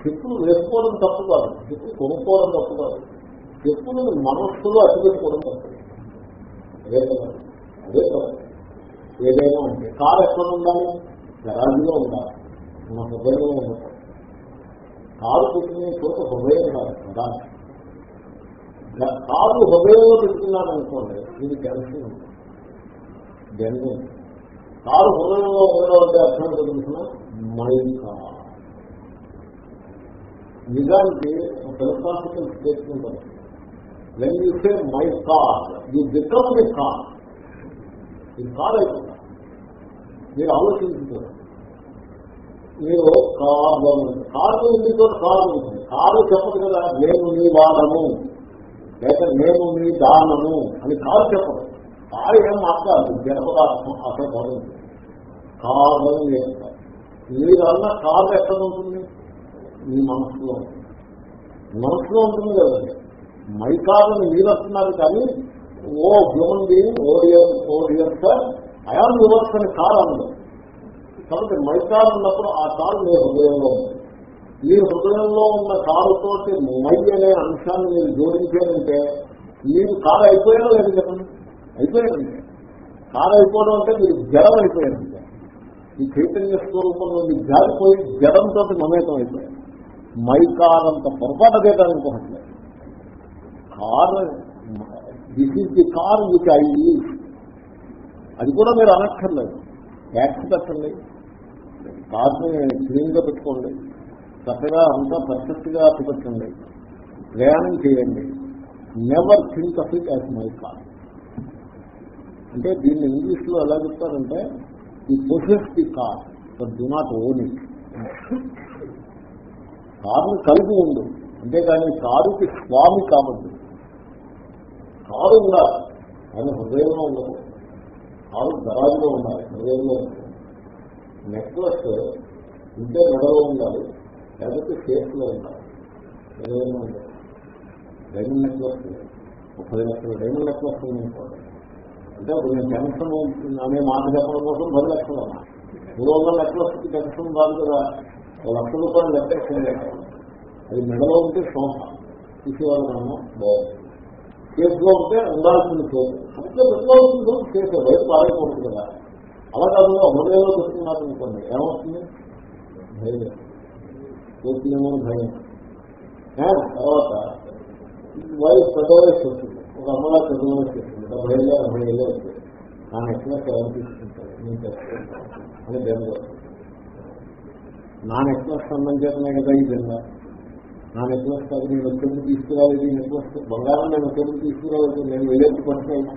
చెప్పులు వేసుకోవడం తప్పు కాదు. చెప్పులు కొనుక్కోవడం తప్పు కాదు. చెప్పులు మనస్సులో అతిపెట్టుకోవడం తప్పు అదే కదా. అదే కదా. ఏదైనా ఉంటే కారు ఎక్కడ ఉండాలి? గరాజీలో ఉండాలి. మన హృదయంలో ఉండదు కారు పెట్టిన చోట హృదయం కాదు ప్రధానం. కారు హృదయంలో పెట్టుకున్నాను అనుకోండి ఇది టెన్షన్ ఉంది జన్మ కారు హృదయంలో ఉండడం అర్థం తెలుసిన? మైకా నిజానికి philosophical statement when you say my car you become the car ఇది కార్ అయిపోతుంది మీరు ఆలోచించుకోండి. మీరు కారు కారు ఉంది చోట కారు ఉంటుంది. కారు చెప్పదు కదా నేను నీ వాదము లేక నేను నీ దానము అని కారు చెప్పదు. కారు ఏం మాట్లాడదు జనపదార్థం అసలు కాదు. కారు అని చెప్తారు మీరన్న కారు ఎక్కడ ఉంటుంది మీ మనసులో మనసులో ఉంటుంది కదండి మైకారుని మీరు వస్తున్నారు కానీ ఓ human being oh dear oh dear sir I am yours అని కారు అన్నది కాబట్టి మైకారు ఉన్నప్పుడు ఆ కారు మీ హృదయంలో ఉంది. మీ హృదయంలో ఉన్న కారుతోటి మై అనే అంశాన్ని మీరు జోడించారంటే మీరు కారు అయిపోయినా లేదు అయిపోయారంటే కారు అయిపోవడం అంటే మీరు జడం అయిపోయారంటే ఈ చైతన్య స్వరూపం నుండి జారిపోయి జడంతో మమేకం అయిపోయారు. మై అంత పొరపాటు చేయడానికి అనుకోవట్లేదు car this is the car which I అది కూడా మీరు అనక్కర్లేదు. ట్యాక్స్ కట్టండి కార్ని క్లీన్గా పెట్టుకోండి. చక్కగా అంతా పర్ఫెక్ట్గా ప్రయాణం చేయండి. Never think of it as my car అంటే దీన్ని ఇంగ్లీష్లో ఎలా చెప్తారంటే ఈ possess the car but do not own it కారుని కలిగి ఉండు. అంతేకాని కారుకి స్వామి కావద్దు. కారు ఉండాలి. ఆయన హృదయంలో ఉండదు. కారు గరాజులో ఉండాలి. హృదయంలో నెక్లెస్ ఇంటే మెడలో ఉండాలి. లేకపోతే షేప్లో ఉండాలి. హృదయంలో ఉండాలి డైమండ్ నెక్లెస్ ముప్పై లక్షల డైమండ్ నెక్లెస్ ఉందనుకోండి అంటే అప్పుడు నేను టెన్షన్ అనే మాట చెప్పడం కోసం పది లక్షలు అన్నా. మూడు వందల లక్షలకి టెన్షన్ రాదు కదా ఒక లక్ష రూపాయలు లెక్కేస్తుంది అది మెడలో ఉంటే శోభ తీసేవాళ్ళమో బాగుంది కేసులో ఉంటే ఉండాల్సింది కేసు అంటే పెట్టుకోవాల్సింది కేసు బయట పాడైపోతుంది కదా. అలా కాకుండా హృదయంలో పెట్టుకున్నారు అనుకోండి. ఏమవుతుంది భయం. పూర్తినేమో భయం. తర్వాత. వయసు పెద్ద వయసు వస్తుంది ఒక అమ్మగా పెద్ద వయసు వస్తుంది డెబ్బై ఏళ్ళు ఎనభై ఏళ్ళు వస్తుంది నా నెక్లెస్ ఎవరు తీసుకుంటారు? నేను తెచ్చుకుంటాను అని బెంగ నా నెక్లెస్ సంబంధం చేతనే కదా ఈ బెంగ నా నెక్లెస్ కాదు నేను వచ్చేది తీసుకురాలేదు. ఈ నెక్లెస్ బంగారం నేను వచ్చేది తీసుకురాలేదు. నేను వెళ్ళేది పట్టుకోను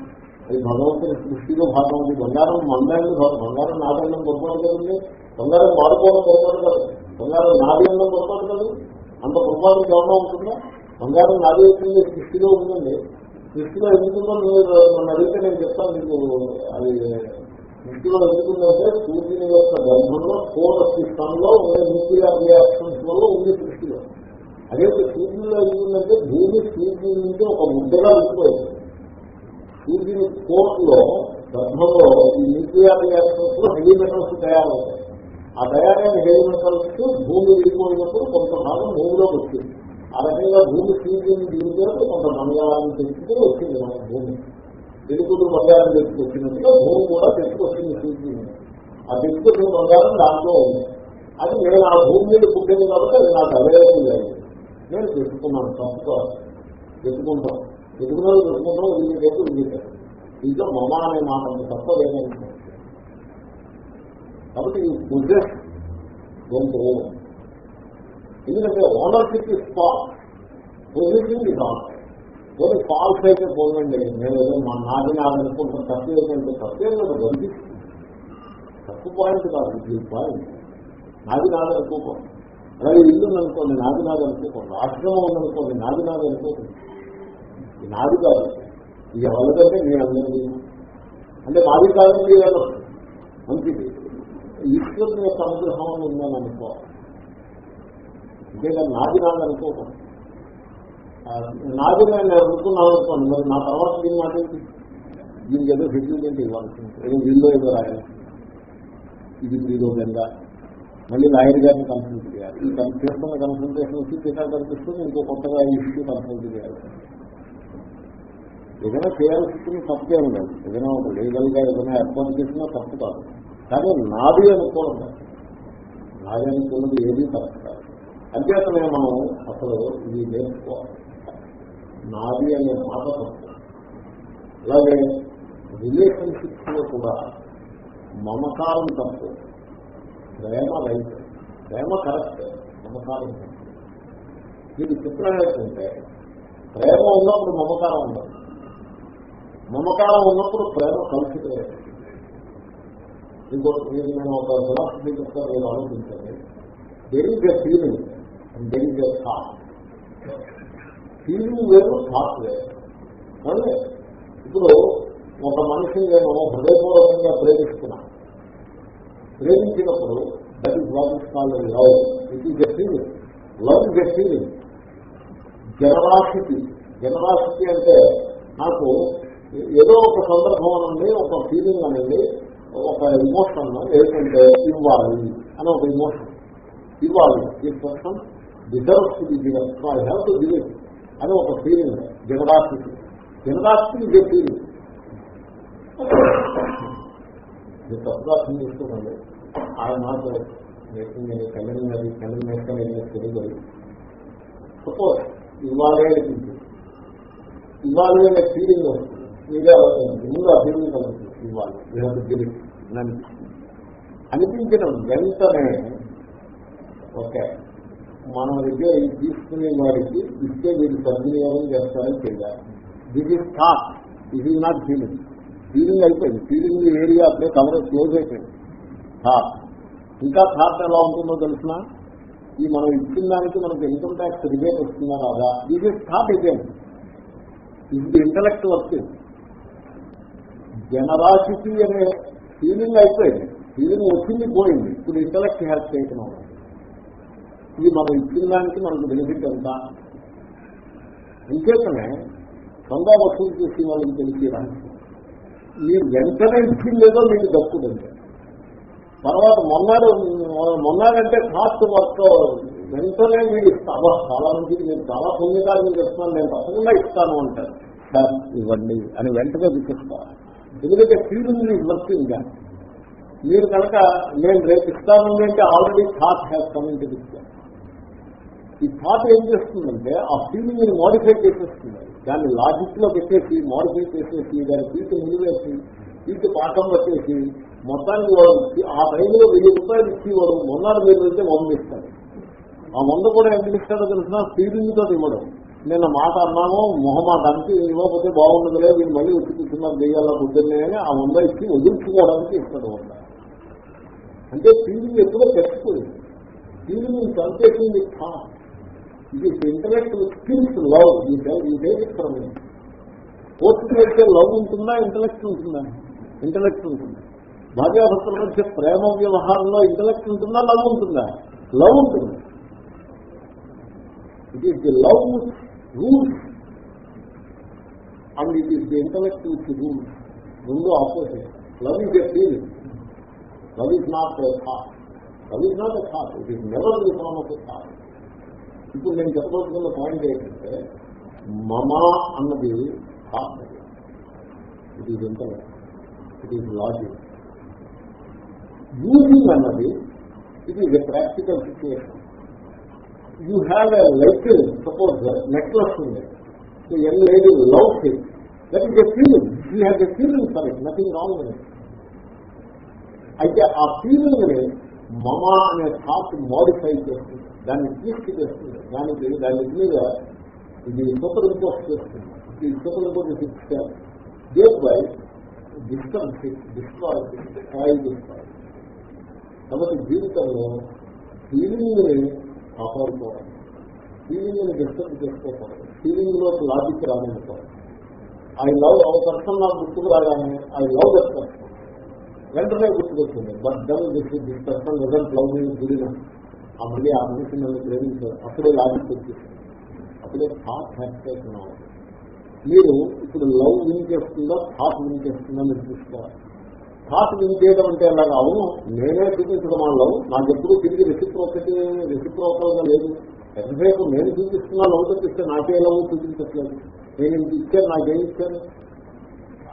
అది భగవంతుని సృష్టిలో భాగం. ఉంది బంగారం మందాన్ని బంగారం నాదండం పొరపాటు కదండి బంగారం వాడుకోవడం పొరపాటు కాదు. బంగారం నాదండం ఉండడం పొరపాటు కాదు అంత పొరపాటు గౌరవం ఉంటుందా? బంగారం నాది సృష్టిలో ఉందండి. దృష్టిలో ఎందుకుందో మీరు నన్ను అడిగితే నేను చెప్తాను మీకు. అది దృష్టిలో ఎందుకుందంటే సూర్యుని యొక్క గర్భంలో ఫోర్ సిస్టంలో ఉండే న్యూక్లియర్ రియాక్షన్స్ వల్ల ఉంది దృష్టిలో అదే సూర్యుల్లో ఎందుకుందంటే భూమి సూర్యుడి నుంచి ఒక ముద్దగా ఉండిపోయింది సూర్యుని కోర్టులో గర్భంలో ఈ న్యూక్లియర్ రియాక్షన్స్లో హెవీ మెటల్స్ తయారవుతాయి. ఆ తయారైన హెవీ మెటల్స్ భూమి విడిపోయినప్పుడు కొంత భాగం భూమిలోకి వచ్చింది. ఆ రకంగా భూమి సీజన్ దిగుతున్నట్టు కొంత బంగారం తెచ్చుకుని వచ్చింది మన భూమి. తెలుగుడు బంగారం తెచ్చుకొచ్చినట్టుగా భూమి కూడా తెచ్చుకొచ్చింది సూర్యుని ఆ తెచ్చుకొచ్చిన బంగారం దాంట్లో ఉంది. అది నేను ఆ భూమి మీద పుట్టింది కాబట్టి అది నాకు అవైలబుల్ లేదు. నేను తెచ్చుకున్నాను తప్పుగా తెచ్చుకుంటాం ఎదుగుదల దొరుకుంటాం వీళ్ళకైతే వీళ్ళకారు ఇంకా మమ అనే మాట ఉంది తప్ప లేదంటే కాబట్టి ఈ పొజెస్ don't. ఎందుకంటే ownership is false possession is on కొన్ని ఫాల్స్ అయితే పోనండి నేను ఏదో మా నాది నాది అనుకుంటాను తప్పు ఏంటంటే తప్పు ఏం లేదు బంధిస్తుంది తప్పు పాయింట్ కాదు. ఇది పాయింట్ నాది నాది అనుకోకూడదు అలాగే ఇల్లు అనుకోండి నాది నాది అనుకోకూడదు ఆశ్రమం ఉందనుకోండి నాది నాది అనుకోకూడదు నాది కాదు. ఇది ఎవరికంటే నేను అందరిది? అంటే నాది కాదు మంచిది. ఈశ్వరుని యొక్క అనుగ్రహం ఉందని అనుకోవాలి అంతేగాని నాది నాది అనుకోకూడదు నాది నేను అనుకున్నాను అనుకోండి మరి నా తర్వాత దీన్ని మాట్లాడి దీనికి ఏదో సెటిల్మెంట్ ఇవ్వాల్సింది? ఏదో వీళ్ళు ఏదో రాయాలి. ఇది ఇదో విధంగా మళ్ళీ లాయర్ గారిని కన్సల్ట్ చేయాలి. ఈ కన్- చేస్తున్న కన్సల్టేషన్ వచ్చి తేడా కనిపిస్తుంది. ఇంకో కొత్తగా ఇష్యూ కన్సల్ట్ చేయాలి. ఏదైనా చేయాల్సింది తప్పే ఉండదు ఏదైనా ఒక లీగల్గా ఏదైనా ఏర్పాటు చేసినా తప్పు కాదు. కానీ నాది అనుకోవడం నాది అనుకున్నది ఏది తప్పు కాదు. అంతేతనే మనం అసలు ఇది నేర్చుకోవాలి నాది అనే మాట అలాగే రిలేషన్షిప్స్లో కూడా మమకారం తప్పు. ప్రేమ రైట్. ప్రేమ కరెక్ట్. మమకారం తప్పు. ఇది చిత్రం ఏంటంటే ప్రేమ ఉన్నప్పుడు మమకారం ఉండదు. మమకారం ఉన్నప్పుడు ప్రేమ కలుషితం ఇంకో మీరు నేను ఒక ఫిలాసఫీ చెప్తాను మీరు ఆలోచించండి. There is a feeling and then is thought feeling వేరు థాట్ వేరు ఇప్పుడు ఒక మనిషిని నేను హృదయపూర్వకంగా ప్రేమిస్తున్నా. ప్రేమించినప్పుడు that is what is call love it is a feeling love is a feeling generosity generosity అంటే నాకు ఏదో ఒక సందర్భం అనండి ఒక ఫీలింగ్ అనేది ఒక ఇమోషన్ ఏంటంటే ఇవ్వాలి అని ఒక ఇమోషన్ ఇవ్వాలి. ఈ person deserve to given so I have to give అని ఒక ఫీలింగ్ జనరాశికి జనరాశి ఇదే ఫీలింగ్ మీరు తప్పుగా అర్థం చేసుకోకండి. ఆయన మాట నేను కళ్యాణ్ అది కళ్యాణ్ నేర్చుకుని ఏం తెలియదు సపోజ్ ఇవ్వాలే అనిపించింది. ఇవ్వాలి అనే ఫీలింగ్ వస్తుంది మీరే ముందు ఆ ఫీలింగ్ కలుగుతుంది. ఇవ్వాలి అనిపించిన వెంటనే ఓకే. మన దగ్గర ఇది తీసుకునే వారికి ఇస్తే వీళ్ళు సద్వినియోగం చేస్తారని చేయాలి this is thought this is not feeling feeling అయిపోయింది. ఫీలింగ్ ఏరియా అప్పుడే కవర్ క్లోజ్ అయిపోయింది. థాట్ ఇంకా థాట్ ఎలా ఉంటుందో తెలిసిన? ఈ మనం ఇచ్చిన దానికి మనకు ఇన్కమ్ ట్యాక్స్ రిబేట్ వస్తుందా రాదా? దిస్ ఇస్ థాట్ అయిపోయింది ఇది ఇంటలెక్ట్ వస్తుంది జనరాసిటీ అనే ఫీలింగ్ అయిపోయింది. ఫీలింగ్ వచ్చింది పోయింది. ఇప్పుడు ఇంటలెక్ట్ హ్యాక్ చేయటం ఇది మనం ఇచ్చిన దానికి మనకు బెనిఫిట్ ఎంత? ఇంకేతనే చందా వసూలు చేసే వాళ్ళకి తెలిసి రహస్యం మీరు వెంటనే ఇచ్చింది లేదో మీకు దక్కుదంటే తర్వాత మొన్నారు మొన్నారంటే కాస్ట్ వర్క్ వెంటనే మీరు ఇస్తావా చాలా మంచిది నేను చాలా పుణ్యకార్యం చేస్తున్నాను నేను తప్పకుండా ఇస్తాను అంటారు. సార్ ఇవ్వండి అని వెంటనే చూపిస్తారు ఎందుకంటే ఫీలింగ్ వర్కింగ్ మీరు కనుక నేను రేపు ఇస్తాను అంటే already thought has coming to ఈ థాట్ ఏం చేస్తుందంటే ఆ ఫీలింగ్ని మోడిఫై చేసేస్తుంది. దాన్ని లాజిక్లో పెట్టేసి మోడిఫై చేసేసి దాని పీటు నిలివేసి పీటు పాఠం పట్టేసి మొత్తానికి వాడు ఆ టైంలో వెయ్యి రూపాయలు ఇచ్చేవాడు మొన్నాడు మీరు వెళ్తే వంద ఇస్తాడు. ఆ వంద కూడా ఎంత ఇస్తాడో తెలిసిన ఫీలింగ్ తోటి ఇవ్వడం. నేను మాట అన్నాము మొహమాటానికి ఇవ్వకపోతే బాగుండదులే వీళ్ళు మళ్ళీ వచ్చి కూర్చున్నారు దెయ్యాల పొద్దున్నే అని ఆ వంద ఇచ్చి వదిలించుకోవడానికి ఇస్తాడు వంద. అంటే ఫీలింగ్ ఎప్పుడో తెచ్చిపోయింది. ఫీలింగ్ సంకేసింది ఇది ఇంటలెక్ట్ స్కిల్స్ లవ్ ఈ ఫ్రమ్ కోర్టుకు వెళ్తే లవ్ ఉంటుందా ఇంటలెక్ట్ ఉంటుందా? ఇంటలెక్ట్ ఉంటుంది. భార్యాభర్తల మధ్య ప్రేమ వ్యవహారంలో ఇంటలెక్ట్ ఉంటుందా లవ్ ఉంటుందా? లవ్ ఉంటుంది. It is the love rules and it is the intellect with rules రెండు opposite. Love is a feeling love is not a thought love is not a thought it is never the form of a thought ఇప్పుడు నేను చెప్పబోతున్న పాయింట్ ఏంటంటే మమ అన్నది thought it is intellect it is logic using అన్నది it is a practical situation you have a like suppose necklace ఉంది so young lady love it that is a feeling you have a feeling for it nothing wrong అయితే ఆ ఫీలింగ్ని మమ అనే థాట్ మోడిఫై చేస్తుంది. దాన్ని తీసుకుచేస్తుంది దానికి దాని మీద ఇది సూపర్ ఇంపోజ్ చేస్తుంది. ఇది superimpose fix that by disturb destroy destroy destroy కాబట్టి జీవితంలో ఫీలింగ్ని కాపాడుకోవడం ఫీలింగ్ని డిస్టర్బ్ చేసుకోకూడదు ఫీలింగ్లో లాజిక్ రానివ్వకూడదు ఐ లవ్ ఒక పర్సన్ నాకు గుర్తుకు రాగానే ఐ లవ్ దట్ పర్సన్ వెంటనే గుర్తుకొచ్చింది. But then this this person result love మీ గుడిన ఆ మళ్ళీ ఆ మనిషి నన్ను ప్రేమించారు. అప్పుడే లాజిక్ వచ్చేసింది అప్పుడే థాట్ హ్యాపీ మీరు ఇప్పుడు లవ్ విన్ చేస్తుందో థాట్ విన్ చేస్తుందో మీరు చూసుకోవాలి. థాట్ విన్ చేయడం అంటే అలాగా అవును నేనే చూపించడం ఆ లవ్ నాకు ఎప్పుడు తిరిగి రెసిప్రోకటి రెసిప్రోకల్గా లేదు. ఎంతసేపు నేను చూపిస్తున్నా లవ్ చూపిస్తే నాకే లవ్ చూపించట్లేదు. నేను ఇంత ఇచ్చాను నాకేం ఇచ్చాను?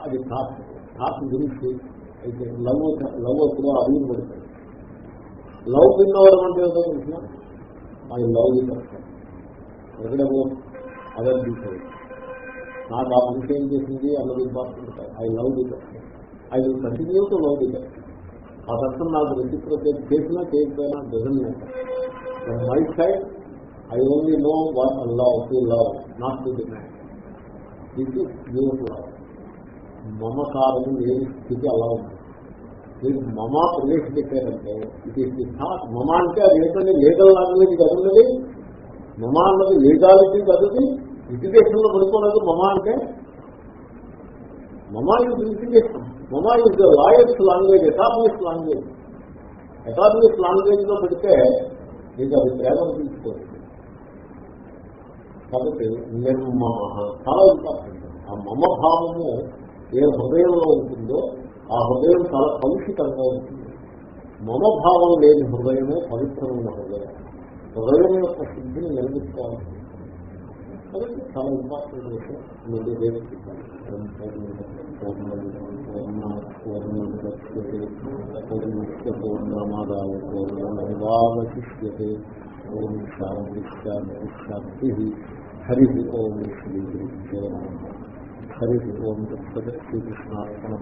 అది థాట్ థాట్ గురించి అయితే లవ్ లవ్ ఎప్పుడో అభివృద్ధి పడుతుంది లవ్ విన్నవడం అంటే ఏదో తెలిసిన అది లవ్ చేస్తాను ఎక్కడేమో అదర్ డీటెయిల్ నాకు ఆ మనిషి ఏం చేసింది? అన్నది important I love the person I will continue to love the person ఆ పర్సన్ నాకు రెసిప్రోకేట్ చేసినా చేయకపోయినా doesn't matter my side I only know what love to love not to demand this is your love మమకారం లేని స్థితి అలా ఉంది. మీరు మమ ప్రవేశపెట్టారంటే ఇది మమ అంటే అది ఏంటంటే లీగల్ లాంగ్వేజ్ కదండి మమ అన్నది లీగాలిటీ కదుది లిటిగేషన్లో పడుకోలేదు మమ అంటే. మమ ఇది లిటిగేషన్ మమ ఇది lawyers language establish language establish లాంగ్వేజ్లో పెడితే మీకు అది ప్రేమ తీసుకోలేదు కాబట్టి నిర్మమ చాలా ఇంపార్టెంట్. ఆ మమ భావము ఏ హృదయంలో ఉంటుందో ఆ హృదయం చాలా కలుషితంగా ఉంటుంది. మమ లేని హృదయమే పవిత్రమైన హృదయం. హృదయం యొక్క శుద్ధిని నిలబెట్టుకోవాలి చాలా ఇంపార్టెంట్ విషయం. మీరు పూర్ణమాదాయ పూర్ణమేవాశిష్యతే ఓం శాంతి శాంతి శాంతి హరి ఓం శ్రీ హరి ఓం శ్రీకృష్ణార్పణ